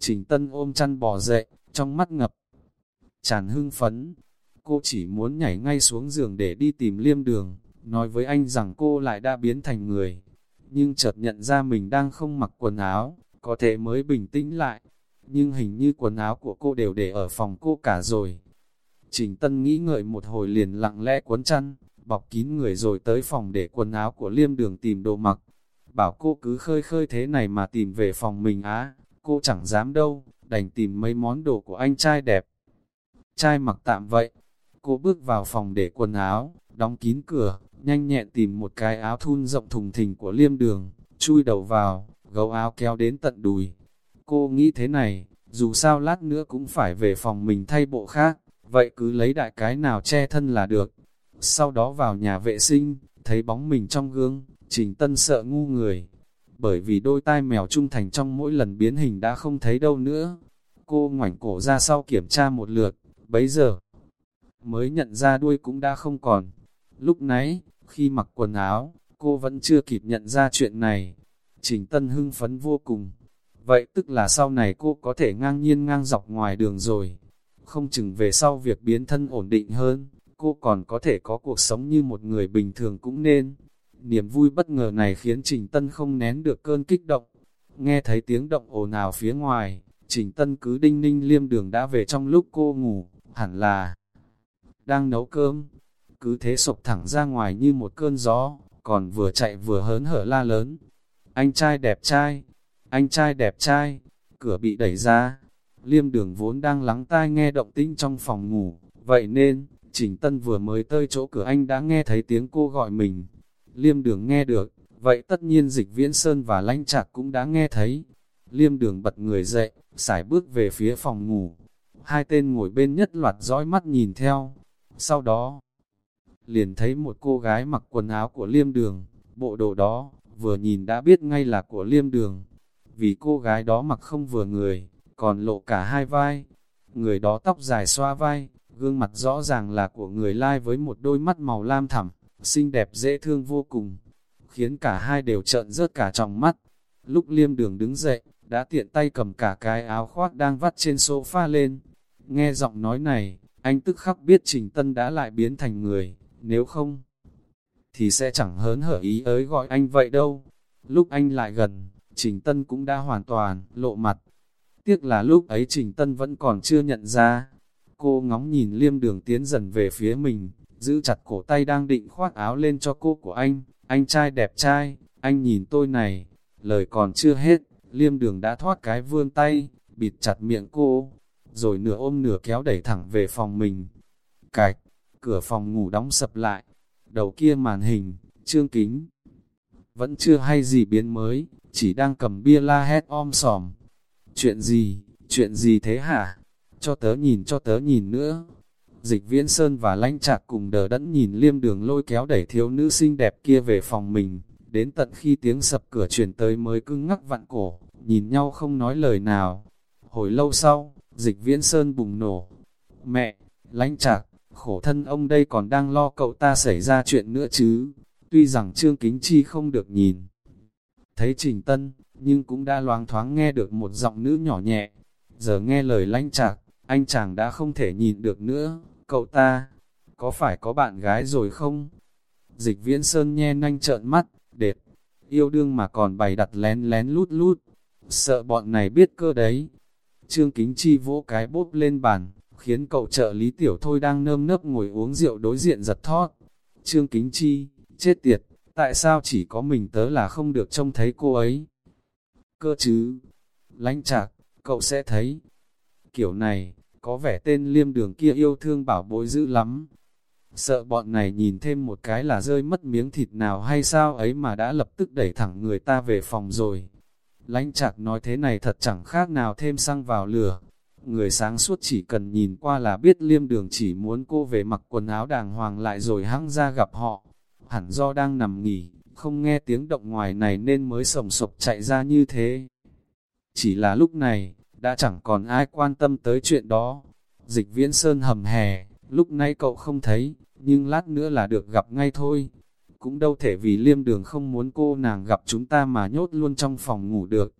Trình Tân ôm chăn bò dậy, trong mắt ngập. Tràn hưng phấn, cô chỉ muốn nhảy ngay xuống giường để đi tìm liêm đường, nói với anh rằng cô lại đã biến thành người. Nhưng chợt nhận ra mình đang không mặc quần áo, có thể mới bình tĩnh lại. Nhưng hình như quần áo của cô đều để ở phòng cô cả rồi. Trình Tân nghĩ ngợi một hồi liền lặng lẽ cuốn chăn, bọc kín người rồi tới phòng để quần áo của liêm đường tìm đồ mặc. Bảo cô cứ khơi khơi thế này mà tìm về phòng mình á, cô chẳng dám đâu, đành tìm mấy món đồ của anh trai đẹp. Trai mặc tạm vậy, cô bước vào phòng để quần áo, đóng kín cửa, nhanh nhẹn tìm một cái áo thun rộng thùng thình của liêm đường, chui đầu vào, gấu áo kéo đến tận đùi. Cô nghĩ thế này, dù sao lát nữa cũng phải về phòng mình thay bộ khác, vậy cứ lấy đại cái nào che thân là được. Sau đó vào nhà vệ sinh, thấy bóng mình trong gương, Trình Tân sợ ngu người, bởi vì đôi tai mèo trung thành trong mỗi lần biến hình đã không thấy đâu nữa. Cô ngoảnh cổ ra sau kiểm tra một lượt, bấy giờ mới nhận ra đuôi cũng đã không còn. Lúc nãy, khi mặc quần áo, cô vẫn chưa kịp nhận ra chuyện này. Trình Tân hưng phấn vô cùng. Vậy tức là sau này cô có thể ngang nhiên ngang dọc ngoài đường rồi không chừng về sau việc biến thân ổn định hơn, cô còn có thể có cuộc sống như một người bình thường cũng nên. Niềm vui bất ngờ này khiến Trình Tân không nén được cơn kích động. Nghe thấy tiếng động ồn ào phía ngoài, Trình Tân cứ đinh ninh liêm đường đã về trong lúc cô ngủ, hẳn là đang nấu cơm. Cứ thế sộc thẳng ra ngoài như một cơn gió, còn vừa chạy vừa hớn hở la lớn. Anh trai đẹp trai, anh trai đẹp trai, cửa bị đẩy ra. Liêm đường vốn đang lắng tai nghe động tĩnh trong phòng ngủ, vậy nên, Trình Tân vừa mới tới chỗ cửa anh đã nghe thấy tiếng cô gọi mình. Liêm đường nghe được, vậy tất nhiên dịch viễn sơn và lanh Trạc cũng đã nghe thấy. Liêm đường bật người dậy, xài bước về phía phòng ngủ. Hai tên ngồi bên nhất loạt dõi mắt nhìn theo. Sau đó, liền thấy một cô gái mặc quần áo của liêm đường. Bộ đồ đó, vừa nhìn đã biết ngay là của liêm đường. Vì cô gái đó mặc không vừa người, còn lộ cả hai vai. Người đó tóc dài xoa vai, gương mặt rõ ràng là của người lai với một đôi mắt màu lam thẳm, xinh đẹp dễ thương vô cùng, khiến cả hai đều trợn rớt cả trong mắt. Lúc liêm đường đứng dậy, đã tiện tay cầm cả cái áo khoác đang vắt trên sofa lên. Nghe giọng nói này, anh tức khắc biết Trình Tân đã lại biến thành người, nếu không, thì sẽ chẳng hớn hở ý ới gọi anh vậy đâu. Lúc anh lại gần, Trình Tân cũng đã hoàn toàn lộ mặt. Tiếc là lúc ấy Trình Tân vẫn còn chưa nhận ra. Cô ngóng nhìn liêm đường tiến dần về phía mình, giữ chặt cổ tay đang định khoác áo lên cho cô của anh. Anh trai đẹp trai, anh nhìn tôi này. Lời còn chưa hết, liêm đường đã thoát cái vươn tay, bịt chặt miệng cô, rồi nửa ôm nửa kéo đẩy thẳng về phòng mình. Cạch, cửa phòng ngủ đóng sập lại, đầu kia màn hình, trương kính. Vẫn chưa hay gì biến mới, chỉ đang cầm bia la hét om sòm. Chuyện gì, chuyện gì thế hả? Cho tớ nhìn cho tớ nhìn nữa. Dịch viễn sơn và lanh chạc cùng đờ đẫn nhìn liêm đường lôi kéo đẩy thiếu nữ xinh đẹp kia về phòng mình. Đến tận khi tiếng sập cửa chuyển tới mới cưng ngắc vặn cổ, nhìn nhau không nói lời nào. Hồi lâu sau, dịch viễn sơn bùng nổ. Mẹ, lanh chạc, khổ thân ông đây còn đang lo cậu ta xảy ra chuyện nữa chứ. Tuy rằng Trương Kính Chi không được nhìn, thấy Trình Tân, nhưng cũng đã loáng thoáng nghe được một giọng nữ nhỏ nhẹ. Giờ nghe lời lanh chạc, anh chàng đã không thể nhìn được nữa, cậu ta, có phải có bạn gái rồi không? Dịch viễn sơn nhe nanh trợn mắt, đệt, yêu đương mà còn bày đặt lén lén lút lút, sợ bọn này biết cơ đấy. Trương Kính Chi vỗ cái bốp lên bàn, khiến cậu trợ lý tiểu thôi đang nơm nớp ngồi uống rượu đối diện giật thót. Trương Kính Chi, chết tiệt, tại sao chỉ có mình tớ là không được trông thấy cô ấy? Cơ chứ, lánh chạc, cậu sẽ thấy. Kiểu này, có vẻ tên liêm đường kia yêu thương bảo bối dữ lắm. Sợ bọn này nhìn thêm một cái là rơi mất miếng thịt nào hay sao ấy mà đã lập tức đẩy thẳng người ta về phòng rồi. Lánh chạc nói thế này thật chẳng khác nào thêm xăng vào lửa. Người sáng suốt chỉ cần nhìn qua là biết liêm đường chỉ muốn cô về mặc quần áo đàng hoàng lại rồi hăng ra gặp họ. Hẳn do đang nằm nghỉ, không nghe tiếng động ngoài này nên mới sồng sộc chạy ra như thế. Chỉ là lúc này, đã chẳng còn ai quan tâm tới chuyện đó. Dịch viễn sơn hầm hè, lúc nay cậu không thấy, nhưng lát nữa là được gặp ngay thôi. Cũng đâu thể vì liêm đường không muốn cô nàng gặp chúng ta mà nhốt luôn trong phòng ngủ được.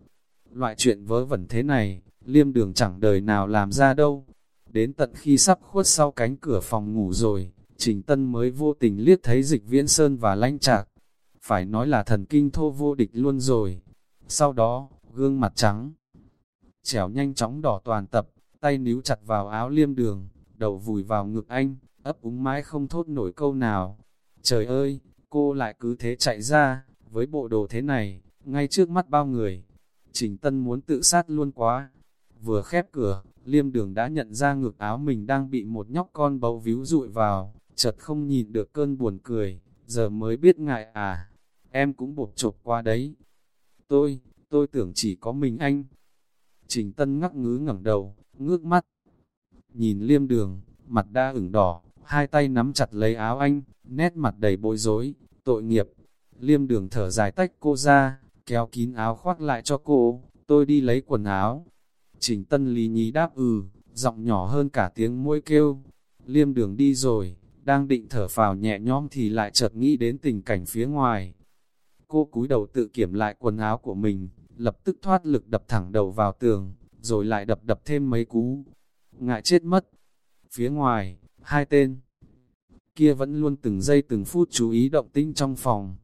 Loại chuyện vớ vẩn thế này, liêm đường chẳng đời nào làm ra đâu. Đến tận khi sắp khuất sau cánh cửa phòng ngủ rồi, Trình Tân mới vô tình liếc thấy dịch viễn sơn và lanh trạc. Phải nói là thần kinh thô vô địch luôn rồi. Sau đó, gương mặt trắng, trèo nhanh chóng đỏ toàn tập, tay níu chặt vào áo liêm đường, đầu vùi vào ngực anh, ấp úng mãi không thốt nổi câu nào. Trời ơi, cô lại cứ thế chạy ra, với bộ đồ thế này, ngay trước mắt bao người. Trình Tân muốn tự sát luôn quá. Vừa khép cửa, liêm đường đã nhận ra ngực áo mình đang bị một nhóc con bầu víu rụi vào, chợt không nhìn được cơn buồn cười, giờ mới biết ngại à, em cũng bột chộp qua đấy. Tôi, tôi tưởng chỉ có mình anh, Trình Tân ngắc ngứ ngẩng đầu, ngước mắt. Nhìn liêm đường, mặt đa ửng đỏ, hai tay nắm chặt lấy áo anh, nét mặt đầy bối rối, tội nghiệp. Liêm đường thở dài tách cô ra, kéo kín áo khoác lại cho cô, tôi đi lấy quần áo. Trình Tân lý nhí đáp ừ, giọng nhỏ hơn cả tiếng mũi kêu. Liêm đường đi rồi, đang định thở phào nhẹ nhõm thì lại chợt nghĩ đến tình cảnh phía ngoài. Cô cúi đầu tự kiểm lại quần áo của mình, lập tức thoát lực đập thẳng đầu vào tường, rồi lại đập đập thêm mấy cú. Ngại chết mất. Phía ngoài, hai tên kia vẫn luôn từng giây từng phút chú ý động tinh trong phòng.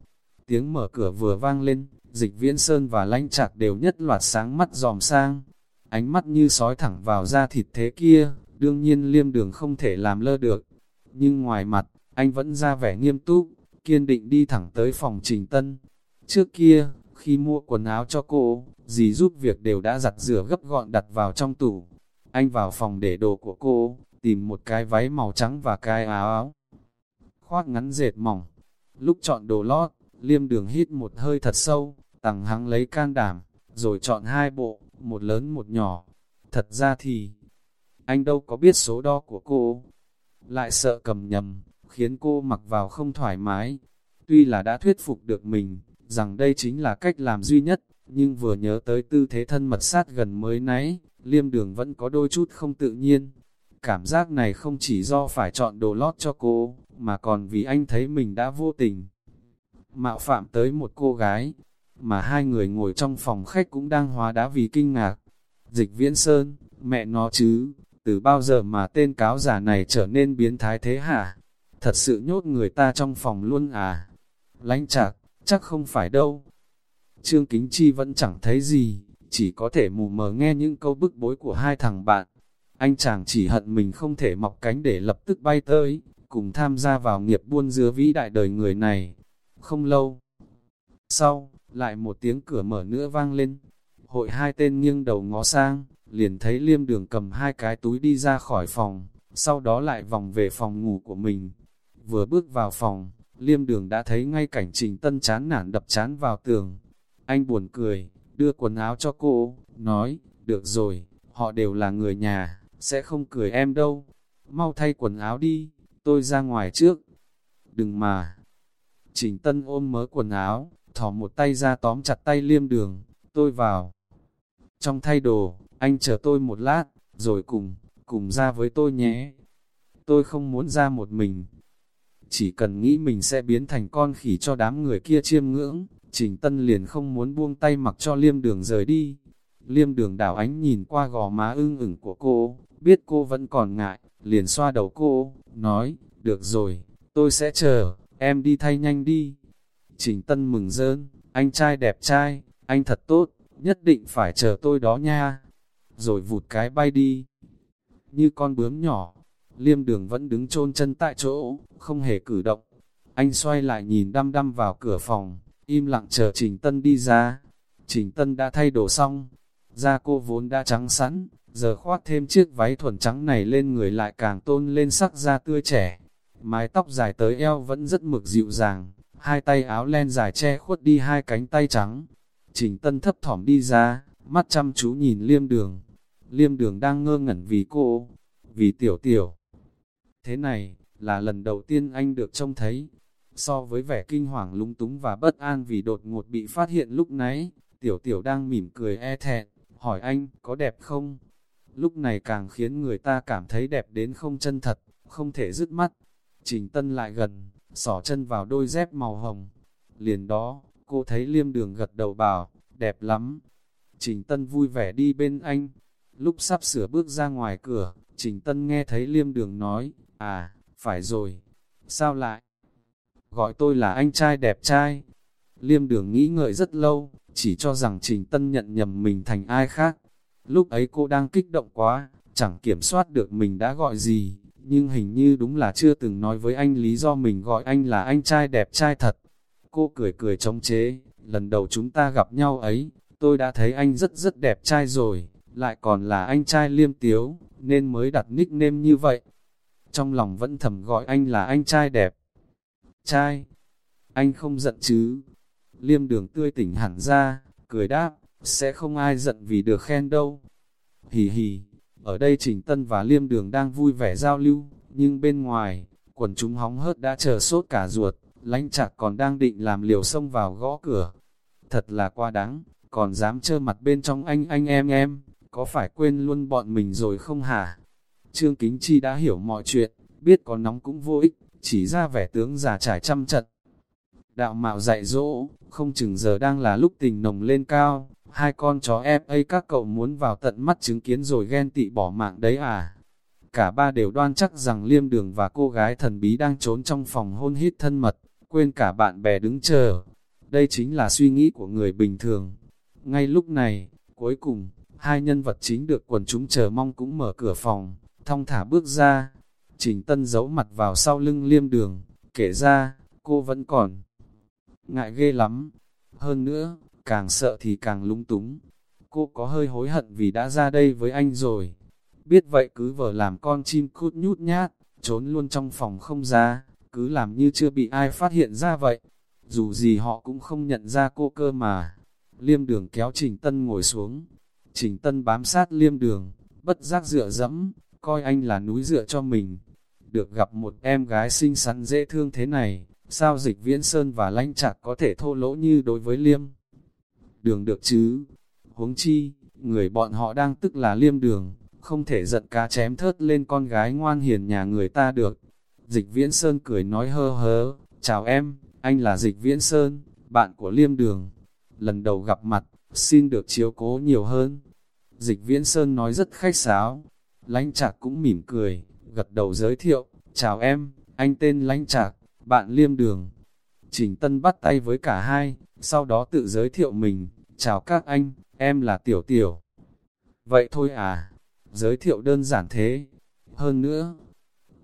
Tiếng mở cửa vừa vang lên, Dịch viễn sơn và lanh chạc đều nhất loạt sáng mắt dòm sang, ánh mắt như sói thẳng vào da thịt thế kia, đương nhiên liêm đường không thể làm lơ được. Nhưng ngoài mặt, anh vẫn ra vẻ nghiêm túc, kiên định đi thẳng tới phòng trình tân. Trước kia, khi mua quần áo cho cô, dì giúp việc đều đã giặt rửa gấp gọn đặt vào trong tủ. Anh vào phòng để đồ của cô, tìm một cái váy màu trắng và cái áo áo. Khoác ngắn dệt mỏng. Lúc chọn đồ lót, liêm đường hít một hơi thật sâu, tằng hắng lấy can đảm, rồi chọn hai bộ, một lớn một nhỏ. Thật ra thì, anh đâu có biết số đo của cô. Lại sợ cầm nhầm, khiến cô mặc vào không thoải mái. Tuy là đã thuyết phục được mình, rằng đây chính là cách làm duy nhất, nhưng vừa nhớ tới tư thế thân mật sát gần mới nãy, liêm đường vẫn có đôi chút không tự nhiên. Cảm giác này không chỉ do phải chọn đồ lót cho cô, mà còn vì anh thấy mình đã vô tình mạo phạm tới một cô gái, mà hai người ngồi trong phòng khách cũng đang hóa đá vì kinh ngạc. Dịch viễn sơn, mẹ nó chứ, từ bao giờ mà tên cáo giả này trở nên biến thái thế hả? Thật sự nhốt người ta trong phòng luôn à? Lánh chạc, chắc không phải đâu. Trương Kính Chi vẫn chẳng thấy gì, chỉ có thể mù mờ nghe những câu bức bối của hai thằng bạn. Anh chàng chỉ hận mình không thể mọc cánh để lập tức bay tới, cùng tham gia vào nghiệp buôn dứa vĩ đại đời người này. Không lâu, sau, lại một tiếng cửa mở nữa vang lên. Hội hai tên nghiêng đầu ngó sang, liền thấy liêm đường cầm hai cái túi đi ra khỏi phòng, sau đó lại vòng về phòng ngủ của mình. Vừa bước vào phòng, liêm đường đã thấy ngay cảnh trình tân chán nản đập chán vào tường. Anh buồn cười, đưa quần áo cho cô, nói, được rồi, họ đều là người nhà, sẽ không cười em đâu. Mau thay quần áo đi, tôi ra ngoài trước. Đừng mà. Trình tân ôm mớ quần áo, thỏ một tay ra tóm chặt tay liêm đường, tôi vào. Trong thay đồ, anh chờ tôi một lát, rồi cùng, cùng ra với tôi nhé. Tôi không muốn ra một mình. Chỉ cần nghĩ mình sẽ biến thành con khỉ cho đám người kia chiêm ngưỡng, Trình Tân liền không muốn buông tay mặc cho liêm đường rời đi. Liêm đường đảo ánh nhìn qua gò má ưng ửng của cô, biết cô vẫn còn ngại, liền xoa đầu cô, nói, được rồi, tôi sẽ chờ, em đi thay nhanh đi. Trình Tân mừng rơn, anh trai đẹp trai, anh thật tốt, nhất định phải chờ tôi đó nha. Rồi vụt cái bay đi. Như con bướm nhỏ, liêm đường vẫn đứng chôn chân tại chỗ, không hề cử động. Anh xoay lại nhìn đăm đăm vào cửa phòng, im lặng chờ Trình Tân đi ra. Trình Tân đã thay đồ xong, da cô vốn đã trắng sẵn, giờ khoác thêm chiếc váy thuần trắng này lên người lại càng tôn lên sắc da tươi trẻ. Mái tóc dài tới eo vẫn rất mực dịu dàng, hai tay áo len dài che khuất đi hai cánh tay trắng. Trình Tân thấp thỏm đi ra, mắt chăm chú nhìn liêm đường. Liêm đường đang ngơ ngẩn vì cô, vì tiểu tiểu. Thế này, là lần đầu tiên anh được trông thấy. So với vẻ kinh hoàng lung túng và bất an vì đột ngột bị phát hiện lúc nãy, tiểu tiểu đang mỉm cười e thẹn, hỏi anh, có đẹp không? Lúc này càng khiến người ta cảm thấy đẹp đến không chân thật, không thể dứt mắt. Trình Tân lại gần, sỏ chân vào đôi dép màu hồng. Liền đó, cô thấy liêm đường gật đầu bảo, đẹp lắm. Trình Tân vui vẻ đi bên anh. Lúc sắp sửa bước ra ngoài cửa, Trình Tân nghe thấy liêm đường nói, à, phải rồi, sao lại? Gọi tôi là anh trai đẹp trai. Liêm đường nghĩ ngợi rất lâu, chỉ cho rằng Trình Tân nhận nhầm mình thành ai khác. Lúc ấy cô đang kích động quá, chẳng kiểm soát được mình đã gọi gì, nhưng hình như đúng là chưa từng nói với anh lý do mình gọi anh là anh trai đẹp trai thật. Cô cười cười chống chế, lần đầu chúng ta gặp nhau ấy, tôi đã thấy anh rất rất đẹp trai rồi, lại còn là anh trai liêm tiếu, nên mới đặt nickname như vậy. Trong lòng vẫn thầm gọi anh là anh trai đẹp. Trai, anh không giận chứ? Liêm đường tươi tỉnh hẳn ra, cười đáp, sẽ không ai giận vì được khen đâu. Hì hì, ở đây Trình Tân và Liêm Đường đang vui vẻ giao lưu, nhưng bên ngoài, quần chúng hóng hớt đã chờ sốt cả ruột, lánh chạc còn đang định làm liều xông vào gõ cửa. Thật là quá đáng, còn dám trơ mặt bên trong anh anh em em, có phải quên luôn bọn mình rồi không hả? Trương Kính Chi đã hiểu mọi chuyện, biết có nóng cũng vô ích, chỉ ra vẻ tướng già trải trăm trận. Đạo mạo dạy dỗ, không chừng giờ đang là lúc tình nồng lên cao, hai con chó FA các cậu muốn vào tận mắt chứng kiến rồi ghen tị bỏ mạng đấy à? Cả ba đều đoan chắc rằng liêm đường và cô gái thần bí đang trốn trong phòng hôn hít thân mật, quên cả bạn bè đứng chờ. đây chính là suy nghĩ của người bình thường. Ngay lúc này, cuối cùng, hai nhân vật chính được quần chúng chờ mong cũng mở cửa phòng, thong thả bước ra. Trình Tân giấu mặt vào sau lưng liêm đường, kể ra, cô vẫn còn ngại ghê lắm. Hơn nữa, càng sợ thì càng lung túng. Cô có hơi hối hận vì đã ra đây với anh rồi. Biết vậy cứ vờ làm con chim cút nhút nhát, trốn luôn trong phòng không ra, cứ làm như chưa bị ai phát hiện ra vậy. Dù gì họ cũng không nhận ra cô cơ mà. Liêm đường kéo Trình Tân ngồi xuống. Trình Tân bám sát liêm đường, bất giác dựa dẫm, coi anh là núi dựa cho mình. Được gặp một em gái xinh xắn dễ thương thế này, sao dịch viễn sơn và lanh chạc có thể thô lỗ như đối với liêm? Đường được chứ? Huống chi, người bọn họ đang tức là liêm đường, không thể giận cá chém thớt lên con gái ngoan hiền nhà người ta được. Dịch viễn sơn cười nói hơ hớ, chào em, anh là Dịch Viễn Sơn, bạn của Liêm Đường. Lần đầu gặp mặt, xin được chiếu cố nhiều hơn. Dịch Viễn Sơn nói rất khách sáo. Lánh Trạc cũng mỉm cười, gật đầu giới thiệu, chào em, anh tên Lánh Trạc, bạn Liêm Đường. Trình Tân bắt tay với cả hai, sau đó tự giới thiệu mình, chào các anh, em là Tiểu Tiểu. Vậy thôi à, giới thiệu đơn giản thế. Hơn nữa,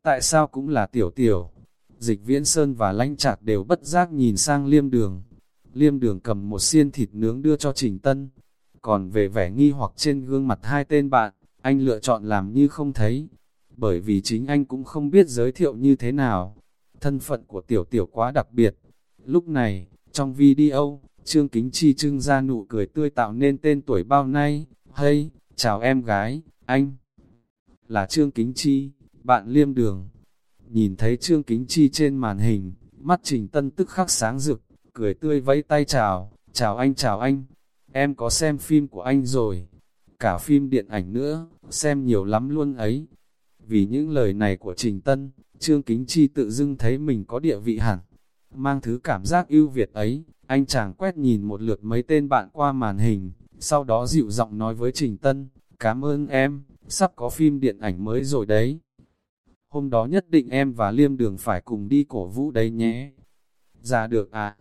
tại sao cũng là Tiểu Tiểu? Dịch viễn sơn và lanh trạc đều bất giác nhìn sang liêm đường. Liêm đường cầm một xiên thịt nướng đưa cho Trình Tân. Còn về vẻ nghi hoặc trên gương mặt hai tên bạn, anh lựa chọn làm như không thấy. Bởi vì chính anh cũng không biết giới thiệu như thế nào. Thân phận của tiểu tiểu quá đặc biệt. Lúc này, trong video, Trương Kính Chi trưng ra nụ cười tươi tạo nên tên tuổi bao nay. Hey, chào em gái, anh là Trương Kính Chi, bạn liêm đường. Nhìn thấy Trương Kính Chi trên màn hình, mắt Trình Tân tức khắc sáng rực, cười tươi vẫy tay chào, chào anh chào anh, em có xem phim của anh rồi, cả phim điện ảnh nữa, xem nhiều lắm luôn ấy. Vì những lời này của Trình Tân, Trương Kính Chi tự dưng thấy mình có địa vị hẳn, mang thứ cảm giác ưu việt ấy, anh chàng quét nhìn một lượt mấy tên bạn qua màn hình, sau đó dịu giọng nói với Trình Tân, cảm ơn em, sắp có phim điện ảnh mới rồi đấy hôm đó nhất định em và Liêm Đường phải cùng đi cổ vũ đấy nhé. Ra được à?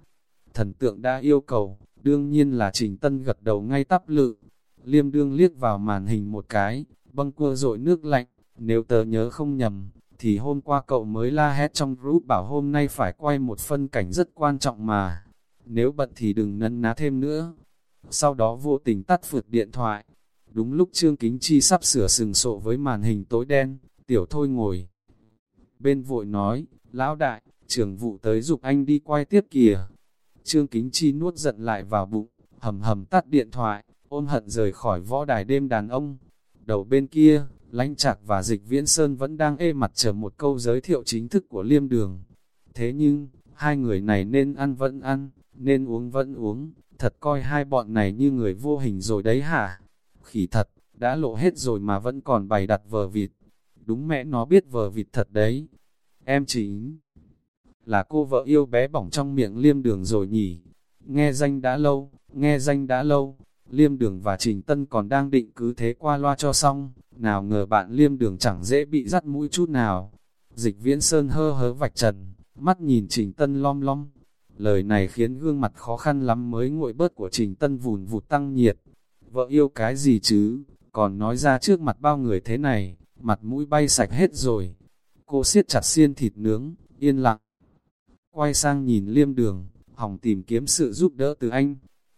Thần tượng đã yêu cầu, đương nhiên là Trình Tân gật đầu ngay tắp lự. Liêm Đương liếc vào màn hình một cái, băng cua rội nước lạnh, nếu tớ nhớ không nhầm, thì hôm qua cậu mới la hét trong group bảo hôm nay phải quay một phân cảnh rất quan trọng mà. Nếu bận thì đừng nấn ná thêm nữa. Sau đó vô tình tắt phượt điện thoại. Đúng lúc Trương Kính Chi sắp sửa sừng sộ với màn hình tối đen, tiểu thôi ngồi bên vội nói, lão đại, trưởng vụ tới dục anh đi quay tiếp kìa. Trương Kính Chi nuốt giận lại vào bụng, hầm hầm tắt điện thoại, ôm hận rời khỏi võ đài đêm đàn ông. Đầu bên kia, lãnh Trạc và Dịch Viễn Sơn vẫn đang ê mặt chờ một câu giới thiệu chính thức của liêm đường. Thế nhưng, hai người này nên ăn vẫn ăn, nên uống vẫn uống, thật coi hai bọn này như người vô hình rồi đấy hả? Khỉ thật, đã lộ hết rồi mà vẫn còn bày đặt vờ vịt đúng mẹ nó biết vờ vịt thật đấy. Em chính là cô vợ yêu bé bỏng trong miệng liêm đường rồi nhỉ. Nghe danh đã lâu, nghe danh đã lâu, liêm đường và trình tân còn đang định cứ thế qua loa cho xong, nào ngờ bạn liêm đường chẳng dễ bị dắt mũi chút nào. Dịch viễn sơn hơ hớ vạch trần, mắt nhìn trình tân lom lom. Lời này khiến gương mặt khó khăn lắm mới nguội bớt của trình tân vùn vụt tăng nhiệt. Vợ yêu cái gì chứ, còn nói ra trước mặt bao người thế này mặt mũi bay sạch hết rồi. Cô siết chặt xiên thịt nướng, yên lặng. Quay sang nhìn liêm đường, hỏng tìm kiếm sự giúp đỡ từ anh.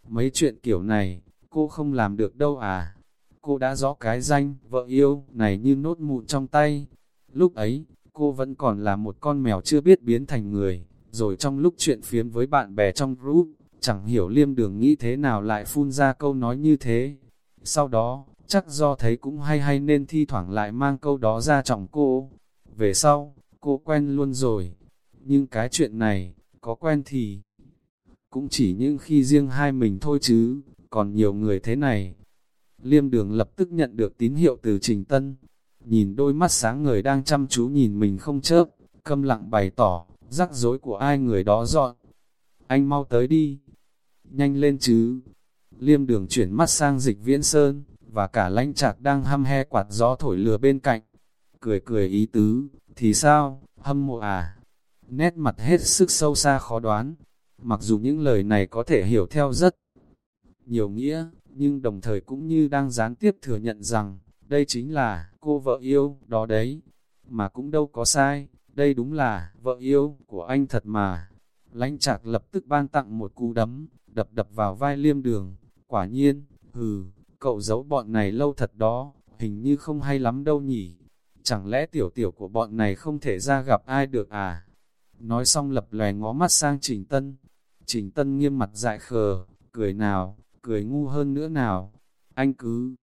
Mấy chuyện kiểu này, cô không làm được đâu à. Cô đã rõ cái danh, vợ yêu, này như nốt mụn trong tay. Lúc ấy, cô vẫn còn là một con mèo chưa biết biến thành người. Rồi trong lúc chuyện phiếm với bạn bè trong group, chẳng hiểu liêm đường nghĩ thế nào lại phun ra câu nói như thế. Sau đó, Chắc do thấy cũng hay hay nên thi thoảng lại mang câu đó ra trọng cô. Về sau, cô quen luôn rồi. Nhưng cái chuyện này, có quen thì cũng chỉ những khi riêng hai mình thôi chứ, còn nhiều người thế này. Liêm đường lập tức nhận được tín hiệu từ Trình Tân. Nhìn đôi mắt sáng người đang chăm chú nhìn mình không chớp, câm lặng bày tỏ, rắc rối của ai người đó dọn. Anh mau tới đi. Nhanh lên chứ. Liêm đường chuyển mắt sang dịch viễn sơn, và cả lãnh trạc đang hăm he quạt gió thổi lừa bên cạnh. Cười cười ý tứ, thì sao, hâm mộ à? Nét mặt hết sức sâu xa khó đoán. Mặc dù những lời này có thể hiểu theo rất nhiều nghĩa, nhưng đồng thời cũng như đang gián tiếp thừa nhận rằng, đây chính là cô vợ yêu, đó đấy, mà cũng đâu có sai, đây đúng là vợ yêu của anh thật mà. Lãnh trạc lập tức ban tặng một cú đấm, đập đập vào vai liêm đường, quả nhiên, hừ, cậu giấu bọn này lâu thật đó, hình như không hay lắm đâu nhỉ. Chẳng lẽ tiểu tiểu của bọn này không thể ra gặp ai được à? Nói xong lập lòe ngó mắt sang Trình Tân. Trình Tân nghiêm mặt dại khờ, cười nào, cười ngu hơn nữa nào. Anh cứ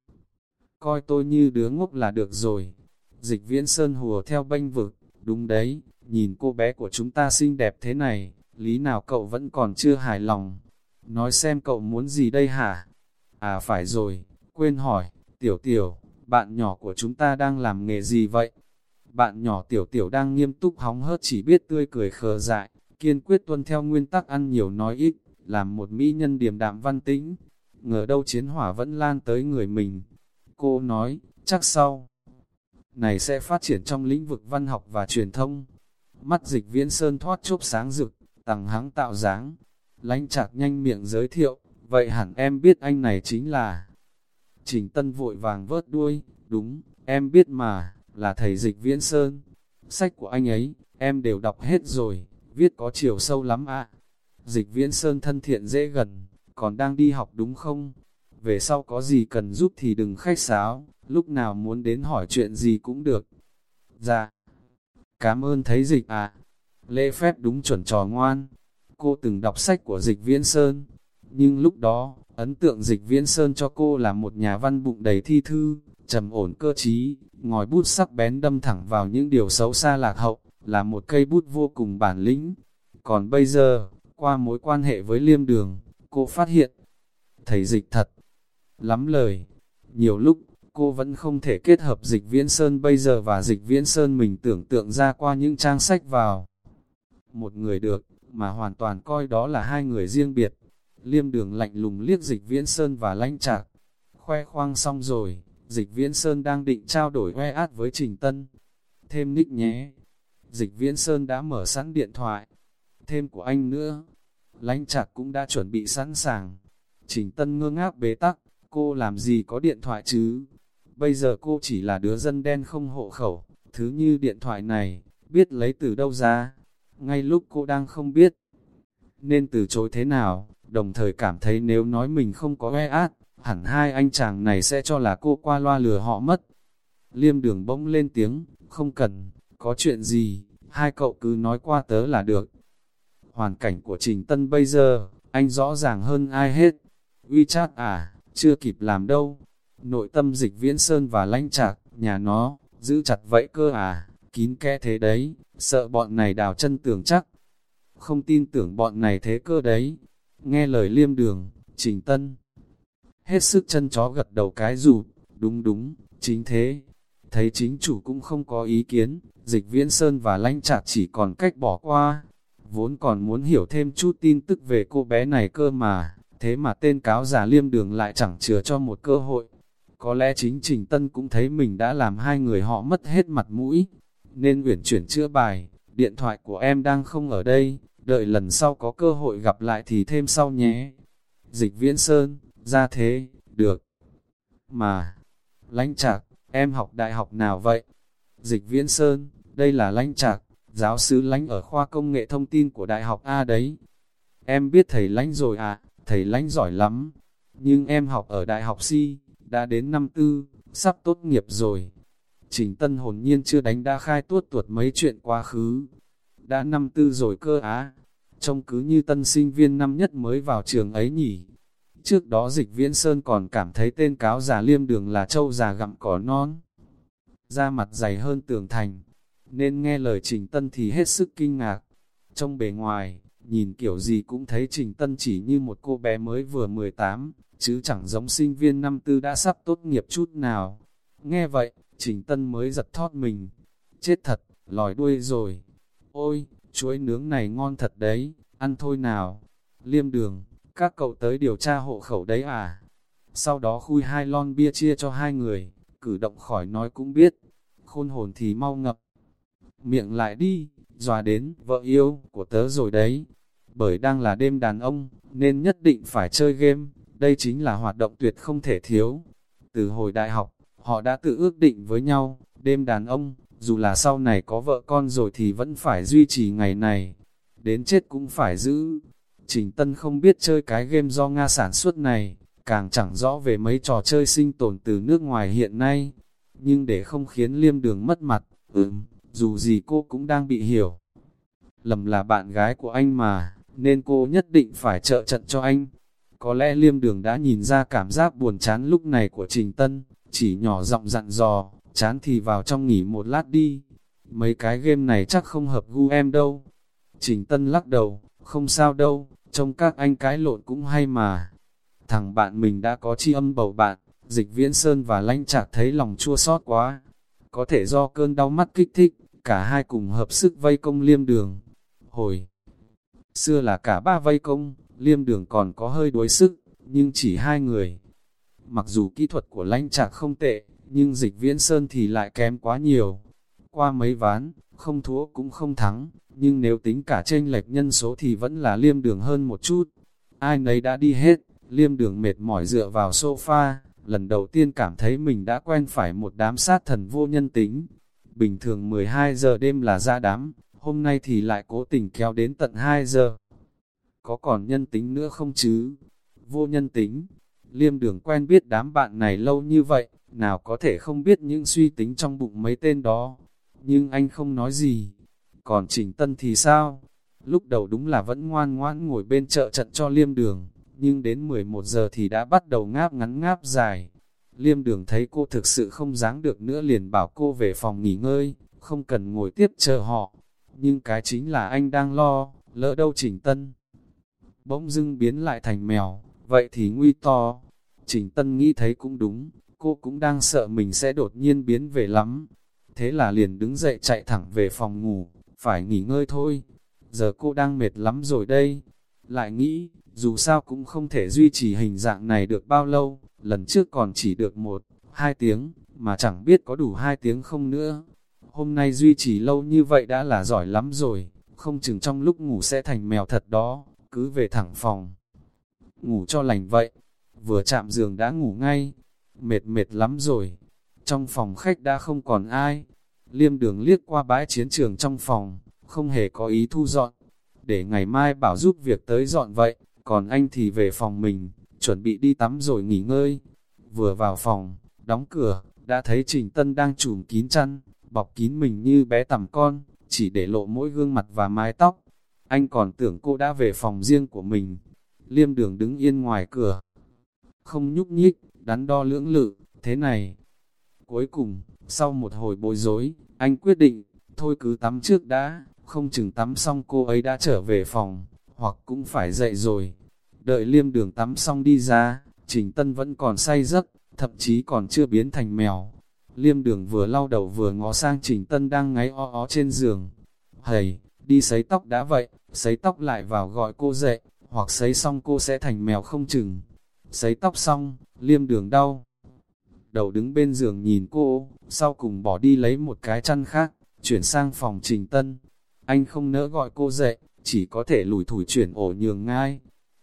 coi tôi như đứa ngốc là được rồi. Dịch viễn sơn hùa theo bênh vực, đúng đấy, nhìn cô bé của chúng ta xinh đẹp thế này, lý nào cậu vẫn còn chưa hài lòng. Nói xem cậu muốn gì đây hả? À phải rồi, quên hỏi, tiểu tiểu, bạn nhỏ của chúng ta đang làm nghề gì vậy? Bạn nhỏ tiểu tiểu đang nghiêm túc hóng hớt chỉ biết tươi cười khờ dại, kiên quyết tuân theo nguyên tắc ăn nhiều nói ít, làm một mỹ nhân điềm đạm văn tĩnh. Ngờ đâu chiến hỏa vẫn lan tới người mình. Cô nói, chắc sau. Này sẽ phát triển trong lĩnh vực văn học và truyền thông. Mắt dịch viễn sơn thoát chốt sáng rực, tằng hắng tạo dáng. Lánh chạc nhanh miệng giới thiệu, vậy hẳn em biết anh này chính là... Trình Tân vội vàng vớt đuôi, đúng, em biết mà, là thầy dịch viễn sơn. Sách của anh ấy, em đều đọc hết rồi, viết có chiều sâu lắm ạ. Dịch viễn sơn thân thiện dễ gần, còn đang đi học đúng không? Về sau có gì cần giúp thì đừng khách sáo, lúc nào muốn đến hỏi chuyện gì cũng được. Dạ, cảm ơn thấy dịch à, Lễ phép đúng chuẩn trò ngoan. Cô từng đọc sách của dịch viễn sơn, nhưng lúc đó, ấn tượng dịch viễn sơn cho cô là một nhà văn bụng đầy thi thư, trầm ổn cơ trí, ngòi bút sắc bén đâm thẳng vào những điều xấu xa lạc hậu, là một cây bút vô cùng bản lĩnh. Còn bây giờ, qua mối quan hệ với liêm đường, cô phát hiện, thầy dịch thật, lắm lời. Nhiều lúc, cô vẫn không thể kết hợp dịch viễn sơn bây giờ và dịch viễn sơn mình tưởng tượng ra qua những trang sách vào. Một người được, mà hoàn toàn coi đó là hai người riêng biệt. Liêm đường lạnh lùng liếc dịch viễn sơn và lanh trạc. Khoe khoang xong rồi, dịch viễn sơn đang định trao đổi hoe át với Trình Tân. Thêm nick nhé. Dịch viễn sơn đã mở sẵn điện thoại. Thêm của anh nữa. Lanh trạc cũng đã chuẩn bị sẵn sàng. Trình Tân ngơ ngác bế tắc, cô làm gì có điện thoại chứ? Bây giờ cô chỉ là đứa dân đen không hộ khẩu, thứ như điện thoại này, biết lấy từ đâu ra. Ngay lúc cô đang không biết, nên từ chối thế nào, đồng thời cảm thấy nếu nói mình không có e át, hẳn hai anh chàng này sẽ cho là cô qua loa lừa họ mất. Liêm đường bỗng lên tiếng, không cần, có chuyện gì, hai cậu cứ nói qua tớ là được. Hoàn cảnh của Trình Tân bây giờ, anh rõ ràng hơn ai hết. WeChat à, chưa kịp làm đâu. Nội tâm dịch viễn sơn và lanh Trạc nhà nó, giữ chặt vậy cơ à, kín kẽ thế đấy, sợ bọn này đào chân tưởng chắc. Không tin tưởng bọn này thế cơ đấy. Nghe lời liêm đường, trình tân. Hết sức chân chó gật đầu cái rụt, đúng đúng, chính thế. Thấy chính chủ cũng không có ý kiến, dịch viễn sơn và lanh Trạc chỉ còn cách bỏ qua. Vốn còn muốn hiểu thêm chút tin tức về cô bé này cơ mà, thế mà tên cáo giả liêm đường lại chẳng chừa cho một cơ hội. Có lẽ chính Trình Tân cũng thấy mình đã làm hai người họ mất hết mặt mũi, nên uyển chuyển chữa bài, điện thoại của em đang không ở đây, đợi lần sau có cơ hội gặp lại thì thêm sau nhé. Dịch viễn sơn, ra thế, được. Mà, lãnh trạc, em học đại học nào vậy? Dịch viễn sơn, đây là lãnh trạc, giáo sư lãnh ở khoa công nghệ thông tin của đại học A đấy. Em biết thầy lãnh rồi à, thầy lãnh giỏi lắm. Nhưng em học ở đại học C, đã đến năm tư, sắp tốt nghiệp rồi. Trình Tân hồn nhiên chưa đánh đã khai tuốt tuột mấy chuyện quá khứ. Đã năm tư rồi cơ á, trông cứ như tân sinh viên năm nhất mới vào trường ấy nhỉ. Trước đó dịch viễn sơn còn cảm thấy tên cáo già liêm đường là châu già gặm cỏ non. Da mặt dày hơn tường thành, nên nghe lời Trình Tân thì hết sức kinh ngạc. Trong bề ngoài, nhìn kiểu gì cũng thấy Trình Tân chỉ như một cô bé mới vừa 18, chứ chẳng giống sinh viên năm tư đã sắp tốt nghiệp chút nào. Nghe vậy, Trình Tân mới giật thót mình. Chết thật, lòi đuôi rồi. Ôi, chuối nướng này ngon thật đấy, ăn thôi nào. Liêm đường, các cậu tới điều tra hộ khẩu đấy à? Sau đó khui hai lon bia chia cho hai người, cử động khỏi nói cũng biết. Khôn hồn thì mau ngập. Miệng lại đi, dòa đến, vợ yêu của tớ rồi đấy. Bởi đang là đêm đàn ông, nên nhất định phải chơi game, đây chính là hoạt động tuyệt không thể thiếu. Từ hồi đại học, họ đã tự ước định với nhau, đêm đàn ông, dù là sau này có vợ con rồi thì vẫn phải duy trì ngày này, đến chết cũng phải giữ. Trình Tân không biết chơi cái game do Nga sản xuất này, càng chẳng rõ về mấy trò chơi sinh tồn từ nước ngoài hiện nay. Nhưng để không khiến liêm đường mất mặt, ừm, dù gì cô cũng đang bị hiểu. Lầm là bạn gái của anh mà, nên cô nhất định phải trợ trận cho anh. Có lẽ liêm đường đã nhìn ra cảm giác buồn chán lúc này của Trình Tân, chỉ nhỏ giọng dặn dò, chán thì vào trong nghỉ một lát đi. Mấy cái game này chắc không hợp gu em đâu. Trình Tân lắc đầu, không sao đâu, trông các anh cái lộn cũng hay mà. Thằng bạn mình đã có chi âm bầu bạn, dịch viễn sơn và lanh chạc thấy lòng chua xót quá. Có thể do cơn đau mắt kích thích, cả hai cùng hợp sức vây công liêm đường. Hồi xưa là cả ba vây công, liêm đường còn có hơi đuối sức, nhưng chỉ hai người. Mặc dù kỹ thuật của lãnh trạc không tệ, nhưng dịch viễn sơn thì lại kém quá nhiều. Qua mấy ván, không thua cũng không thắng, nhưng nếu tính cả chênh lệch nhân số thì vẫn là liêm đường hơn một chút. Ai nấy đã đi hết, liêm đường mệt mỏi dựa vào sofa, lần đầu tiên cảm thấy mình đã quen phải một đám sát thần vô nhân tính. Bình thường 12 giờ đêm là ra đám, hôm nay thì lại cố tình kéo đến tận 2 giờ. Có còn nhân tính nữa không chứ? Vô nhân tính. Liêm đường quen biết đám bạn này lâu như vậy, nào có thể không biết những suy tính trong bụng mấy tên đó. Nhưng anh không nói gì. Còn Trình Tân thì sao? Lúc đầu đúng là vẫn ngoan ngoãn ngồi bên chợ trận cho liêm đường, nhưng đến 11 giờ thì đã bắt đầu ngáp ngắn ngáp dài. Liêm đường thấy cô thực sự không dáng được nữa liền bảo cô về phòng nghỉ ngơi, không cần ngồi tiếp chờ họ. Nhưng cái chính là anh đang lo, lỡ đâu Trình Tân. Bỗng dưng biến lại thành mèo, vậy thì nguy to. Trình Tân nghĩ thấy cũng đúng, cô cũng đang sợ mình sẽ đột nhiên biến về lắm. Thế là liền đứng dậy chạy thẳng về phòng ngủ, phải nghỉ ngơi thôi. Giờ cô đang mệt lắm rồi đây. Lại nghĩ, dù sao cũng không thể duy trì hình dạng này được bao lâu, lần trước còn chỉ được một, hai tiếng, mà chẳng biết có đủ hai tiếng không nữa. Hôm nay duy trì lâu như vậy đã là giỏi lắm rồi, không chừng trong lúc ngủ sẽ thành mèo thật đó, cứ về thẳng phòng. Ngủ cho lành vậy, vừa chạm giường đã ngủ ngay, mệt mệt lắm rồi. Trong phòng khách đã không còn ai, liêm đường liếc qua bãi chiến trường trong phòng, không hề có ý thu dọn, để ngày mai bảo giúp việc tới dọn vậy, còn anh thì về phòng mình, chuẩn bị đi tắm rồi nghỉ ngơi. Vừa vào phòng, đóng cửa, đã thấy Trình Tân đang trùm kín chăn, bọc kín mình như bé tằm con, chỉ để lộ mỗi gương mặt và mái tóc. Anh còn tưởng cô đã về phòng riêng của mình. Liêm đường đứng yên ngoài cửa. Không nhúc nhích, đắn đo lưỡng lự, thế này. Cuối cùng, sau một hồi bối rối, anh quyết định, thôi cứ tắm trước đã, không chừng tắm xong cô ấy đã trở về phòng, hoặc cũng phải dậy rồi. Đợi liêm đường tắm xong đi ra, Trình Tân vẫn còn say giấc, thậm chí còn chưa biến thành mèo. Liêm đường vừa lau đầu vừa ngó sang Trình Tân đang ngáy o ó trên giường. Hầy, đi sấy tóc đã vậy, sấy tóc lại vào gọi cô dậy, hoặc sấy xong cô sẽ thành mèo không chừng. Sấy tóc xong, liêm đường đau. Đầu đứng bên giường nhìn cô, sau cùng bỏ đi lấy một cái chăn khác, chuyển sang phòng Trình Tân. Anh không nỡ gọi cô dậy, chỉ có thể lủi thủi chuyển ổ nhường ngay.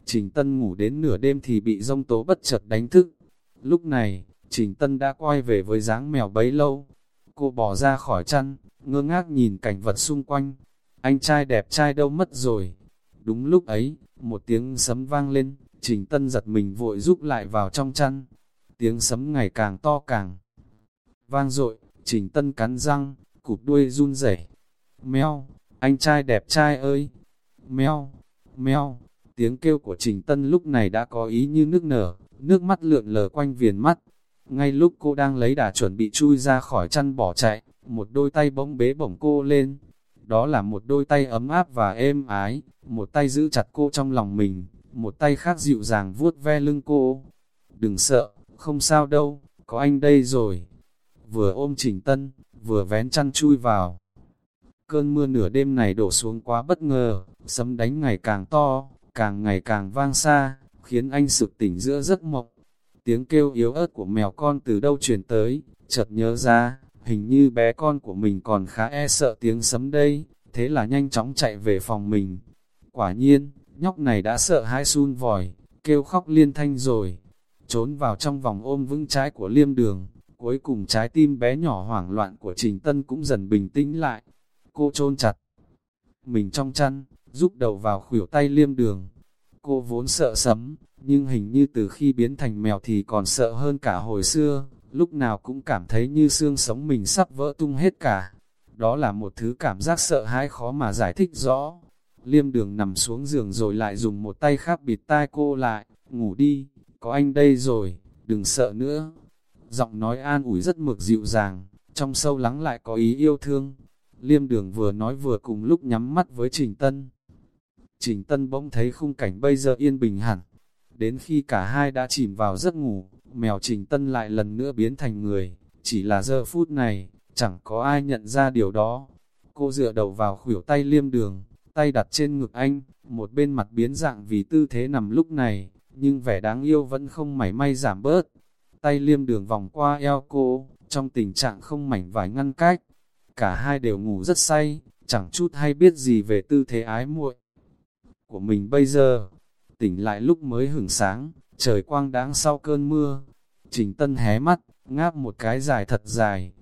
Trình Tân ngủ đến nửa đêm thì bị rông tố bất chợt đánh thức. Lúc này, Trình Tân đã quay về với dáng mèo bấy lâu. Cô bỏ ra khỏi chăn, ngơ ngác nhìn cảnh vật xung quanh. Anh trai đẹp trai đâu mất rồi. Đúng lúc ấy, một tiếng sấm vang lên, Trình Tân giật mình vội giúp lại vào trong chăn. Tiếng sấm ngày càng to càng vang dội, Trình Tân cắn răng, cụp đuôi run rẩy. Mèo, anh trai đẹp trai ơi! Mèo, mèo! Tiếng kêu của Trình Tân lúc này đã có ý như nước nở, nước mắt lượn lờ quanh viền mắt. Ngay lúc cô đang lấy đà chuẩn bị chui ra khỏi chăn bỏ chạy, một đôi tay bỗng bế bổng cô lên. Đó là một đôi tay ấm áp và êm ái, một tay giữ chặt cô trong lòng mình, một tay khác dịu dàng vuốt ve lưng cô. Đừng sợ, không sao đâu, có anh đây rồi. Vừa ôm Trình Tân, vừa vén chăn chui vào. Cơn mưa nửa đêm này đổ xuống quá bất ngờ, sấm đánh ngày càng to, càng ngày càng vang xa, khiến anh sực tỉnh giữa giấc mộng. Tiếng kêu yếu ớt của mèo con từ đâu truyền tới, chợt nhớ ra, hình như bé con của mình còn khá e sợ tiếng sấm đây, thế là nhanh chóng chạy về phòng mình. Quả nhiên, nhóc này đã sợ hãi sun vòi, kêu khóc liên thanh rồi, trốn vào trong vòng ôm vững trái của liêm đường, cuối cùng trái tim bé nhỏ hoảng loạn của Trình Tân cũng dần bình tĩnh lại, cô trôn chặt mình trong chăn, giúp đầu vào khuỷu tay liêm đường. Cô vốn sợ sấm, nhưng hình như từ khi biến thành mèo thì còn sợ hơn cả hồi xưa, lúc nào cũng cảm thấy như xương sống mình sắp vỡ tung hết cả. Đó là một thứ cảm giác sợ hãi khó mà giải thích rõ. Liêm đường nằm xuống giường rồi lại dùng một tay khác bịt tai cô lại, ngủ đi, có anh đây rồi, đừng sợ nữa. Giọng nói an ủi rất mực dịu dàng, trong sâu lắng lại có ý yêu thương. Liêm đường vừa nói vừa cùng lúc nhắm mắt với Trình Tân. Trình Tân bỗng thấy khung cảnh bây giờ yên bình hẳn. Đến khi cả hai đã chìm vào giấc ngủ, mèo Trình Tân lại lần nữa biến thành người. Chỉ là giờ phút này, chẳng có ai nhận ra điều đó. Cô dựa đầu vào khuỷu tay liêm đường, tay đặt trên ngực anh, một bên mặt biến dạng vì tư thế nằm lúc này, nhưng vẻ đáng yêu vẫn không mảy may giảm bớt. Tay liêm đường vòng qua eo cô, trong tình trạng không mảnh vải ngăn cách. Cả hai đều ngủ rất say, chẳng chút hay biết gì về tư thế ái muội của mình bây giờ. Tỉnh lại lúc mới hửng sáng, trời quang đáng sau cơn mưa. Trình Tân hé mắt, ngáp một cái dài thật dài.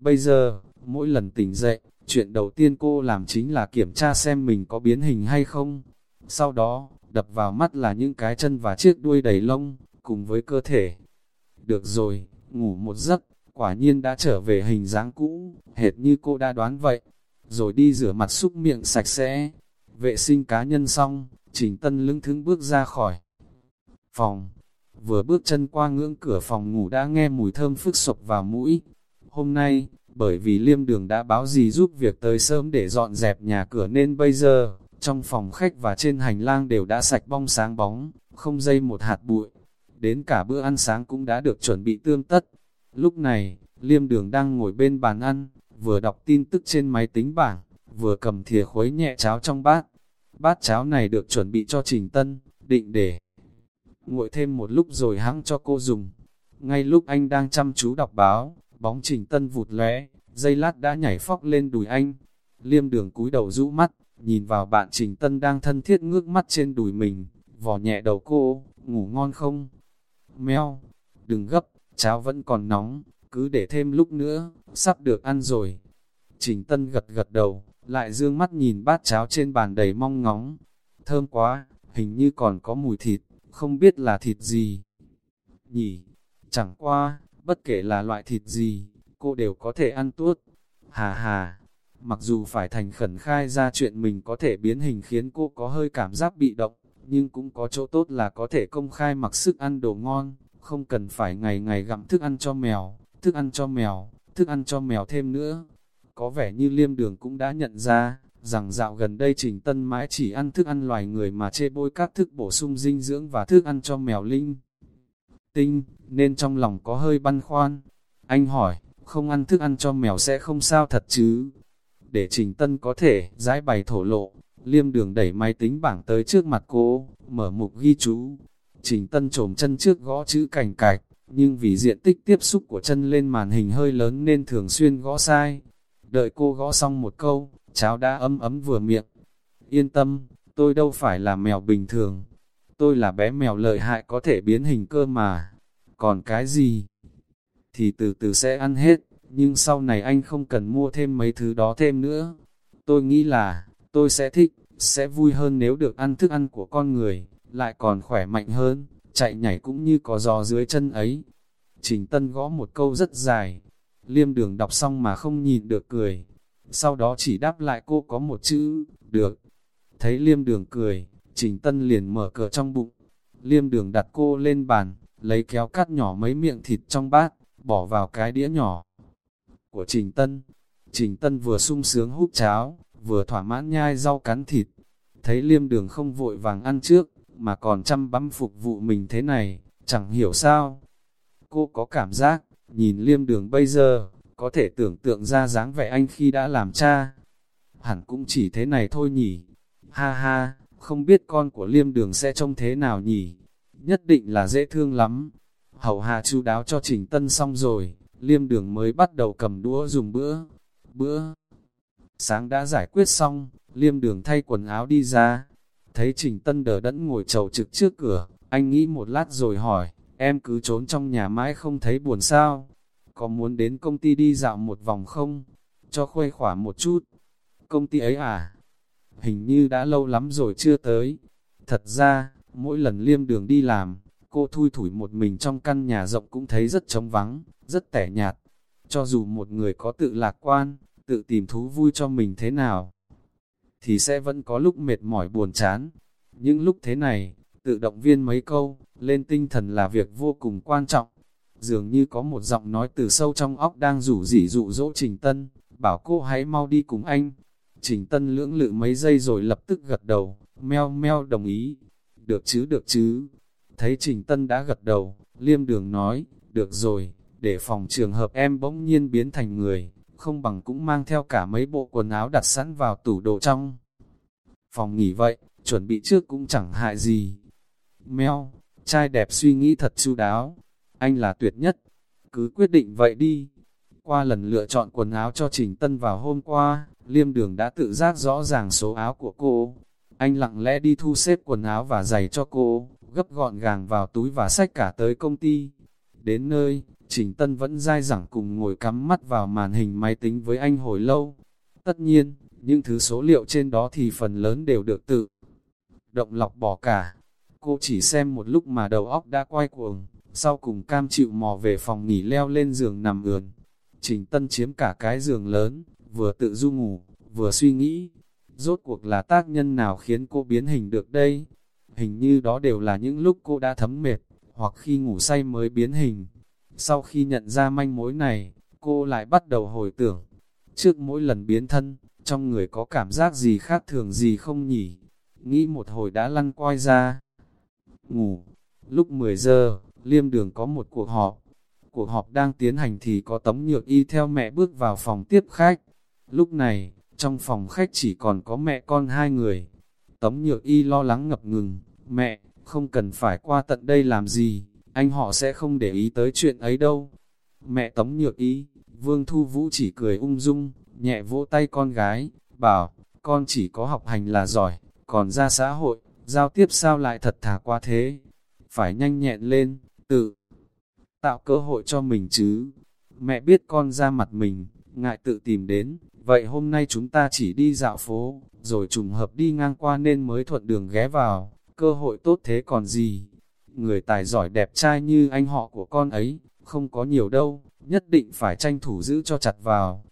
Bây giờ, mỗi lần tỉnh dậy, chuyện đầu tiên cô làm chính là kiểm tra xem mình có biến hình hay không. Sau đó, đập vào mắt là những cái chân và chiếc đuôi đầy lông, cùng với cơ thể. Được rồi, ngủ một giấc, quả nhiên đã trở về hình dáng cũ, hệt như cô đã đoán vậy. Rồi đi rửa mặt xúc miệng sạch sẽ, vệ sinh cá nhân xong, Trình Tân lưng thững bước ra khỏi phòng. Vừa bước chân qua ngưỡng cửa phòng ngủ đã nghe mùi thơm phức sộc vào mũi. Hôm nay, bởi vì liêm đường đã báo gì giúp việc tới sớm để dọn dẹp nhà cửa nên bây giờ, trong phòng khách và trên hành lang đều đã sạch bong sáng bóng, không dây một hạt bụi. Đến cả bữa ăn sáng cũng đã được chuẩn bị tương tất. Lúc này, liêm đường đang ngồi bên bàn ăn, vừa đọc tin tức trên máy tính bảng, vừa cầm thìa khuấy nhẹ cháo trong bát. Bát cháo này được chuẩn bị cho Trình Tân, định để nguội thêm một lúc rồi hãng cho cô dùng. Ngay lúc anh đang chăm chú đọc báo, bóng Trình Tân vụt lóe, dây lát đã nhảy phóc lên đùi anh. Liêm đường cúi đầu rũ mắt, nhìn vào bạn Trình Tân đang thân thiết ngước mắt trên đùi mình, vò nhẹ đầu cô, ngủ ngon không? Mèo, đừng gấp, cháo vẫn còn nóng, cứ để thêm lúc nữa, sắp được ăn rồi. Trình Tân gật gật đầu, lại dương mắt nhìn bát cháo trên bàn đầy mong ngóng. Thơm quá, hình như còn có mùi thịt, không biết là thịt gì. Nhỉ, chẳng qua, bất kể là loại thịt gì, cô đều có thể ăn tuốt. Hà hà, mặc dù phải thành khẩn khai ra chuyện mình có thể biến hình khiến cô có hơi cảm giác bị động, nhưng cũng có chỗ tốt là có thể công khai mặc sức ăn đồ ngon, không cần phải ngày ngày gặm thức ăn cho mèo, thức ăn cho mèo, thức ăn cho mèo thêm nữa. Có vẻ như liêm đường cũng đã nhận ra, rằng dạo gần đây Trình Tân mãi chỉ ăn thức ăn loài người mà chê bôi các thức bổ sung dinh dưỡng và thức ăn cho mèo linh. Tinh, nên trong lòng có hơi băn khoăn. Anh hỏi, không ăn thức ăn cho mèo sẽ không sao thật chứ? Để Trình Tân có thể giải bày thổ lộ, liêm đường đẩy máy tính bảng tới trước mặt cô, mở mục ghi chú. Trình Tân trồm chân trước gõ chữ cành cạch, nhưng vì diện tích tiếp xúc của chân lên màn hình hơi lớn nên thường xuyên gõ sai. Đợi cô gõ xong một câu, cháo đã ấm ấm vừa miệng. Yên tâm, tôi đâu phải là mèo bình thường. Tôi là bé mèo lợi hại có thể biến hình cơ mà. Còn cái gì? Thì từ từ sẽ ăn hết, nhưng sau này anh không cần mua thêm mấy thứ đó thêm nữa. Tôi nghĩ là, tôi sẽ thích, sẽ vui hơn nếu được ăn thức ăn của con người, lại còn khỏe mạnh hơn, chạy nhảy cũng như có giò dưới chân ấy. Trình Tân gõ một câu rất dài, liêm đường đọc xong mà không nhìn được cười. Sau đó chỉ đáp lại cô có một chữ, được. Thấy liêm đường cười, Trình Tân liền mở cửa trong bụng. Liêm đường đặt cô lên bàn, lấy kéo cắt nhỏ mấy miệng thịt trong bát, bỏ vào cái đĩa nhỏ của Trình Tân. Trình Tân vừa sung sướng hút cháo, vừa thỏa mãn nhai rau cắn thịt. Thấy liêm đường không vội vàng ăn trước, mà còn chăm băm phục vụ mình thế này, chẳng hiểu sao. Cô có cảm giác, nhìn liêm đường bây giờ, có thể tưởng tượng ra dáng vẻ anh khi đã làm cha. Hẳn cũng chỉ thế này thôi nhỉ. Ha ha, không biết con của liêm đường sẽ trông thế nào nhỉ. Nhất định là dễ thương lắm. Hậu hạ chu đáo cho trình tân xong rồi, liêm đường mới bắt đầu cầm đũa dùng bữa. Bữa sáng đã giải quyết xong, liêm đường thay quần áo đi ra. Thấy Trình Tân đờ đẫn ngồi chầu trực trước cửa, anh nghĩ một lát rồi hỏi, em cứ trốn trong nhà mãi không thấy buồn sao? Có muốn đến công ty đi dạo một vòng không? Cho khuây khỏa một chút. Công ty ấy à? Hình như đã lâu lắm rồi chưa tới. Thật ra, mỗi lần liêm đường đi làm, cô thui thủi một mình trong căn nhà rộng cũng thấy rất trống vắng, rất tẻ nhạt. Cho dù một người có tự lạc quan, tự tìm thú vui cho mình thế nào, thì sẽ vẫn có lúc mệt mỏi buồn chán. Những lúc thế này, tự động viên mấy câu, lên tinh thần là việc vô cùng quan trọng. Dường như có một giọng nói từ sâu trong óc đang rủ rỉ dụ dỗ Trình Tân, bảo cô hãy mau đi cùng anh. Trình Tân lưỡng lự mấy giây rồi lập tức gật đầu, meo meo đồng ý. Được chứ được chứ. Thấy Trình Tân đã gật đầu, liêm đường nói, được rồi, để phòng trường hợp em bỗng nhiên biến thành người, không bằng cũng mang theo cả mấy bộ quần áo đặt sẵn vào tủ đồ trong. Phòng nghỉ vậy, chuẩn bị trước cũng chẳng hại gì. Meo trai đẹp suy nghĩ thật chu đáo, anh là tuyệt nhất, cứ quyết định vậy đi. Qua lần lựa chọn quần áo cho Trình Tân vào hôm qua, Liêm Đường đã tự giác rõ ràng số áo của cô. Anh lặng lẽ đi thu xếp quần áo và giày cho cô, gấp gọn gàng vào túi và sách cả tới công ty. Đến nơi, Trình Tân vẫn dai dẳng cùng ngồi cắm mắt vào màn hình máy tính với anh hồi lâu. Tất nhiên, những thứ số liệu trên đó thì phần lớn đều được tự động lọc bỏ cả. Cô chỉ xem một lúc mà đầu óc đã quay cuồng, sau cùng cam chịu mò về phòng nghỉ leo lên giường nằm ườn. Trình Tân chiếm cả cái giường lớn, vừa tự du ngủ, vừa suy nghĩ. Rốt cuộc là tác nhân nào khiến cô biến hình được đây? Hình như đó đều là những lúc cô đã thấm mệt, hoặc khi ngủ say mới biến hình. Sau khi nhận ra manh mối này, cô lại bắt đầu hồi tưởng. Trước mỗi lần biến thân, trong người có cảm giác gì khác thường gì không nhỉ? Nghĩ một hồi đã lăn quay ra. Ngủ. Lúc 10 giờ, liêm đường có một cuộc họp. Cuộc họp đang tiến hành thì có tấm nhược y theo mẹ bước vào phòng tiếp khách. Lúc này, trong phòng khách chỉ còn có mẹ con hai người. Tấm nhược y lo lắng ngập ngừng. Mẹ, không cần phải qua tận đây làm gì, anh họ sẽ không để ý tới chuyện ấy đâu. Mẹ tấm nhược y, Vương Thu Vũ chỉ cười ung dung, nhẹ vỗ tay con gái, bảo, con chỉ có học hành là giỏi, còn ra xã hội, giao tiếp sao lại thật thà quá thế. Phải nhanh nhẹn lên, tự tạo cơ hội cho mình chứ. Mẹ biết con ra mặt mình, ngại tự tìm đến, vậy hôm nay chúng ta chỉ đi dạo phố, rồi trùng hợp đi ngang qua nên mới thuận đường ghé vào, cơ hội tốt thế còn gì. Người tài giỏi đẹp trai như anh họ của con ấy, không có nhiều đâu, nhất định phải tranh thủ giữ cho chặt vào.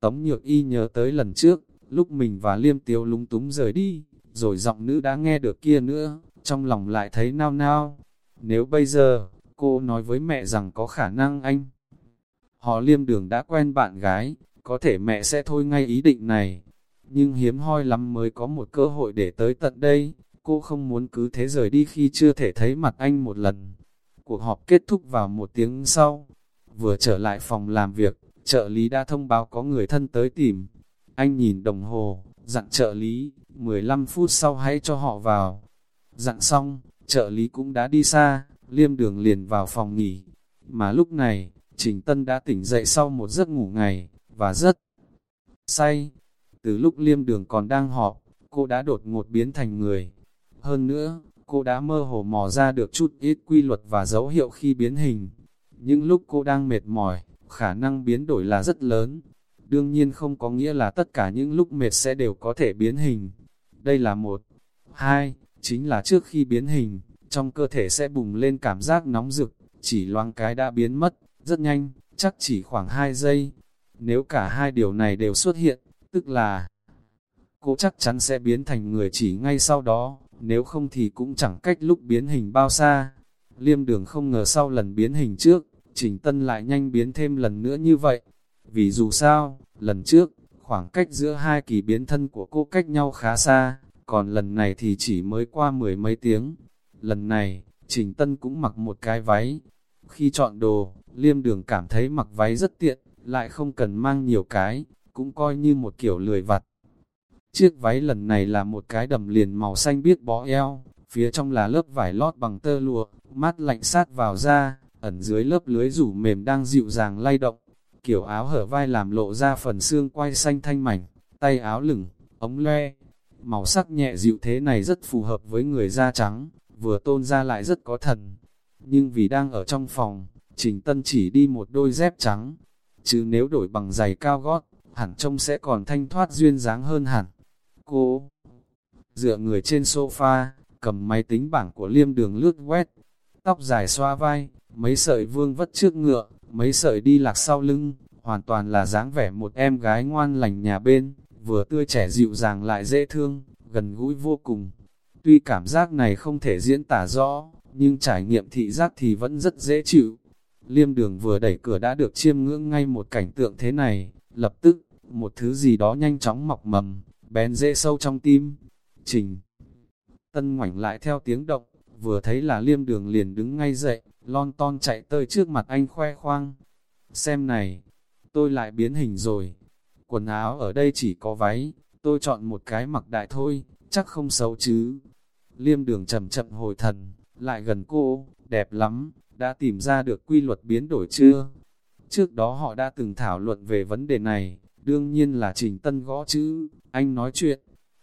Tống nhược y nhớ tới lần trước, lúc mình và liêm tiếu lúng túng rời đi, rồi giọng nữ đã nghe được kia nữa, trong lòng lại thấy nao nao. Nếu bây giờ, cô nói với mẹ rằng có khả năng anh, họ liêm đường đã quen bạn gái, có thể mẹ sẽ thôi ngay ý định này. Nhưng hiếm hoi lắm mới có một cơ hội để tới tận đây, cô không muốn cứ thế rời đi khi chưa thể thấy mặt anh một lần. Cuộc họp kết thúc vào một tiếng sau, vừa trở lại phòng làm việc, trợ lý đã thông báo có người thân tới tìm. Anh nhìn đồng hồ, dặn trợ lý, 15 phút sau hãy cho họ vào. Dặn xong, trợ lý cũng đã đi xa, liêm đường liền vào phòng nghỉ. Mà lúc này, Trình Tân đã tỉnh dậy sau một giấc ngủ ngày, và rất say. Từ lúc liêm đường còn đang họp, cô đã đột ngột biến thành người. Hơn nữa, cô đã mơ hồ mò ra được chút ít quy luật và dấu hiệu khi biến hình. Những lúc cô đang mệt mỏi, khả năng biến đổi là rất lớn. Đương nhiên không có nghĩa là tất cả những lúc mệt sẽ đều có thể biến hình. Đây là một. Hai, chính là trước khi biến hình, trong cơ thể sẽ bùng lên cảm giác nóng rực, chỉ loang cái đã biến mất, rất nhanh, chắc chỉ khoảng 2 giây. Nếu cả hai điều này đều xuất hiện, tức là cô chắc chắn sẽ biến thành người chỉ ngay sau đó, nếu không thì cũng chẳng cách lúc biến hình bao xa. Liêm đường không ngờ sau lần biến hình trước, Trình Tân lại nhanh biến thêm lần nữa như vậy. Vì dù sao, lần trước, khoảng cách giữa hai kỳ biến thân của cô cách nhau khá xa, còn lần này thì chỉ mới qua mười mấy tiếng. Lần này, Trình Tân cũng mặc một cái váy. Khi chọn đồ, Liêm Đường cảm thấy mặc váy rất tiện, lại không cần mang nhiều cái, cũng coi như một kiểu lười vặt. Chiếc váy lần này là một cái đầm liền màu xanh biếc bó eo, phía trong là lớp vải lót bằng tơ lụa, mát lạnh sát vào da, ẩn dưới lớp lưới rủ mềm đang dịu dàng lay động. Kiểu áo hở vai làm lộ ra phần xương quay xanh thanh mảnh, tay áo lửng, ống loe. màu sắc nhẹ dịu thế này rất phù hợp với người da trắng, vừa tôn ra lại rất có thần. Nhưng vì đang ở trong phòng, Trình Tân chỉ đi một đôi dép trắng, chứ nếu đổi bằng giày cao gót, hẳn trông sẽ còn thanh thoát duyên dáng hơn hẳn. Cô dựa người trên sofa, cầm máy tính bảng của liêm đường lướt web, tóc dài xoa vai, mấy sợi vương vất trước ngựa, mấy sợi đi lạc sau lưng, hoàn toàn là dáng vẻ một em gái ngoan lành nhà bên, vừa tươi trẻ dịu dàng lại dễ thương, gần gũi vô cùng. Tuy cảm giác này không thể diễn tả rõ, nhưng trải nghiệm thị giác thì vẫn rất dễ chịu. Liêm đường vừa đẩy cửa đã được chiêm ngưỡng ngay một cảnh tượng thế này, lập tức, một thứ gì đó nhanh chóng mọc mầm, bén dễ sâu trong tim. Trình Tân ngoảnh lại theo tiếng động, vừa thấy là liêm đường liền đứng ngay dậy, lon ton chạy tới trước mặt anh khoe khoang. Xem này, tôi lại biến hình rồi. Quần áo ở đây chỉ có váy, tôi chọn một cái mặc đại thôi, chắc không xấu chứ. Liêm đường chậm chậm hồi thần, lại gần cô, đẹp lắm, đã tìm ra được quy luật biến đổi chưa? Trước đó họ đã từng thảo luận về vấn đề này, đương nhiên là Trình Tân gõ chữ, anh nói chuyện.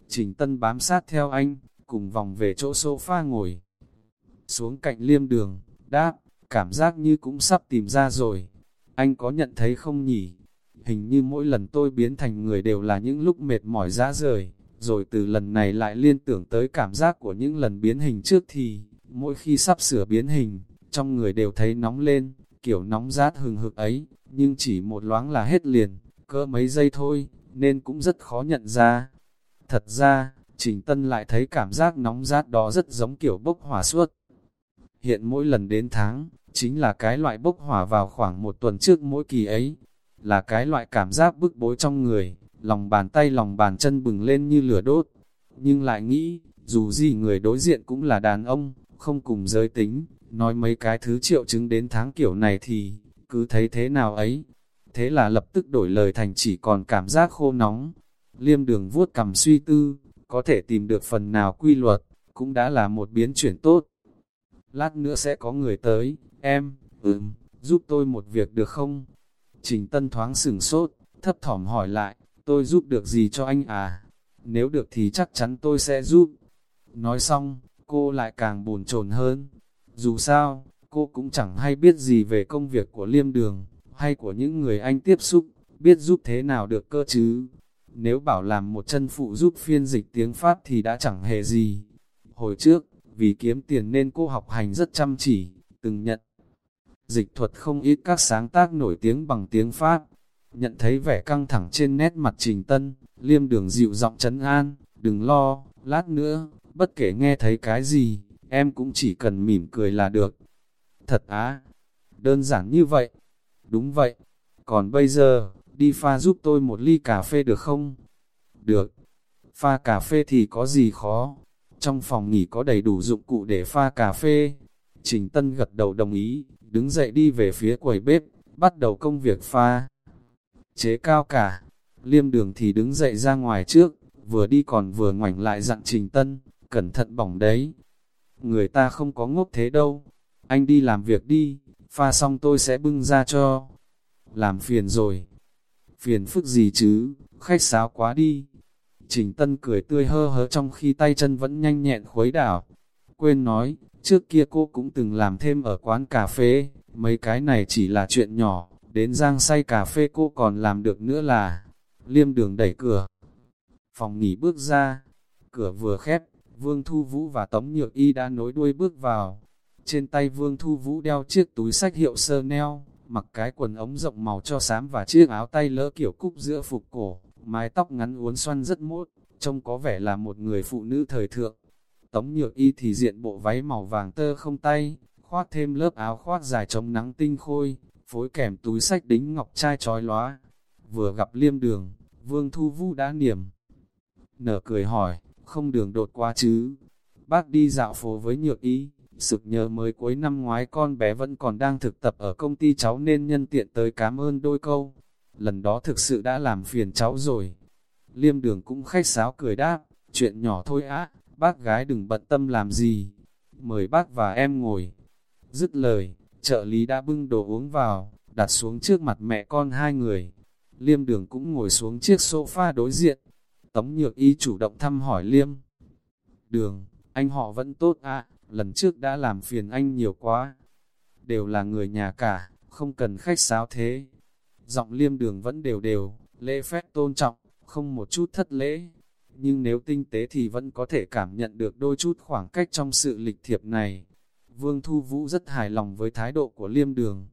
Trình Tân bám sát theo anh, cùng vòng về chỗ sofa ngồi. Xuống cạnh liêm đường, đáp, cảm giác như cũng sắp tìm ra rồi. Anh có nhận thấy không nhỉ? Hình như mỗi lần tôi biến thành người đều là những lúc mệt mỏi rã rời, rồi từ lần này lại liên tưởng tới cảm giác của những lần biến hình trước thì, mỗi khi sắp sửa biến hình, trong người đều thấy nóng lên, kiểu nóng rát hừng hực ấy, nhưng chỉ một loáng là hết liền, cỡ mấy giây thôi, nên cũng rất khó nhận ra. Thật ra, Trình Tân lại thấy cảm giác nóng rát đó rất giống kiểu bốc hỏa suốt. Hiện mỗi lần đến tháng, chính là cái loại bốc hỏa vào khoảng một tuần trước mỗi kỳ ấy, là cái loại cảm giác bức bối trong người, lòng bàn tay lòng bàn chân bừng lên như lửa đốt. Nhưng lại nghĩ, dù gì người đối diện cũng là đàn ông, không cùng giới tính, nói mấy cái thứ triệu chứng đến tháng kiểu này thì, cứ thấy thế nào ấy. Thế là lập tức đổi lời thành chỉ còn cảm giác khô nóng. Liêm đường vuốt cầm suy tư, có thể tìm được phần nào quy luật, cũng đã là một biến chuyển tốt. Lát nữa sẽ có người tới, em, ừm, giúp tôi một việc được không? Trình Tân thoáng sửng sốt, thấp thỏm hỏi lại, tôi giúp được gì cho anh à? Nếu được thì chắc chắn tôi sẽ giúp. Nói xong, cô lại càng buồn chồn hơn. Dù sao, cô cũng chẳng hay biết gì về công việc của liêm đường, hay của những người anh tiếp xúc, biết giúp thế nào được cơ chứ. Nếu bảo làm một chân phụ giúp phiên dịch tiếng Pháp thì đã chẳng hề gì. Hồi trước, vì kiếm tiền nên cô học hành rất chăm chỉ, từng nhận. Dịch thuật không ít các sáng tác nổi tiếng bằng tiếng Pháp. Nhận thấy vẻ căng thẳng trên nét mặt Trình Tân, liêm đường dịu giọng trấn an, đừng lo, lát nữa, bất kể nghe thấy cái gì, em cũng chỉ cần mỉm cười là được. Thật á, đơn giản như vậy. Đúng vậy, còn bây giờ, đi pha giúp tôi một ly cà phê được không? Được, pha cà phê thì có gì khó, trong phòng nghỉ có đầy đủ dụng cụ để pha cà phê. Trình Tân gật đầu đồng ý, đứng dậy đi về phía quầy bếp, bắt đầu công việc pha. Chế cao cả, liêm đường thì đứng dậy ra ngoài trước, vừa đi còn vừa ngoảnh lại dặn Trình Tân, cẩn thận bỏng đấy. Người ta không có ngốc thế đâu, anh đi làm việc đi, pha xong tôi sẽ bưng ra cho. Làm phiền rồi. Phiền phức gì chứ, khách sáo quá đi. Trình Tân cười tươi hơ hớ trong khi tay chân vẫn nhanh nhẹn khuấy đảo. Quên nói, trước kia cô cũng từng làm thêm ở quán cà phê, mấy cái này chỉ là chuyện nhỏ, đến giang say cà phê cô còn làm được nữa là liêm đường đẩy cửa. Phòng nghỉ bước ra, cửa vừa khép, Vương Thu Vũ và Tống Nhược Y đã nối đuôi bước vào. Trên tay Vương Thu Vũ đeo chiếc túi sách hiệu sơ neo, mặc cái quần ống rộng màu cho xám và chiếc áo tay lỡ kiểu cúc giữa phục cổ, mái tóc ngắn uốn xoăn rất mốt, trông có vẻ là một người phụ nữ thời thượng. Tống nhược y thì diện bộ váy màu vàng tơ không tay, khoác thêm lớp áo khoác dài chống nắng tinh khôi, phối kèm túi sách đính ngọc trai trói lóa. Vừa gặp liêm đường, vương thu vũ đã niềm. Nở cười hỏi, không đường đột qua chứ. Bác đi dạo phố với nhược y, sực nhớ mới cuối năm ngoái con bé vẫn còn đang thực tập ở công ty cháu nên nhân tiện tới cảm ơn đôi câu. Lần đó thực sự đã làm phiền cháu rồi. Liêm đường cũng khách sáo cười đáp, chuyện nhỏ thôi á, bác gái đừng bận tâm làm gì. Mời bác và em ngồi. Dứt lời, trợ lý đã bưng đồ uống vào, đặt xuống trước mặt mẹ con hai người. Liêm đường cũng ngồi xuống chiếc sofa đối diện. Tống Nhược Y chủ động thăm hỏi Liêm. Đường, anh họ vẫn tốt ạ, lần trước đã làm phiền anh nhiều quá. Đều là người nhà cả, không cần khách sáo thế. Giọng Liêm Đường vẫn đều đều, lễ phép tôn trọng, không một chút thất lễ. Nhưng nếu tinh tế thì vẫn có thể cảm nhận được đôi chút khoảng cách trong sự lịch thiệp này. Vương Thu Vũ rất hài lòng với thái độ của Liêm Đường.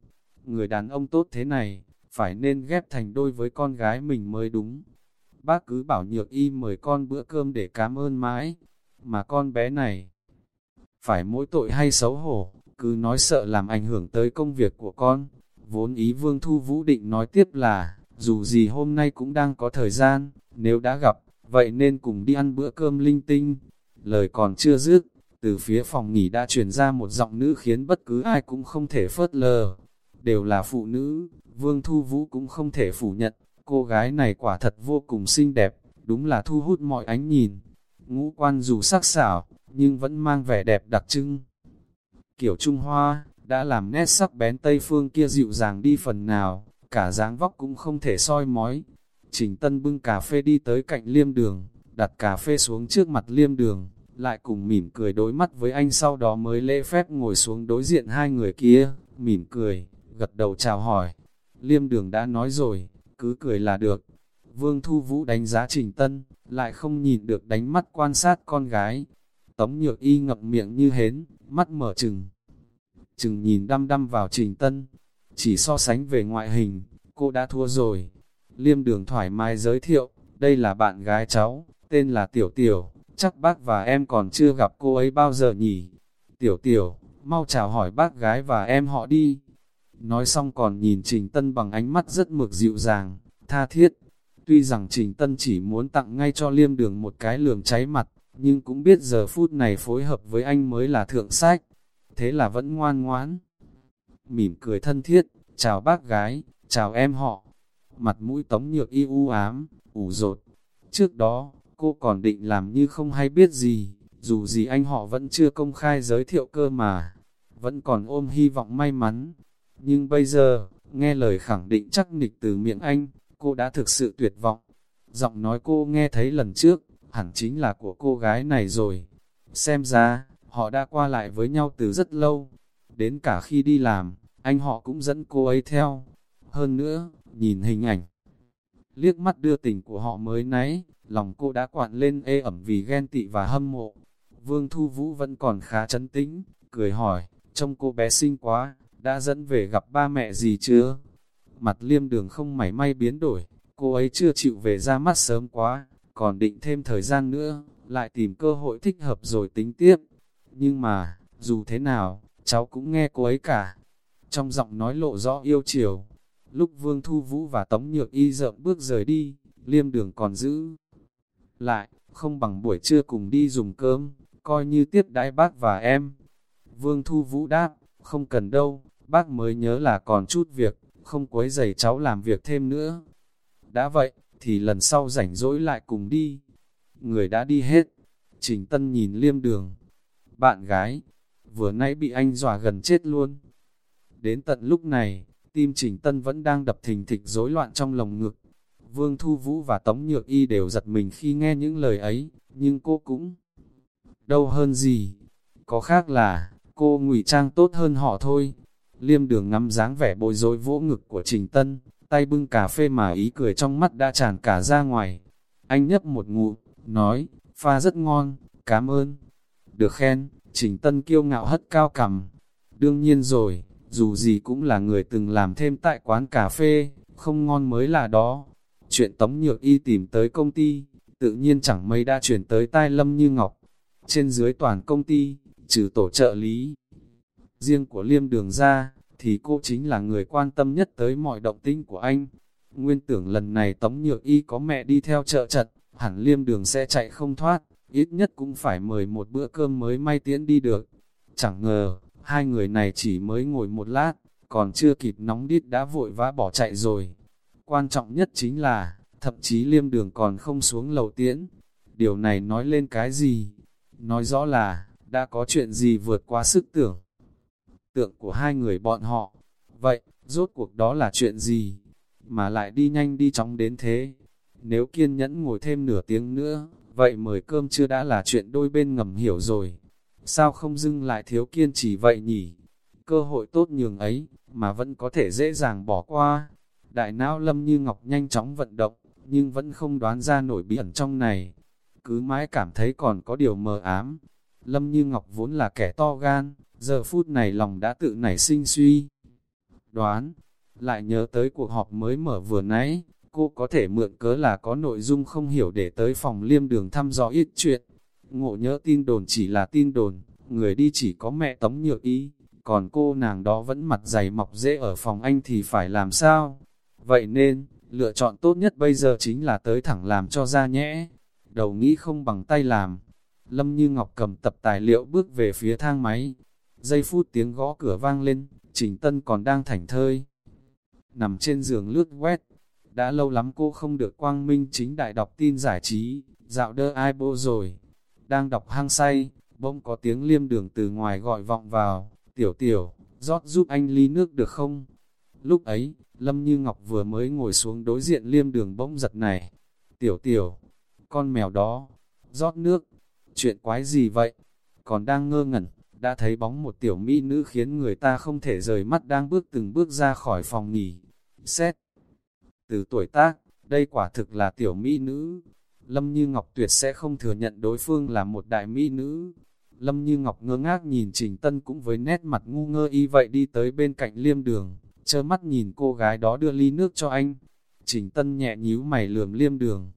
Người đàn ông tốt thế này, phải nên ghép thành đôi với con gái mình mới đúng. Bác cứ bảo nhược y mời con bữa cơm để cảm ơn mãi, mà con bé này phải mỗi tội hay xấu hổ, cứ nói sợ làm ảnh hưởng tới công việc của con. Vốn ý Vương Thu Vũ định nói tiếp là, dù gì hôm nay cũng đang có thời gian, nếu đã gặp, vậy nên cùng đi ăn bữa cơm linh tinh. Lời còn chưa dứt, từ phía phòng nghỉ đã truyền ra một giọng nữ khiến bất cứ ai cũng không thể phớt lờ. Đều là phụ nữ, Vương Thu Vũ cũng không thể phủ nhận, cô gái này quả thật vô cùng xinh đẹp, đúng là thu hút mọi ánh nhìn. Ngũ quan dù sắc sảo, nhưng vẫn mang vẻ đẹp đặc trưng. Kiểu Trung Hoa, đã làm nét sắc bén Tây Phương kia dịu dàng đi phần nào, cả dáng vóc cũng không thể soi mói. Trình Tân bưng cà phê đi tới cạnh liêm đường, đặt cà phê xuống trước mặt liêm đường, lại cùng mỉm cười đối mắt với anh sau đó mới lễ phép ngồi xuống đối diện hai người kia, mỉm cười, gật đầu chào hỏi. Liêm đường đã nói rồi, cứ cười là được. Vương Thu Vũ đánh giá Trình Tân, lại không nhìn được đánh mắt quan sát con gái. Tống nhược y ngậm miệng như hến, mắt mở trừng chừng nhìn đăm đăm vào Trình Tân. Chỉ so sánh về ngoại hình, cô đã thua rồi. Liêm đường thoải mái giới thiệu, đây là bạn gái cháu, tên là Tiểu Tiểu, chắc bác và em còn chưa gặp cô ấy bao giờ nhỉ. Tiểu Tiểu, mau chào hỏi bác gái và em họ đi. Nói xong còn nhìn Trình Tân bằng ánh mắt rất mực dịu dàng, tha thiết. Tuy rằng Trình Tân chỉ muốn tặng ngay cho liêm đường một cái lường cháy mặt, nhưng cũng biết giờ phút này phối hợp với anh mới là thượng sách. Thế là vẫn ngoan ngoãn. Mỉm cười thân thiết, chào bác gái, chào em họ. Mặt mũi tống nhược y u ám, ủ rột. Trước đó, cô còn định làm như không hay biết gì, dù gì anh họ vẫn chưa công khai giới thiệu cơ mà. Vẫn còn ôm hy vọng may mắn, nhưng bây giờ, nghe lời khẳng định chắc nịch từ miệng anh, cô đã thực sự tuyệt vọng. Giọng nói cô nghe thấy lần trước, hẳn chính là của cô gái này rồi. Xem ra, họ đã qua lại với nhau từ rất lâu. Đến cả khi đi làm, anh họ cũng dẫn cô ấy theo. Hơn nữa, nhìn hình ảnh, liếc mắt đưa tình của họ mới nãy, lòng cô đã quặn lên ê ẩm vì ghen tị và hâm mộ. Vương Thu Vũ vẫn còn khá chấn tĩnh, cười hỏi, trông cô bé xinh quá, đã dẫn về gặp ba mẹ gì chưa? Mặt liêm đường không mảy may biến đổi, cô ấy chưa chịu về ra mắt sớm quá, còn định thêm thời gian nữa, lại tìm cơ hội thích hợp rồi tính tiếp. Nhưng mà, dù thế nào, cháu cũng nghe cô ấy cả. Trong giọng nói lộ rõ yêu chiều, lúc Vương Thu Vũ và Tống Nhược Y rợm bước rời đi, liêm đường còn giữ. Lại, không bằng buổi trưa cùng đi dùng cơm, coi như tiếp đãi bác và em. Vương Thu Vũ đáp, không cần đâu, bác mới nhớ là còn chút việc, không quấy giày cháu làm việc thêm nữa. Đã vậy, thì lần sau rảnh rỗi lại cùng đi. Người đã đi hết. Trình Tân nhìn liêm đường. Bạn gái, vừa nãy bị anh dọa gần chết luôn. Đến tận lúc này, tim Trình Tân vẫn đang đập thình thịch rối loạn trong lồng ngực. Vương Thu Vũ và Tống Nhược Y đều giật mình khi nghe những lời ấy, nhưng cô cũng đâu hơn gì. Có khác là, cô ngụy trang tốt hơn họ thôi. Liêm đường ngắm dáng vẻ bối rối vỗ ngực của Trình Tân, tay bưng cà phê mà ý cười trong mắt đã tràn cả ra ngoài. Anh nhấp một ngụm, nói, pha rất ngon, cảm ơn. Được khen, Trình Tân kiêu ngạo hất cao cầm. Đương nhiên rồi, dù gì cũng là người từng làm thêm tại quán cà phê, không ngon mới là đó. Chuyện Tống Nhược Y tìm tới công ty, tự nhiên chẳng mấy đã chuyển tới tai Lâm Như Ngọc. Trên dưới toàn công ty, trừ tổ trợ lý, riêng của liêm đường ra, thì cô chính là người quan tâm nhất tới mọi động tĩnh của anh. Nguyên tưởng lần này Tống Nhược Y có mẹ đi theo chợ chật, hẳn liêm đường sẽ chạy không thoát, ít nhất cũng phải mời một bữa cơm mới may tiễn đi được. Chẳng ngờ, hai người này chỉ mới ngồi một lát, còn chưa kịp nóng đít đã vội vã bỏ chạy rồi. Quan trọng nhất chính là, thậm chí liêm đường còn không xuống lầu tiễn. Điều này nói lên cái gì? Nói rõ là, đã có chuyện gì vượt qua sức tưởng tượng của hai người bọn họ. Vậy, rốt cuộc đó là chuyện gì? Mà lại đi nhanh đi chóng đến thế. nếu kiên nhẫn ngồi thêm nửa tiếng nữa, vậy mời cơm chưa đã là chuyện đôi bên ngầm hiểu rồi. Sao không dưng lại thiếu kiên trì vậy nhỉ? Cơ hội tốt nhường ấy, mà vẫn có thể dễ dàng bỏ qua. Đại não lâm như ngọc nhanh chóng vận động, nhưng vẫn không đoán ra nổi bí ẩn trong này. Cứ mãi cảm thấy còn có điều mờ ám. Lâm như ngọc vốn là kẻ to gan, giờ phút này lòng đã tự nảy sinh suy. Đoán, lại nhớ tới cuộc họp mới mở vừa nãy, cô có thể mượn cớ là có nội dung không hiểu để tới phòng liêm đường thăm dò ít chuyện. Ngộ nhớ tin đồn chỉ là tin đồn, người đi chỉ có mẹ tống nhược ý, còn cô nàng đó vẫn mặt dày mọc dễ ở phòng anh thì phải làm sao? Vậy nên, lựa chọn tốt nhất bây giờ chính là tới thẳng làm cho ra nhẽ. Đầu nghĩ không bằng tay làm. Lâm Như Ngọc cầm tập tài liệu bước về phía thang máy. Giây phút tiếng gõ cửa vang lên, Trình Tân còn đang thảnh thơi. Nằm trên giường lướt quét. Đã lâu lắm cô không được quang minh chính đại đọc tin giải trí, dạo đơ ai bô rồi. Đang đọc hang say, bỗng có tiếng liêm đường từ ngoài gọi vọng vào. Tiểu tiểu, rót giúp anh ly nước được không? Lúc ấy, Lâm Như Ngọc vừa mới ngồi xuống đối diện liêm đường bỗng giật này. Tiểu tiểu, con mèo đó, rót nước, chuyện quái gì vậy? Còn đang ngơ ngẩn, đã thấy bóng một tiểu mỹ nữ khiến người ta không thể rời mắt đang bước từng bước ra khỏi phòng nghỉ. Xét, từ tuổi tác, đây quả thực là tiểu mỹ nữ. Lâm Như Ngọc tuyệt sẽ không thừa nhận đối phương là một đại mỹ nữ. Lâm Như Ngọc ngơ ngác nhìn Trình Tân cũng với nét mặt ngu ngơ y vậy đi tới bên cạnh liêm đường, chơ mắt nhìn cô gái đó đưa ly nước cho anh. Trình Tân nhẹ nhíu mày lườm liêm đường.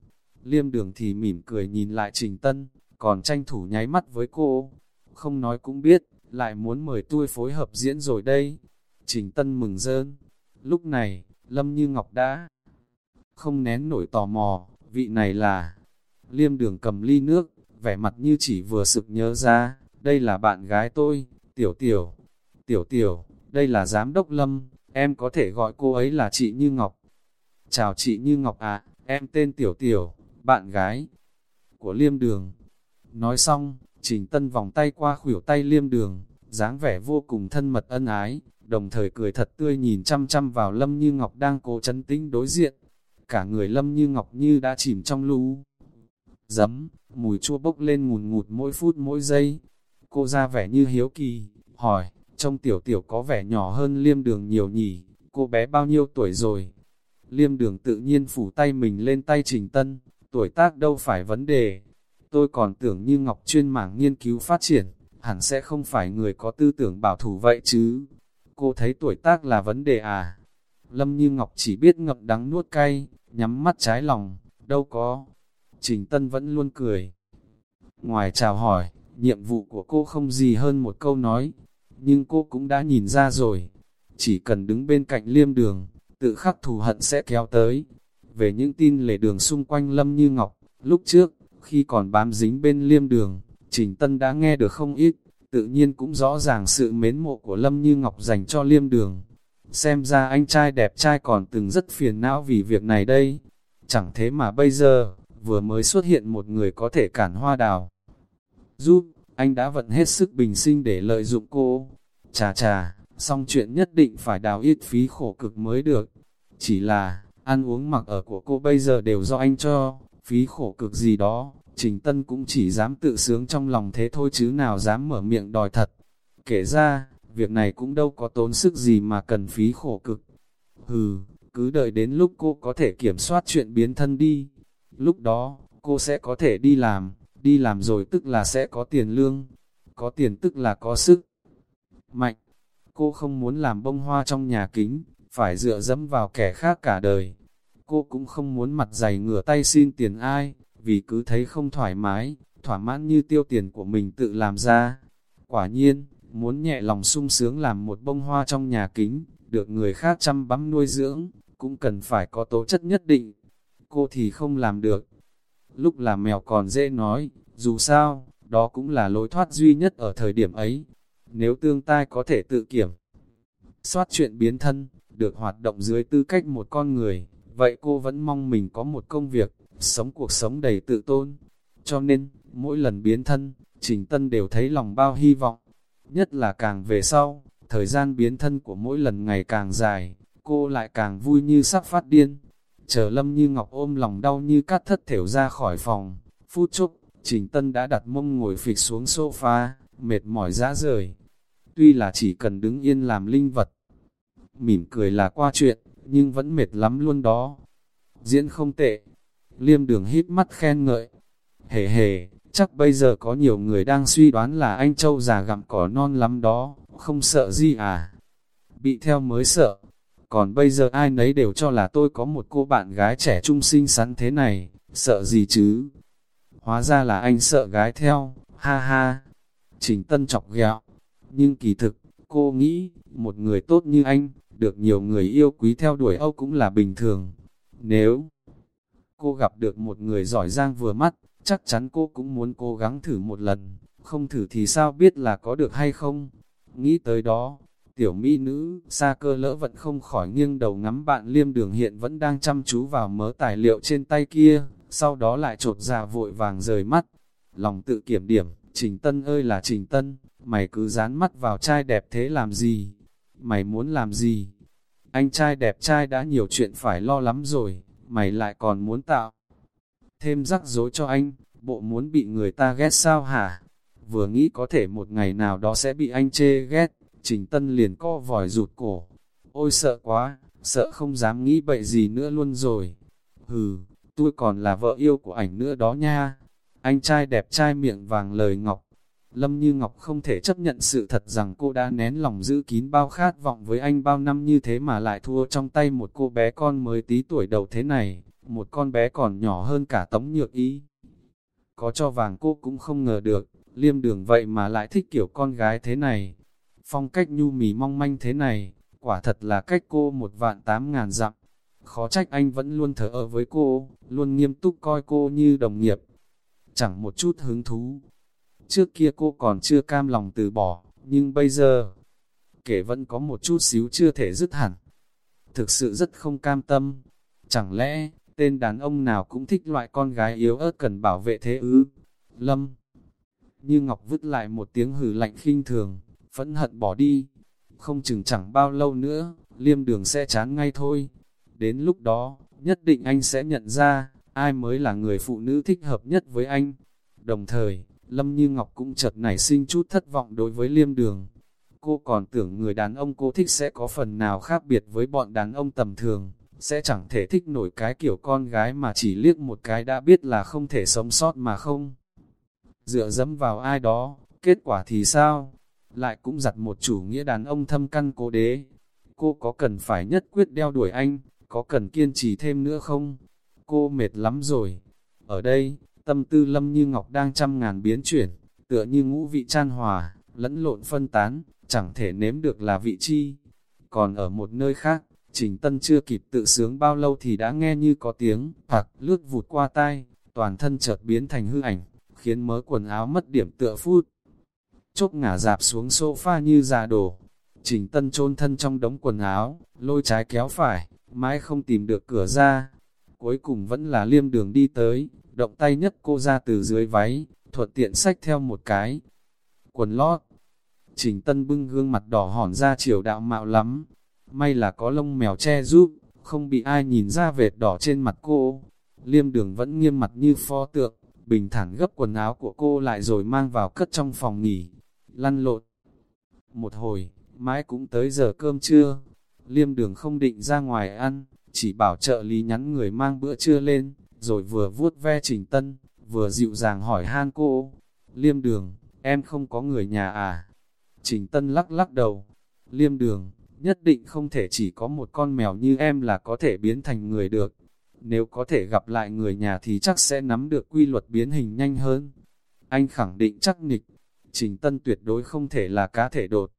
Liêm đường thì mỉm cười nhìn lại Trình Tân, còn tranh thủ nháy mắt với cô. Không nói cũng biết, lại muốn mời tôi phối hợp diễn rồi đây. Trình Tân mừng rơn. Lúc này, Lâm Như Ngọc đã không nén nổi tò mò, vị này là... Liêm đường cầm ly nước, vẻ mặt như chỉ vừa sực nhớ ra, đây là bạn gái tôi, Tiểu Tiểu. Tiểu Tiểu, đây là giám đốc Lâm, em có thể gọi cô ấy là chị Như Ngọc. Chào chị Như Ngọc ạ, em tên Tiểu Tiểu, bạn gái của Liêm Đường. Nói xong, Trình Tân vòng tay qua khuỷu tay Liêm Đường, dáng vẻ vô cùng thân mật ân ái, đồng thời cười thật tươi nhìn chăm chăm vào Lâm Như Ngọc đang cố chấn tĩnh đối diện. Cả người Lâm Như Ngọc như đã chìm trong lũ. dấm mùi chua bốc lên ngùn ngụt mỗi phút mỗi giây. Cô ra vẻ như hiếu kỳ, hỏi, trong tiểu tiểu có vẻ nhỏ hơn liêm đường nhiều nhỉ, cô bé bao nhiêu tuổi rồi? Liêm đường tự nhiên phủ tay mình lên tay Trình Tân, tuổi tác đâu phải vấn đề. Tôi còn tưởng như Ngọc chuyên mảng nghiên cứu phát triển, hẳn sẽ không phải người có tư tưởng bảo thủ vậy chứ. Cô thấy tuổi tác là vấn đề à? Lâm Như Ngọc chỉ biết ngậm đắng nuốt cay, nhắm mắt trái lòng, đâu có. Trình Tân vẫn luôn cười. Ngoài chào hỏi, nhiệm vụ của cô không gì hơn một câu nói, nhưng cô cũng đã nhìn ra rồi. Chỉ cần đứng bên cạnh liêm đường, tự khắc thù hận sẽ kéo tới. Về những tin lề đường xung quanh Lâm Như Ngọc, lúc trước, khi còn bám dính bên liêm đường, Trình Tân đã nghe được không ít, tự nhiên cũng rõ ràng sự mến mộ của Lâm Như Ngọc dành cho liêm đường. Xem ra anh trai đẹp trai còn từng rất phiền não vì việc này đây. Chẳng thế mà bây giờ, vừa mới xuất hiện một người có thể cản hoa đào. Giúp, anh đã vận hết sức bình sinh để lợi dụng cô. Chà chà, xong chuyện nhất định phải đào ít phí khổ cực mới được. Chỉ là, ăn uống mặc ở của cô bây giờ đều do anh cho, phí khổ cực gì đó, Trình Tân cũng chỉ dám tự sướng trong lòng thế thôi chứ nào dám mở miệng đòi thật. Kể ra, việc này cũng đâu có tốn sức gì mà cần phí khổ cực. Hừ, cứ đợi đến lúc cô có thể kiểm soát chuyện biến thân đi. Lúc đó, cô sẽ có thể đi làm, đi làm rồi tức là sẽ có tiền lương. Có tiền tức là có sức. Mạnh, cô không muốn làm bông hoa trong nhà kính, phải dựa dẫm vào kẻ khác cả đời. Cô cũng không muốn mặt dày ngửa tay xin tiền ai, vì cứ thấy không thoải mái, thỏa mãn như tiêu tiền của mình tự làm ra. Quả nhiên, muốn nhẹ lòng sung sướng làm một bông hoa trong nhà kính, được người khác chăm bắm nuôi dưỡng, cũng cần phải có tố chất nhất định. Cô thì không làm được. Lúc làm mèo còn dễ nói, dù sao, đó cũng là lối thoát duy nhất ở thời điểm ấy. Nếu tương tai có thể tự kiểm, soát chuyện biến thân, được hoạt động dưới tư cách một con người, vậy cô vẫn mong mình có một công việc, sống cuộc sống đầy tự tôn. Cho nên, mỗi lần biến thân, Trình Tân đều thấy lòng bao hy vọng. Nhất là càng về sau, thời gian biến thân của mỗi lần ngày càng dài, cô lại càng vui như sắp phát điên. Chờ Lâm Như Ngọc ôm lòng đau như cắt thất thểu ra khỏi phòng, phút chốc, Trình Tân đã đặt mông ngồi phịch xuống sofa, mệt mỏi rã rời. Tuy là chỉ cần đứng yên làm linh vật, mỉm cười là qua chuyện, nhưng vẫn mệt lắm luôn đó. Diễn không tệ, liêm đường hít mắt khen ngợi. Hề hề, chắc bây giờ có nhiều người đang suy đoán là anh Châu già gặm cỏ non lắm đó, không sợ gì à? Bị theo mới sợ, còn bây giờ ai nấy đều cho là tôi có một cô bạn gái trẻ trung xinh xắn thế này, sợ gì chứ? Hóa ra là anh sợ gái theo, ha ha. Trình Tân chọc ghẹo, nhưng kỳ thực, cô nghĩ, một người tốt như anh, được nhiều người yêu quý theo đuổi Âu cũng là bình thường. Nếu cô gặp được một người giỏi giang vừa mắt, chắc chắn cô cũng muốn cố gắng thử một lần, không thử thì sao biết là có được hay không. Nghĩ tới đó, tiểu mỹ nữ, xa cơ lỡ vẫn không khỏi nghiêng đầu ngắm bạn liêm đường hiện vẫn đang chăm chú vào mớ tài liệu trên tay kia, sau đó lại trột ra vội vàng rời mắt. Lòng tự kiểm điểm, Trình Tân ơi là Trình Tân, mày cứ dán mắt vào trai đẹp thế làm gì? Mày muốn làm gì? Anh trai đẹp trai đã nhiều chuyện phải lo lắm rồi, mày lại còn muốn tạo thêm rắc rối cho anh, bộ muốn bị người ta ghét sao hả? Vừa nghĩ có thể một ngày nào đó sẽ bị anh chê ghét, Trình Tân liền co vòi rụt cổ. Ôi sợ quá, sợ không dám nghĩ bậy gì nữa luôn rồi. Hừ, tôi còn là vợ yêu của ảnh nữa đó nha. Anh trai đẹp trai miệng vàng lời ngọc. Lâm Như Ngọc không thể chấp nhận sự thật rằng cô đã nén lòng giữ kín bao khát vọng với anh bao năm như thế mà lại thua trong tay một cô bé con mới tí tuổi đầu thế này, một con bé còn nhỏ hơn cả tống nhược ý. Có cho vàng cô cũng không ngờ được, liêm đường vậy mà lại thích kiểu con gái thế này. Phong cách nhu mì mong manh thế này, quả thật là cách cô một vạn tám ngàn dặm. Khó trách anh vẫn luôn thở ở với cô, luôn nghiêm túc coi cô như đồng nghiệp. Chẳng một chút hứng thú. Trước kia cô còn chưa cam lòng từ bỏ, nhưng bây giờ, kể vẫn có một chút xíu chưa thể dứt hẳn. Thực sự rất không cam tâm. Chẳng lẽ, tên đàn ông nào cũng thích loại con gái yếu ớt cần bảo vệ thế ư? Lâm Như Ngọc vứt lại một tiếng hử lạnh khinh thường, phẫn hận bỏ đi. Không chừng chẳng bao lâu nữa, liêm đường sẽ chán ngay thôi. Đến lúc đó, nhất định anh sẽ nhận ra, ai mới là người phụ nữ thích hợp nhất với anh. Đồng thời, Lâm Như Ngọc cũng chợt nảy sinh chút thất vọng đối với liêm đường. Cô còn tưởng người đàn ông cô thích sẽ có phần nào khác biệt với bọn đàn ông tầm thường, sẽ chẳng thể thích nổi cái kiểu con gái mà chỉ liếc một cái đã biết là không thể sống sót mà không. Dựa dẫm vào ai đó, kết quả thì sao? Lại cũng giặt một chủ nghĩa đàn ông thâm căn cố đế. Cô có cần phải nhất quyết đeo đuổi anh, có cần kiên trì thêm nữa không? Cô mệt lắm rồi. Ở đây, tâm tư lâm như ngọc đang trăm ngàn biến chuyển, tựa như ngũ vị chan hòa, lẫn lộn phân tán, chẳng thể nếm được là vị chi. Còn ở một nơi khác, Trình Tân chưa kịp tự sướng bao lâu thì đã nghe như có tiếng, hoặc lướt vụt qua tai, toàn thân chợt biến thành hư ảnh, khiến mớ quần áo mất điểm tựa phút. Chốc ngả dạp xuống sofa như già đổ. Trình Tân chôn thân trong đống quần áo, lôi trái kéo phải, mãi không tìm được cửa ra. Cuối cùng vẫn là liêm đường đi tới, động tay nhất cô ra từ dưới váy, thuận tiện sách theo một cái. Quần lót. Trình Tân bưng gương mặt đỏ hòn ra chiều đạo mạo lắm, may là có lông mèo che giúp, không bị ai nhìn ra vệt đỏ trên mặt cô. Liêm đường vẫn nghiêm mặt như pho tượng, bình thản gấp quần áo của cô lại rồi mang vào cất trong phòng nghỉ, lăn lộn. Một hồi, mãi cũng tới giờ cơm trưa, liêm đường không định ra ngoài ăn, chỉ bảo trợ lý nhắn người mang bữa trưa lên, rồi vừa vuốt ve trình tân, vừa dịu dàng hỏi han cô, liêm đường, em không có người nhà à? Trình tân lắc lắc đầu, liêm đường, nhất định không thể chỉ có một con mèo như em là có thể biến thành người được. Nếu có thể gặp lại người nhà thì chắc sẽ nắm được quy luật biến hình nhanh hơn. Anh khẳng định chắc nịch, Trình Tân tuyệt đối không thể là cá thể đột.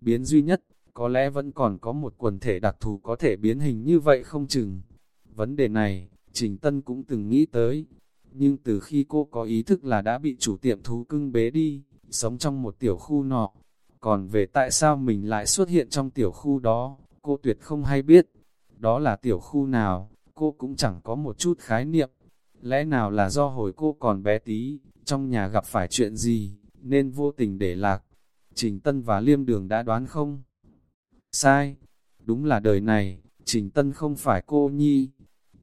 Biến duy nhất, có lẽ vẫn còn có một quần thể đặc thù có thể biến hình như vậy không chừng. Vấn đề này, Trình Tân cũng từng nghĩ tới. Nhưng từ khi cô có ý thức là đã bị chủ tiệm thú cưng bế đi, sống trong một tiểu khu nọ, còn về tại sao mình lại xuất hiện trong tiểu khu đó, cô tuyệt không hay biết. Đó là tiểu khu nào, cô cũng chẳng có một chút khái niệm. Lẽ nào là do hồi cô còn bé tí, trong nhà gặp phải chuyện gì, nên vô tình để lạc. Trình Tân và Liêm Đường đã đoán không? Sai, đúng là đời này, Trình Tân không phải cô nhi.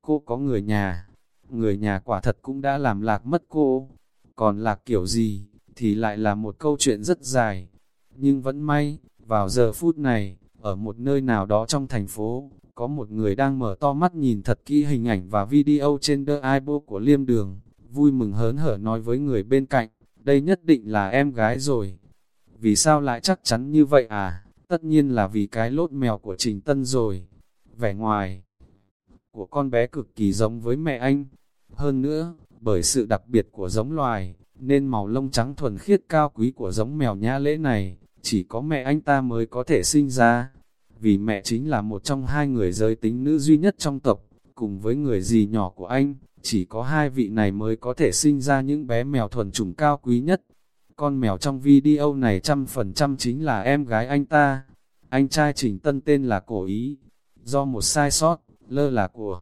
cô có người nhà, người nhà quả thật cũng đã làm lạc mất cô, còn lạc kiểu gì, thì lại là một câu chuyện rất dài. Nhưng vẫn may, vào giờ phút này, ở một nơi nào đó trong thành phố, có một người đang mở to mắt nhìn thật kỹ hình ảnh và video trên The Ibo của Liêm Đường, vui mừng hớn hở nói với người bên cạnh, đây nhất định là em gái rồi. Vì sao lại chắc chắn như vậy à? Tất nhiên là vì cái lốt mèo của Trình Tân rồi. Vẻ ngoài của con bé cực kỳ giống với mẹ anh. Hơn nữa, bởi sự đặc biệt của giống loài, nên màu lông trắng thuần khiết cao quý của giống mèo nhã lễ này, chỉ có mẹ anh ta mới có thể sinh ra. Vì mẹ chính là một trong hai người giới tính nữ duy nhất trong tộc, cùng với người dì nhỏ của anh, chỉ có hai vị này mới có thể sinh ra những bé mèo thuần chủng cao quý nhất. Con mèo trong video này trăm phần trăm chính là em gái anh ta. Anh trai Trình Tân tên là Cổ Ý. Do một sai sót, lơ là của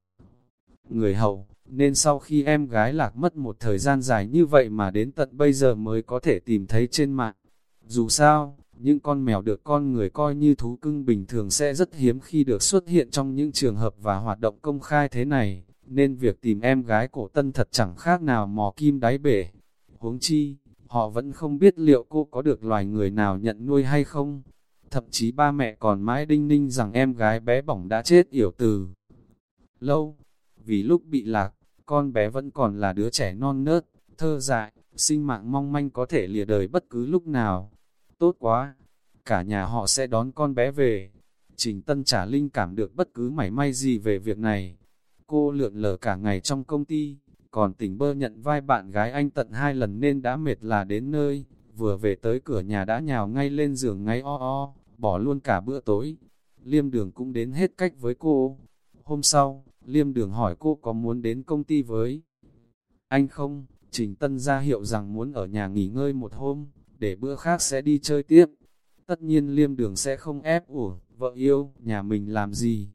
người hậu, nên sau khi em gái lạc mất một thời gian dài như vậy mà đến tận bây giờ mới có thể tìm thấy trên mạng. Dù sao, những con mèo được con người coi như thú cưng bình thường sẽ rất hiếm khi được xuất hiện trong những trường hợp và hoạt động công khai thế này, nên việc tìm em gái cổ tân thật chẳng khác nào mò kim đáy bể. Huống chi, họ vẫn không biết liệu cô có được loài người nào nhận nuôi hay không. Thậm chí ba mẹ còn mãi đinh ninh rằng em gái bé bỏng đã chết yểu từ lâu. Vì lúc bị lạc, con bé vẫn còn là đứa trẻ non nớt, thơ dại, sinh mạng mong manh có thể lìa đời bất cứ lúc nào. Tốt quá, cả nhà họ sẽ đón con bé về. Trình Tân trả linh cảm được bất cứ mảy may gì về việc này. Cô lượn lờ cả ngày trong công ty, còn tỉnh bơ nhận vai bạn gái anh tận hai lần nên đã mệt là đến nơi, vừa về tới cửa nhà đã nhào ngay lên giường ngay o o, bỏ luôn cả bữa tối. Liêm đường cũng đến hết cách với cô. Hôm sau, Liêm đường hỏi cô có muốn đến công ty với anh không? Trình Tân ra hiệu rằng muốn ở nhà nghỉ ngơi một hôm, để bữa khác sẽ đi chơi tiếp. Tất nhiên liêm đường sẽ không ép ủa, vợ yêu, nhà mình làm gì?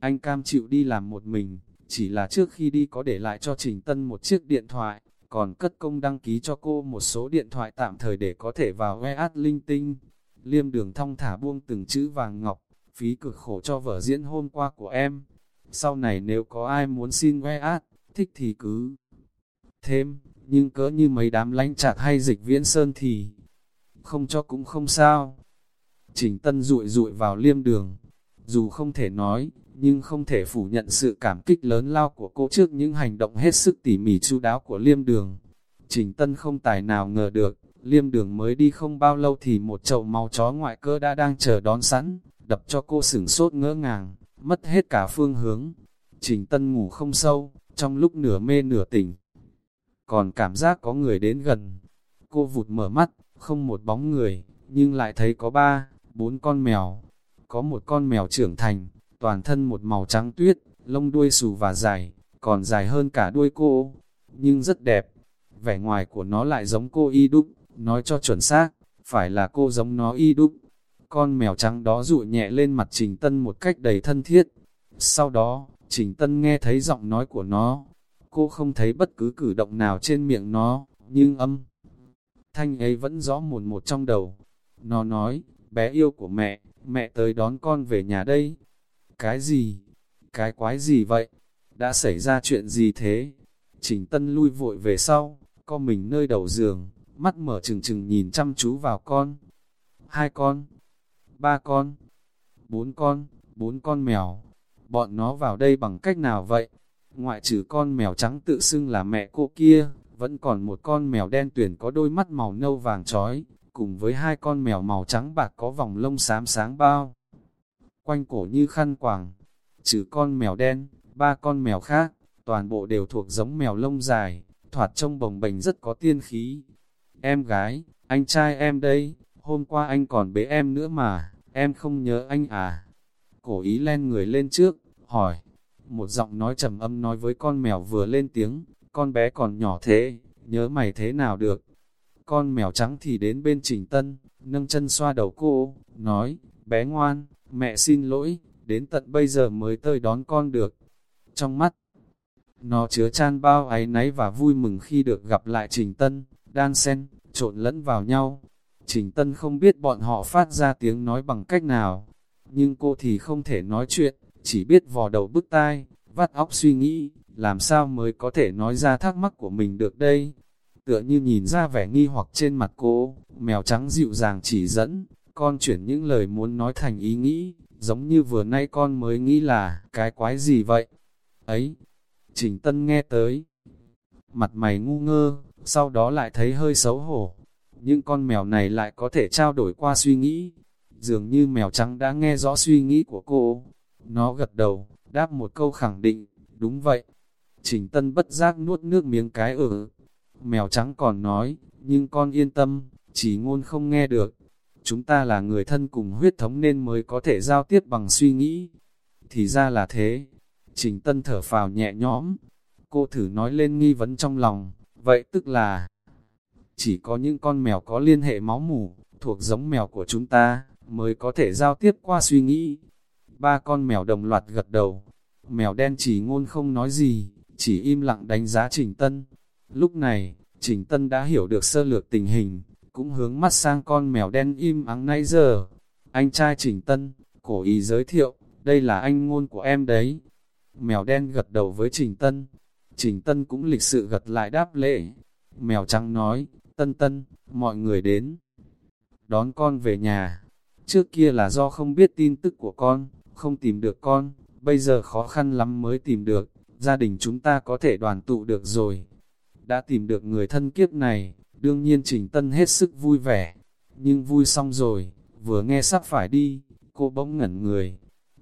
Anh cam chịu đi làm một mình, chỉ là trước khi đi có để lại cho Trình Tân một chiếc điện thoại, còn cất công đăng ký cho cô một số điện thoại tạm thời để có thể vào WeChat linh tinh. Liêm đường thong thả buông từng chữ vàng ngọc, phí cực khổ cho vở diễn hôm qua của em. Sau này nếu có ai muốn xin WeChat, thích thì cứ thêm, nhưng cỡ như mấy đám lánh chạc hay dịch viễn sơn thì không cho cũng không sao. Trình Tân rụi rụi vào liêm đường, dù không thể nói, nhưng không thể phủ nhận sự cảm kích lớn lao của cô trước những hành động hết sức tỉ mỉ chu đáo của liêm đường. Trình Tân không tài nào ngờ được, liêm đường mới đi không bao lâu thì một chậu màu chó ngoại cơ đã đang chờ đón sẵn, đập cho cô sửng sốt ngỡ ngàng, mất hết cả phương hướng. Trình Tân ngủ không sâu, trong lúc nửa mê nửa tỉnh. Còn cảm giác có người đến gần. Cô vụt mở mắt, không một bóng người, nhưng lại thấy có ba, bốn con mèo. Có một con mèo trưởng thành, toàn thân một màu trắng tuyết, lông đuôi xù và dài, còn dài hơn cả đuôi cô, nhưng rất đẹp. Vẻ ngoài của nó lại giống cô y đúc, nói cho chuẩn xác, phải là cô giống nó y đúc. Con mèo trắng đó dụ nhẹ lên mặt Trình Tân một cách đầy thân thiết. Sau đó, Trình Tân nghe thấy giọng nói của nó. Cô không thấy bất cứ cử động nào trên miệng nó, nhưng âm thanh ấy vẫn rõ mồn một trong đầu. Nó nói, bé yêu của mẹ, mẹ tới đón con về nhà đây. Cái gì? Cái quái gì vậy? Đã xảy ra chuyện gì thế? Trình Tân lui vội về sau, co mình nơi đầu giường, mắt mở trừng trừng nhìn chăm chú vào con. Hai con, ba con, bốn con, bốn con mèo. Bọn nó vào đây bằng cách nào vậy? Ngoại trừ con mèo trắng tự xưng là mẹ cô kia, vẫn còn một con mèo đen tuyển có đôi mắt màu nâu vàng trói, cùng với hai con mèo màu trắng bạc có vòng lông xám sáng bao. Quanh cổ như khăn quàng, trừ con mèo đen, ba con mèo khác, toàn bộ đều thuộc giống mèo lông dài, thoạt trông bồng bềnh rất có tiên khí. Em gái, anh trai em đây, hôm qua anh còn bế em nữa mà, em không nhớ anh à? Cổ ý len người lên trước, hỏi. Một giọng nói trầm âm nói với con mèo vừa lên tiếng, con bé còn nhỏ thế, nhớ mày thế nào được. Con mèo trắng thì đến bên Trình Tân, nâng chân xoa đầu cô, nói, bé ngoan, mẹ xin lỗi, đến tận bây giờ mới tơi đón con được. Trong mắt, nó chứa chan bao áy náy và vui mừng khi được gặp lại Trình Tân, đan sen, trộn lẫn vào nhau. Trình Tân không biết bọn họ phát ra tiếng nói bằng cách nào, nhưng cô thì không thể nói chuyện, chỉ biết vò đầu bức tai, vắt óc suy nghĩ, làm sao mới có thể nói ra thắc mắc của mình được đây. Tựa như nhìn ra vẻ nghi hoặc trên mặt cô, mèo trắng dịu dàng chỉ dẫn, con chuyển những lời muốn nói thành ý nghĩ, giống như vừa nay con mới nghĩ là, cái quái gì vậy? Ấy, Trình Tân nghe tới, mặt mày ngu ngơ, sau đó lại thấy hơi xấu hổ. Những con mèo này lại có thể trao đổi qua suy nghĩ. Dường như mèo trắng đã nghe rõ suy nghĩ của cô. Nó gật đầu, đáp một câu khẳng định, đúng vậy. Trình Tân bất giác nuốt nước miếng cái ở. Mèo trắng còn nói, nhưng con yên tâm, chỉ ngôn không nghe được. Chúng ta là người thân cùng huyết thống nên mới có thể giao tiếp bằng suy nghĩ. Thì ra là thế. Trình Tân thở phào nhẹ nhõm. Cô thử nói lên nghi vấn trong lòng. Vậy tức là, chỉ có những con mèo có liên hệ máu mủ, thuộc giống mèo của chúng ta, mới có thể giao tiếp qua suy nghĩ. Ba con mèo đồng loạt gật đầu. Mèo đen chỉ ngôn không nói gì, chỉ im lặng đánh giá Trình Tân. Lúc này, Trình Tân đã hiểu được sơ lược tình hình, cũng hướng mắt sang con mèo đen im ắng nãy giờ. Anh trai Trình Tân, cổ ý giới thiệu, đây là anh ngôn của em đấy. Mèo đen gật đầu với Trình Tân. Trình Tân cũng lịch sự gật lại đáp lễ. Mèo trắng nói, Tân Tân, mọi người đến. Đón con về nhà. Trước kia là do không biết tin tức của con, không tìm được con, bây giờ khó khăn lắm mới tìm được, gia đình chúng ta có thể đoàn tụ được rồi. Đã tìm được người thân kiếp này, đương nhiên Trình Tân hết sức vui vẻ. Nhưng vui xong rồi, vừa nghe sắp phải đi, cô bỗng ngẩn người.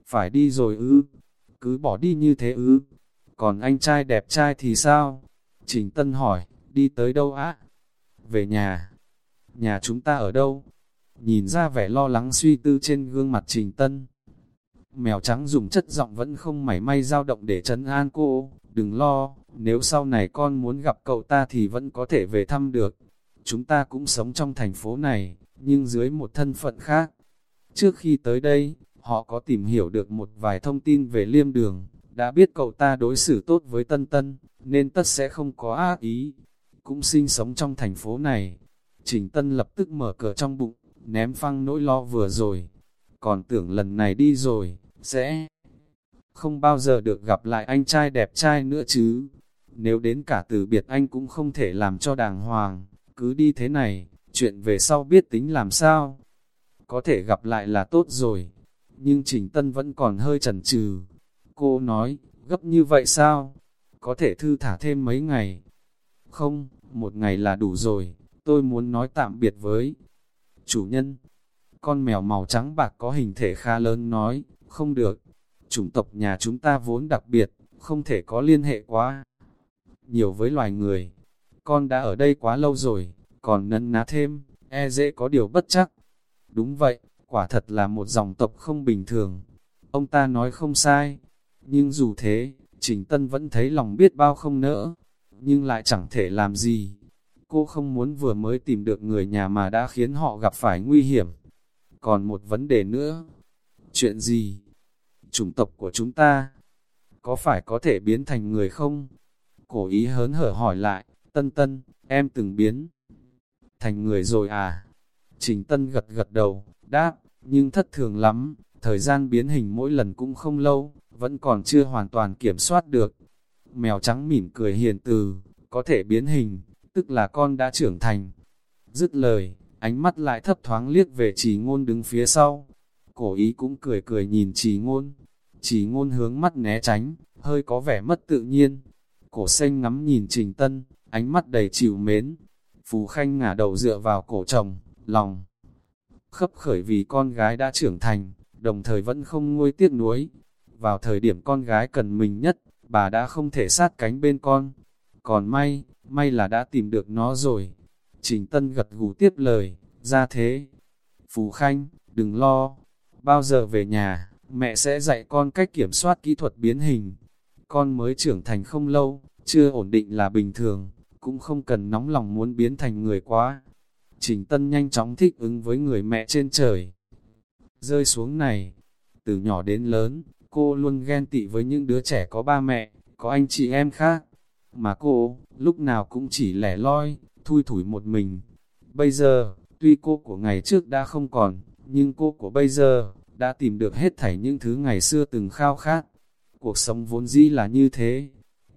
Phải đi rồi ư, cứ bỏ đi như thế ư. Còn anh trai đẹp trai thì sao? Trình Tân hỏi, đi tới đâu á? Về nhà. Nhà chúng ta ở đâu? Nhìn ra vẻ lo lắng suy tư trên gương mặt Trình Tân. Mèo trắng dùng chất giọng vẫn không mảy may dao động để trấn an cô, đừng lo, nếu sau này con muốn gặp cậu ta thì vẫn có thể về thăm được. Chúng ta cũng sống trong thành phố này, nhưng dưới một thân phận khác. Trước khi tới đây, họ có tìm hiểu được một vài thông tin về liêm đường, đã biết cậu ta đối xử tốt với Tân Tân, nên tất sẽ không có ác ý. Cũng sinh sống trong thành phố này. Trình Tân lập tức mở cửa trong bụng, ném phăng nỗi lo vừa rồi. Còn tưởng lần này đi rồi, sẽ không bao giờ được gặp lại anh trai đẹp trai nữa chứ. Nếu đến cả từ biệt anh cũng không thể làm cho đàng hoàng, cứ đi thế này, chuyện về sau biết tính làm sao. Có thể gặp lại là tốt rồi, nhưng Trình Tân vẫn còn hơi chần chừ. Cô nói, gấp như vậy sao? Có thể thư thả thêm mấy ngày. Không, một ngày là đủ rồi, tôi muốn nói tạm biệt với chủ nhân. Con mèo màu trắng bạc có hình thể khá lớn nói, không được. Chủng tộc nhà chúng ta vốn đặc biệt, không thể có liên hệ quá nhiều với loài người. Con đã ở đây quá lâu rồi, còn nấn ná thêm, e dễ có điều bất chắc. Đúng vậy, quả thật là một dòng tộc không bình thường. Ông ta nói không sai, nhưng dù thế, Trình Tân vẫn thấy lòng biết bao không nỡ, nhưng lại chẳng thể làm gì. Cô không muốn vừa mới tìm được người nhà mà đã khiến họ gặp phải nguy hiểm. Còn một vấn đề nữa. Chuyện gì? Chủng tộc của chúng ta có phải có thể biến thành người không? Cổ ý hớn hở hỏi lại, Tân Tân, em từng biến thành người rồi à? Trình Tân gật gật đầu, đáp, nhưng thất thường lắm, thời gian biến hình mỗi lần cũng không lâu, vẫn còn chưa hoàn toàn kiểm soát được. Mèo trắng mỉm cười hiền từ, có thể biến hình, tức là con đã trưởng thành. Dứt lời, ánh mắt lại thấp thoáng liếc về chỉ ngôn đứng phía sau. Cổ ý cũng cười cười nhìn trì ngôn. Trì ngôn hướng mắt né tránh, hơi có vẻ mất tự nhiên. Cổ xanh ngắm nhìn trình tân, ánh mắt đầy chịu mến. Phú Khanh ngả đầu dựa vào cổ chồng, lòng. Khấp khởi vì con gái đã trưởng thành, đồng thời vẫn không nguôi tiếc nuối. Vào thời điểm con gái cần mình nhất, bà đã không thể sát cánh bên con. Còn may, may là đã tìm được nó rồi. Trình Tân gật gù tiếp lời, ra thế. Phú Khanh, đừng lo, bao giờ về nhà, mẹ sẽ dạy con cách kiểm soát kỹ thuật biến hình. Con mới trưởng thành không lâu, chưa ổn định là bình thường, cũng không cần nóng lòng muốn biến thành người quá. Trình Tân nhanh chóng thích ứng với người mẹ trên trời. Rơi xuống này, từ nhỏ đến lớn, cô luôn ghen tị với những đứa trẻ có ba mẹ, có anh chị em khác. Mà cô, lúc nào cũng chỉ lẻ loi, thui thủi một mình. Bây giờ, tuy cô của ngày trước đã không còn, nhưng cô của bây giờ, đã tìm được hết thảy những thứ ngày xưa từng khao khát. cuộc sống vốn dĩ là như thế,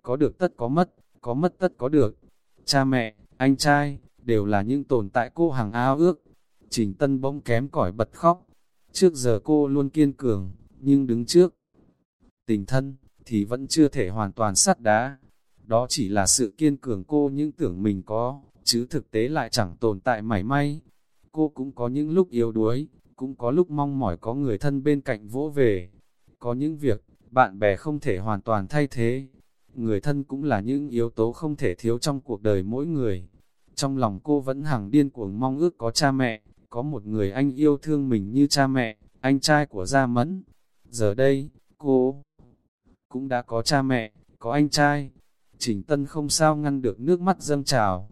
có được tất có mất, có mất tất có được. Cha mẹ, anh trai, đều là những tồn tại cô hàng ao ước. Trình Tân bỗng kém cỏi bật khóc. Trước giờ cô luôn kiên cường, nhưng đứng trước tình thân, thì vẫn chưa thể hoàn toàn sắt đá. Đó chỉ là sự kiên cường cô những tưởng mình có, chứ thực tế lại chẳng tồn tại mảy may. Cô cũng có những lúc yếu đuối, cũng có lúc mong mỏi có người thân bên cạnh vỗ về. Có những việc, bạn bè không thể hoàn toàn thay thế. Người thân cũng là những yếu tố không thể thiếu trong cuộc đời mỗi người. Trong lòng cô vẫn hằng điên cuồng mong ước có cha mẹ, có một người anh yêu thương mình như cha mẹ, anh trai của Gia Mẫn. Giờ đây, cô cũng đã có cha mẹ, có anh trai. Trình Tân không sao ngăn được nước mắt dâng trào.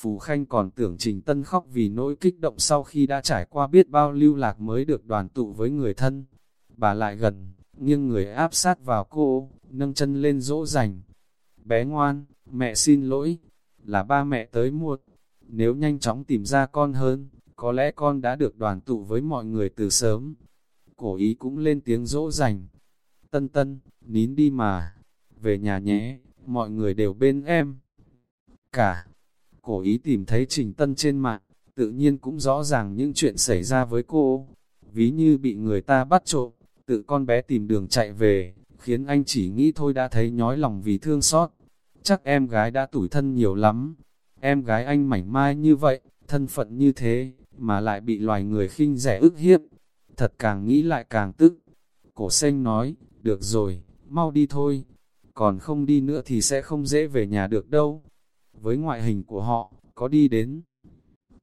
Phù Khanh còn tưởng Trình Tân khóc vì nỗi kích động sau khi đã trải qua biết bao lưu lạc mới được đoàn tụ với người thân. Bà lại gần, nghiêng người áp sát vào cô, nâng chân lên dỗ dành. Bé ngoan, mẹ xin lỗi, là ba mẹ tới muộn. Nếu nhanh chóng tìm ra con hơn, có lẽ con đã được đoàn tụ với mọi người từ sớm. Cổ ý cũng lên tiếng dỗ dành. Tân tân, nín đi mà. Về nhà nhé, mọi người đều bên em. Cả, cố ý tìm thấy Trình Tân trên mạng, tự nhiên cũng rõ ràng những chuyện xảy ra với cô. Ví như bị người ta bắt trộm, tự con bé tìm đường chạy về, khiến anh chỉ nghĩ thôi đã thấy nhói lòng vì thương xót. Chắc em gái đã tủi thân nhiều lắm. Em gái anh mảnh mai như vậy, thân phận như thế, mà lại bị loài người khinh rẻ ức hiếp. Thật càng nghĩ lại càng tức. Cổ xanh nói, được rồi, mau đi thôi. Còn không đi nữa thì sẽ không dễ về nhà được đâu. Với ngoại hình của họ, có đi đến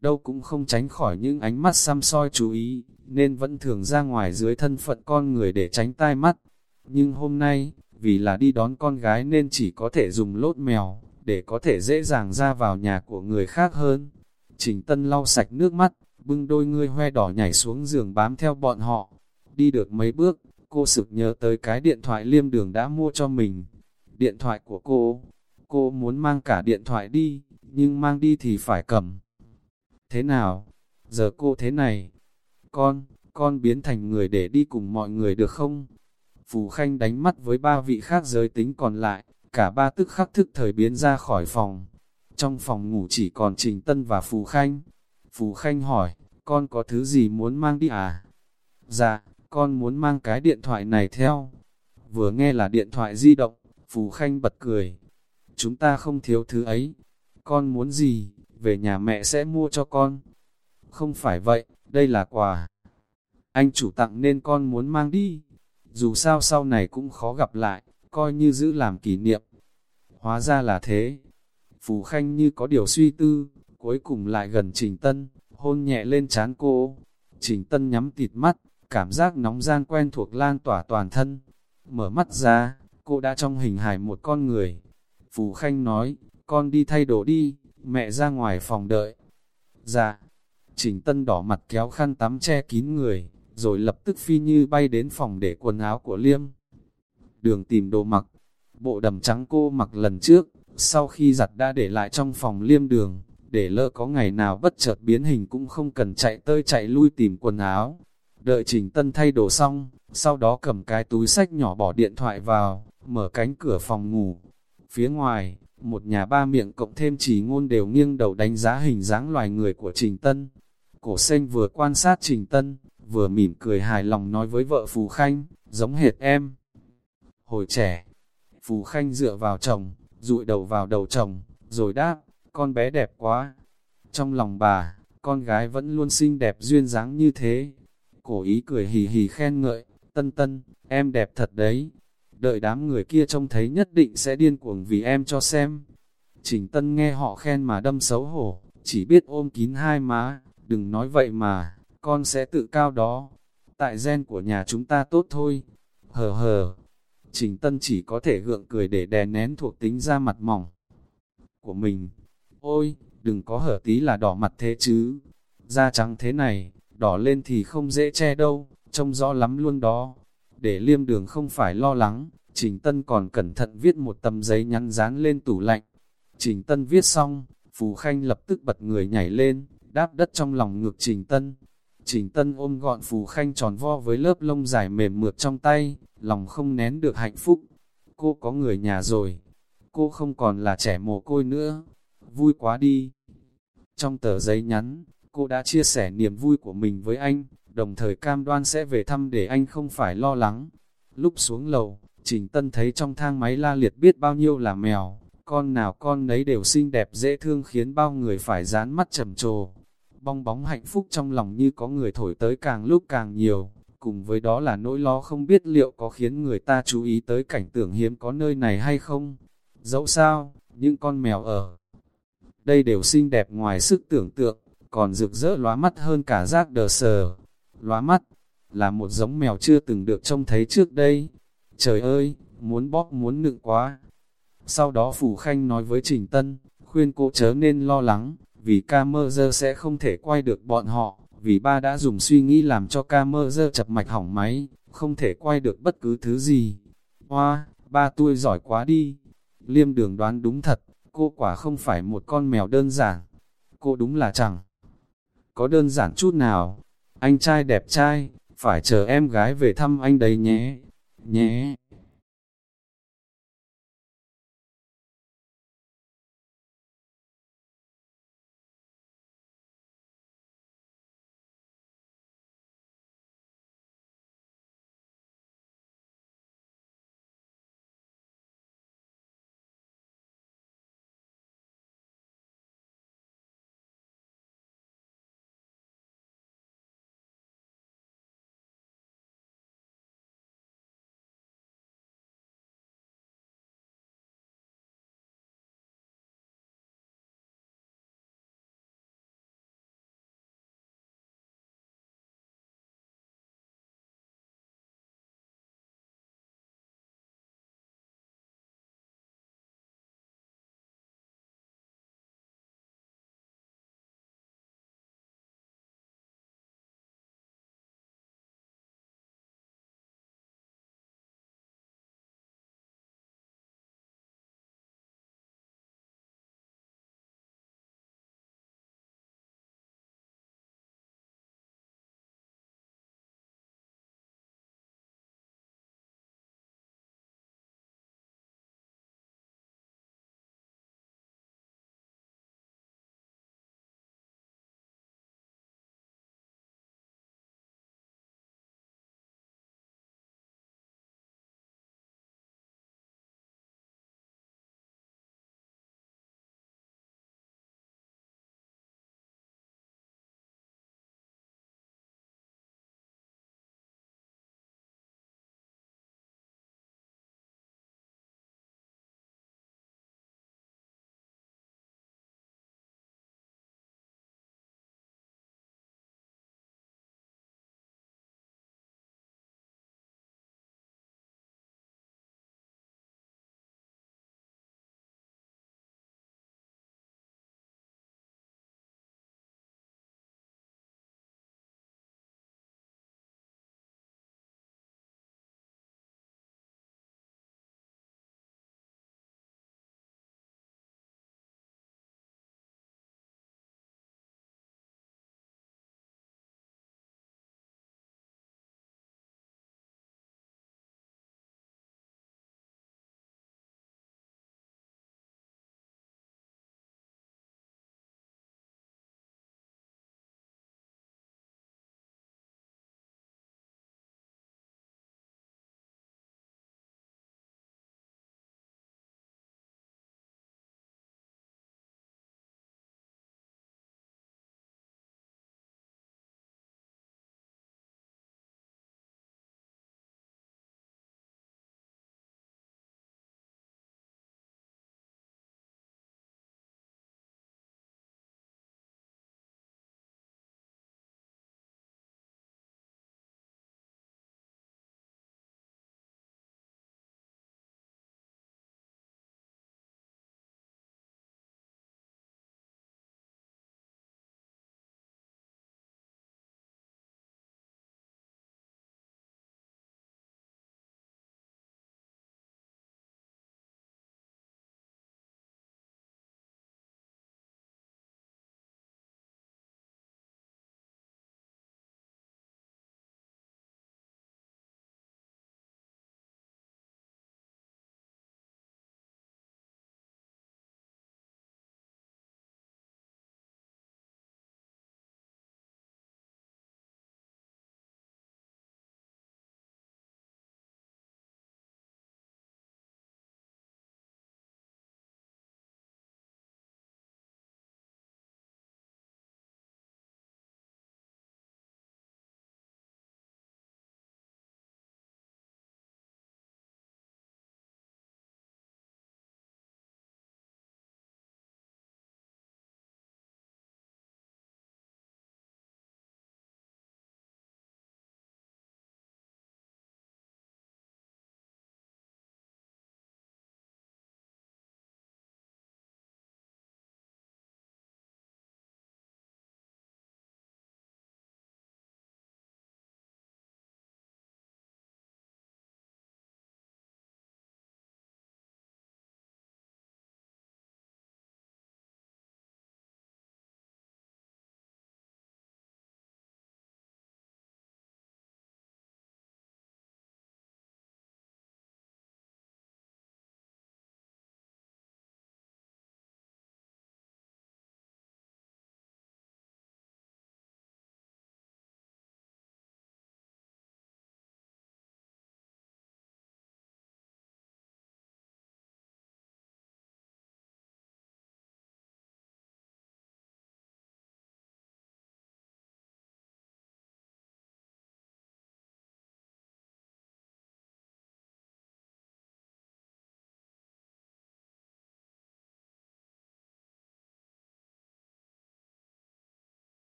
đâu cũng không tránh khỏi những ánh mắt xăm soi chú ý, nên vẫn thường ra ngoài dưới thân phận con người để tránh tai mắt. Nhưng hôm nay, vì là đi đón con gái nên chỉ có thể dùng lốt mèo, để có thể dễ dàng ra vào nhà của người khác hơn. Trình Tân lau sạch nước mắt, bưng đôi ngươi hoe đỏ nhảy xuống giường bám theo bọn họ. Đi được mấy bước, cô sực nhớ tới cái điện thoại liêm đường đã mua cho mình. Điện thoại của cô, cô muốn mang cả điện thoại đi, nhưng mang đi thì phải cầm. Thế nào? Giờ cô thế này. Con, con biến thành người để đi cùng mọi người được không? Phù Khanh đánh mắt với ba vị khác giới tính còn lại, cả ba tức khắc thức thời biến ra khỏi phòng. Trong phòng ngủ chỉ còn Trình Tân và Phù Khanh. Phù Khanh hỏi, con có thứ gì muốn mang đi à? Dạ, con muốn mang cái điện thoại này theo. Vừa nghe là điện thoại di động, Phù Khanh bật cười. Chúng ta không thiếu thứ ấy. Con muốn gì, về nhà mẹ sẽ mua cho con. Không phải vậy, đây là quà. Anh chủ tặng nên con muốn mang đi. Dù sao sau này cũng khó gặp lại, coi như giữ làm kỷ niệm. Hóa ra là thế. Phù Khanh như có điều suy tư, cuối cùng lại gần Trình Tân, hôn nhẹ lên trán cô. Trình Tân nhắm tịt mắt, cảm giác nóng gian quen thuộc lan tỏa toàn thân. Mở mắt ra, cô đã trong hình hài một con người. Phù Khanh nói, con đi thay đồ đi, mẹ ra ngoài phòng đợi. Dạ, Trình Tân đỏ mặt kéo khăn tắm che kín người, rồi lập tức phi như bay đến phòng để quần áo của Liêm. Đường tìm đồ mặc, bộ đầm trắng cô mặc lần trước, sau khi giặt đã để lại trong phòng Liêm đường, để lỡ có ngày nào bất chợt biến hình cũng không cần chạy tơi chạy lui tìm quần áo. Đợi Trình Tân thay đồ xong, sau đó cầm cái túi sách nhỏ bỏ điện thoại vào, mở cánh cửa phòng ngủ. Phía ngoài, một nhà ba miệng cộng thêm chỉ ngôn đều nghiêng đầu đánh giá hình dáng loài người của Trình Tân. Cổ xanh vừa quan sát Trình Tân, vừa mỉm cười hài lòng nói với vợ Phù Khanh, giống hệt em. Hồi trẻ, Phù Khanh dựa vào chồng, dụi đầu vào đầu chồng, rồi đáp, con bé đẹp quá. Trong lòng bà, con gái vẫn luôn xinh đẹp duyên dáng như thế. Cổ ý cười hì hì khen ngợi, tân tân, em đẹp thật đấy. Đợi đám người kia trông thấy nhất định sẽ điên cuồng vì em cho xem. Trình tân nghe họ khen mà đâm xấu hổ, chỉ biết ôm kín hai má, đừng nói vậy mà, con sẽ tự cao đó. Tại gen của nhà chúng ta tốt thôi. Hờ hờ. Trình Tân chỉ có thể gượng cười để đè nén thuộc tính ra mặt mỏng của mình. Ôi, đừng có hở tí là đỏ mặt thế chứ. Da trắng thế này, đỏ lên thì không dễ che đâu, trông rõ lắm luôn đó. Để liêm đường không phải lo lắng, Trình Tân còn cẩn thận viết một tấm giấy nhắn dán lên tủ lạnh. Trình Tân viết xong, Phù Khanh lập tức bật người nhảy lên, đáp đất trong lòng ngược Trình Tân. Trình Tân ôm gọn Phù Khanh tròn vo với lớp lông dài mềm mượt trong tay, lòng không nén được hạnh phúc. Cô có người nhà rồi, cô không còn là trẻ mồ côi nữa, vui quá đi. Trong tờ giấy nhắn, cô đã chia sẻ niềm vui của mình với anh, đồng thời cam đoan sẽ về thăm để anh không phải lo lắng. Lúc xuống lầu, Trình Tân thấy trong thang máy la liệt biết bao nhiêu là mèo, con nào con nấy đều xinh đẹp dễ thương khiến bao người phải dán mắt trầm trồ. Bong bóng hạnh phúc trong lòng như có người thổi tới càng lúc càng nhiều, cùng với đó là nỗi lo không biết liệu có khiến người ta chú ý tới cảnh tượng hiếm có nơi này hay không. Dẫu sao, những con mèo ở đây đều xinh đẹp ngoài sức tưởng tượng, còn rực rỡ lóa mắt hơn cả rác đờ sờ. Lóa mắt, là một giống mèo chưa từng được trông thấy trước đây. Trời ơi, muốn bóp muốn nựng quá. Sau đó Phủ Khanh nói với Trình Tân, khuyên cô chớ nên lo lắng, vì camera sẽ không thể quay được bọn họ, vì ba đã dùng suy nghĩ làm cho camera chập mạch hỏng máy, không thể quay được bất cứ thứ gì. Hoa, ba tôi giỏi quá đi. Liêm đường đoán đúng thật, cô quả không phải một con mèo đơn giản. Cô đúng là chẳng có đơn giản chút nào. Anh trai đẹp trai, phải chờ em gái về thăm anh đấy nhé. Nhé.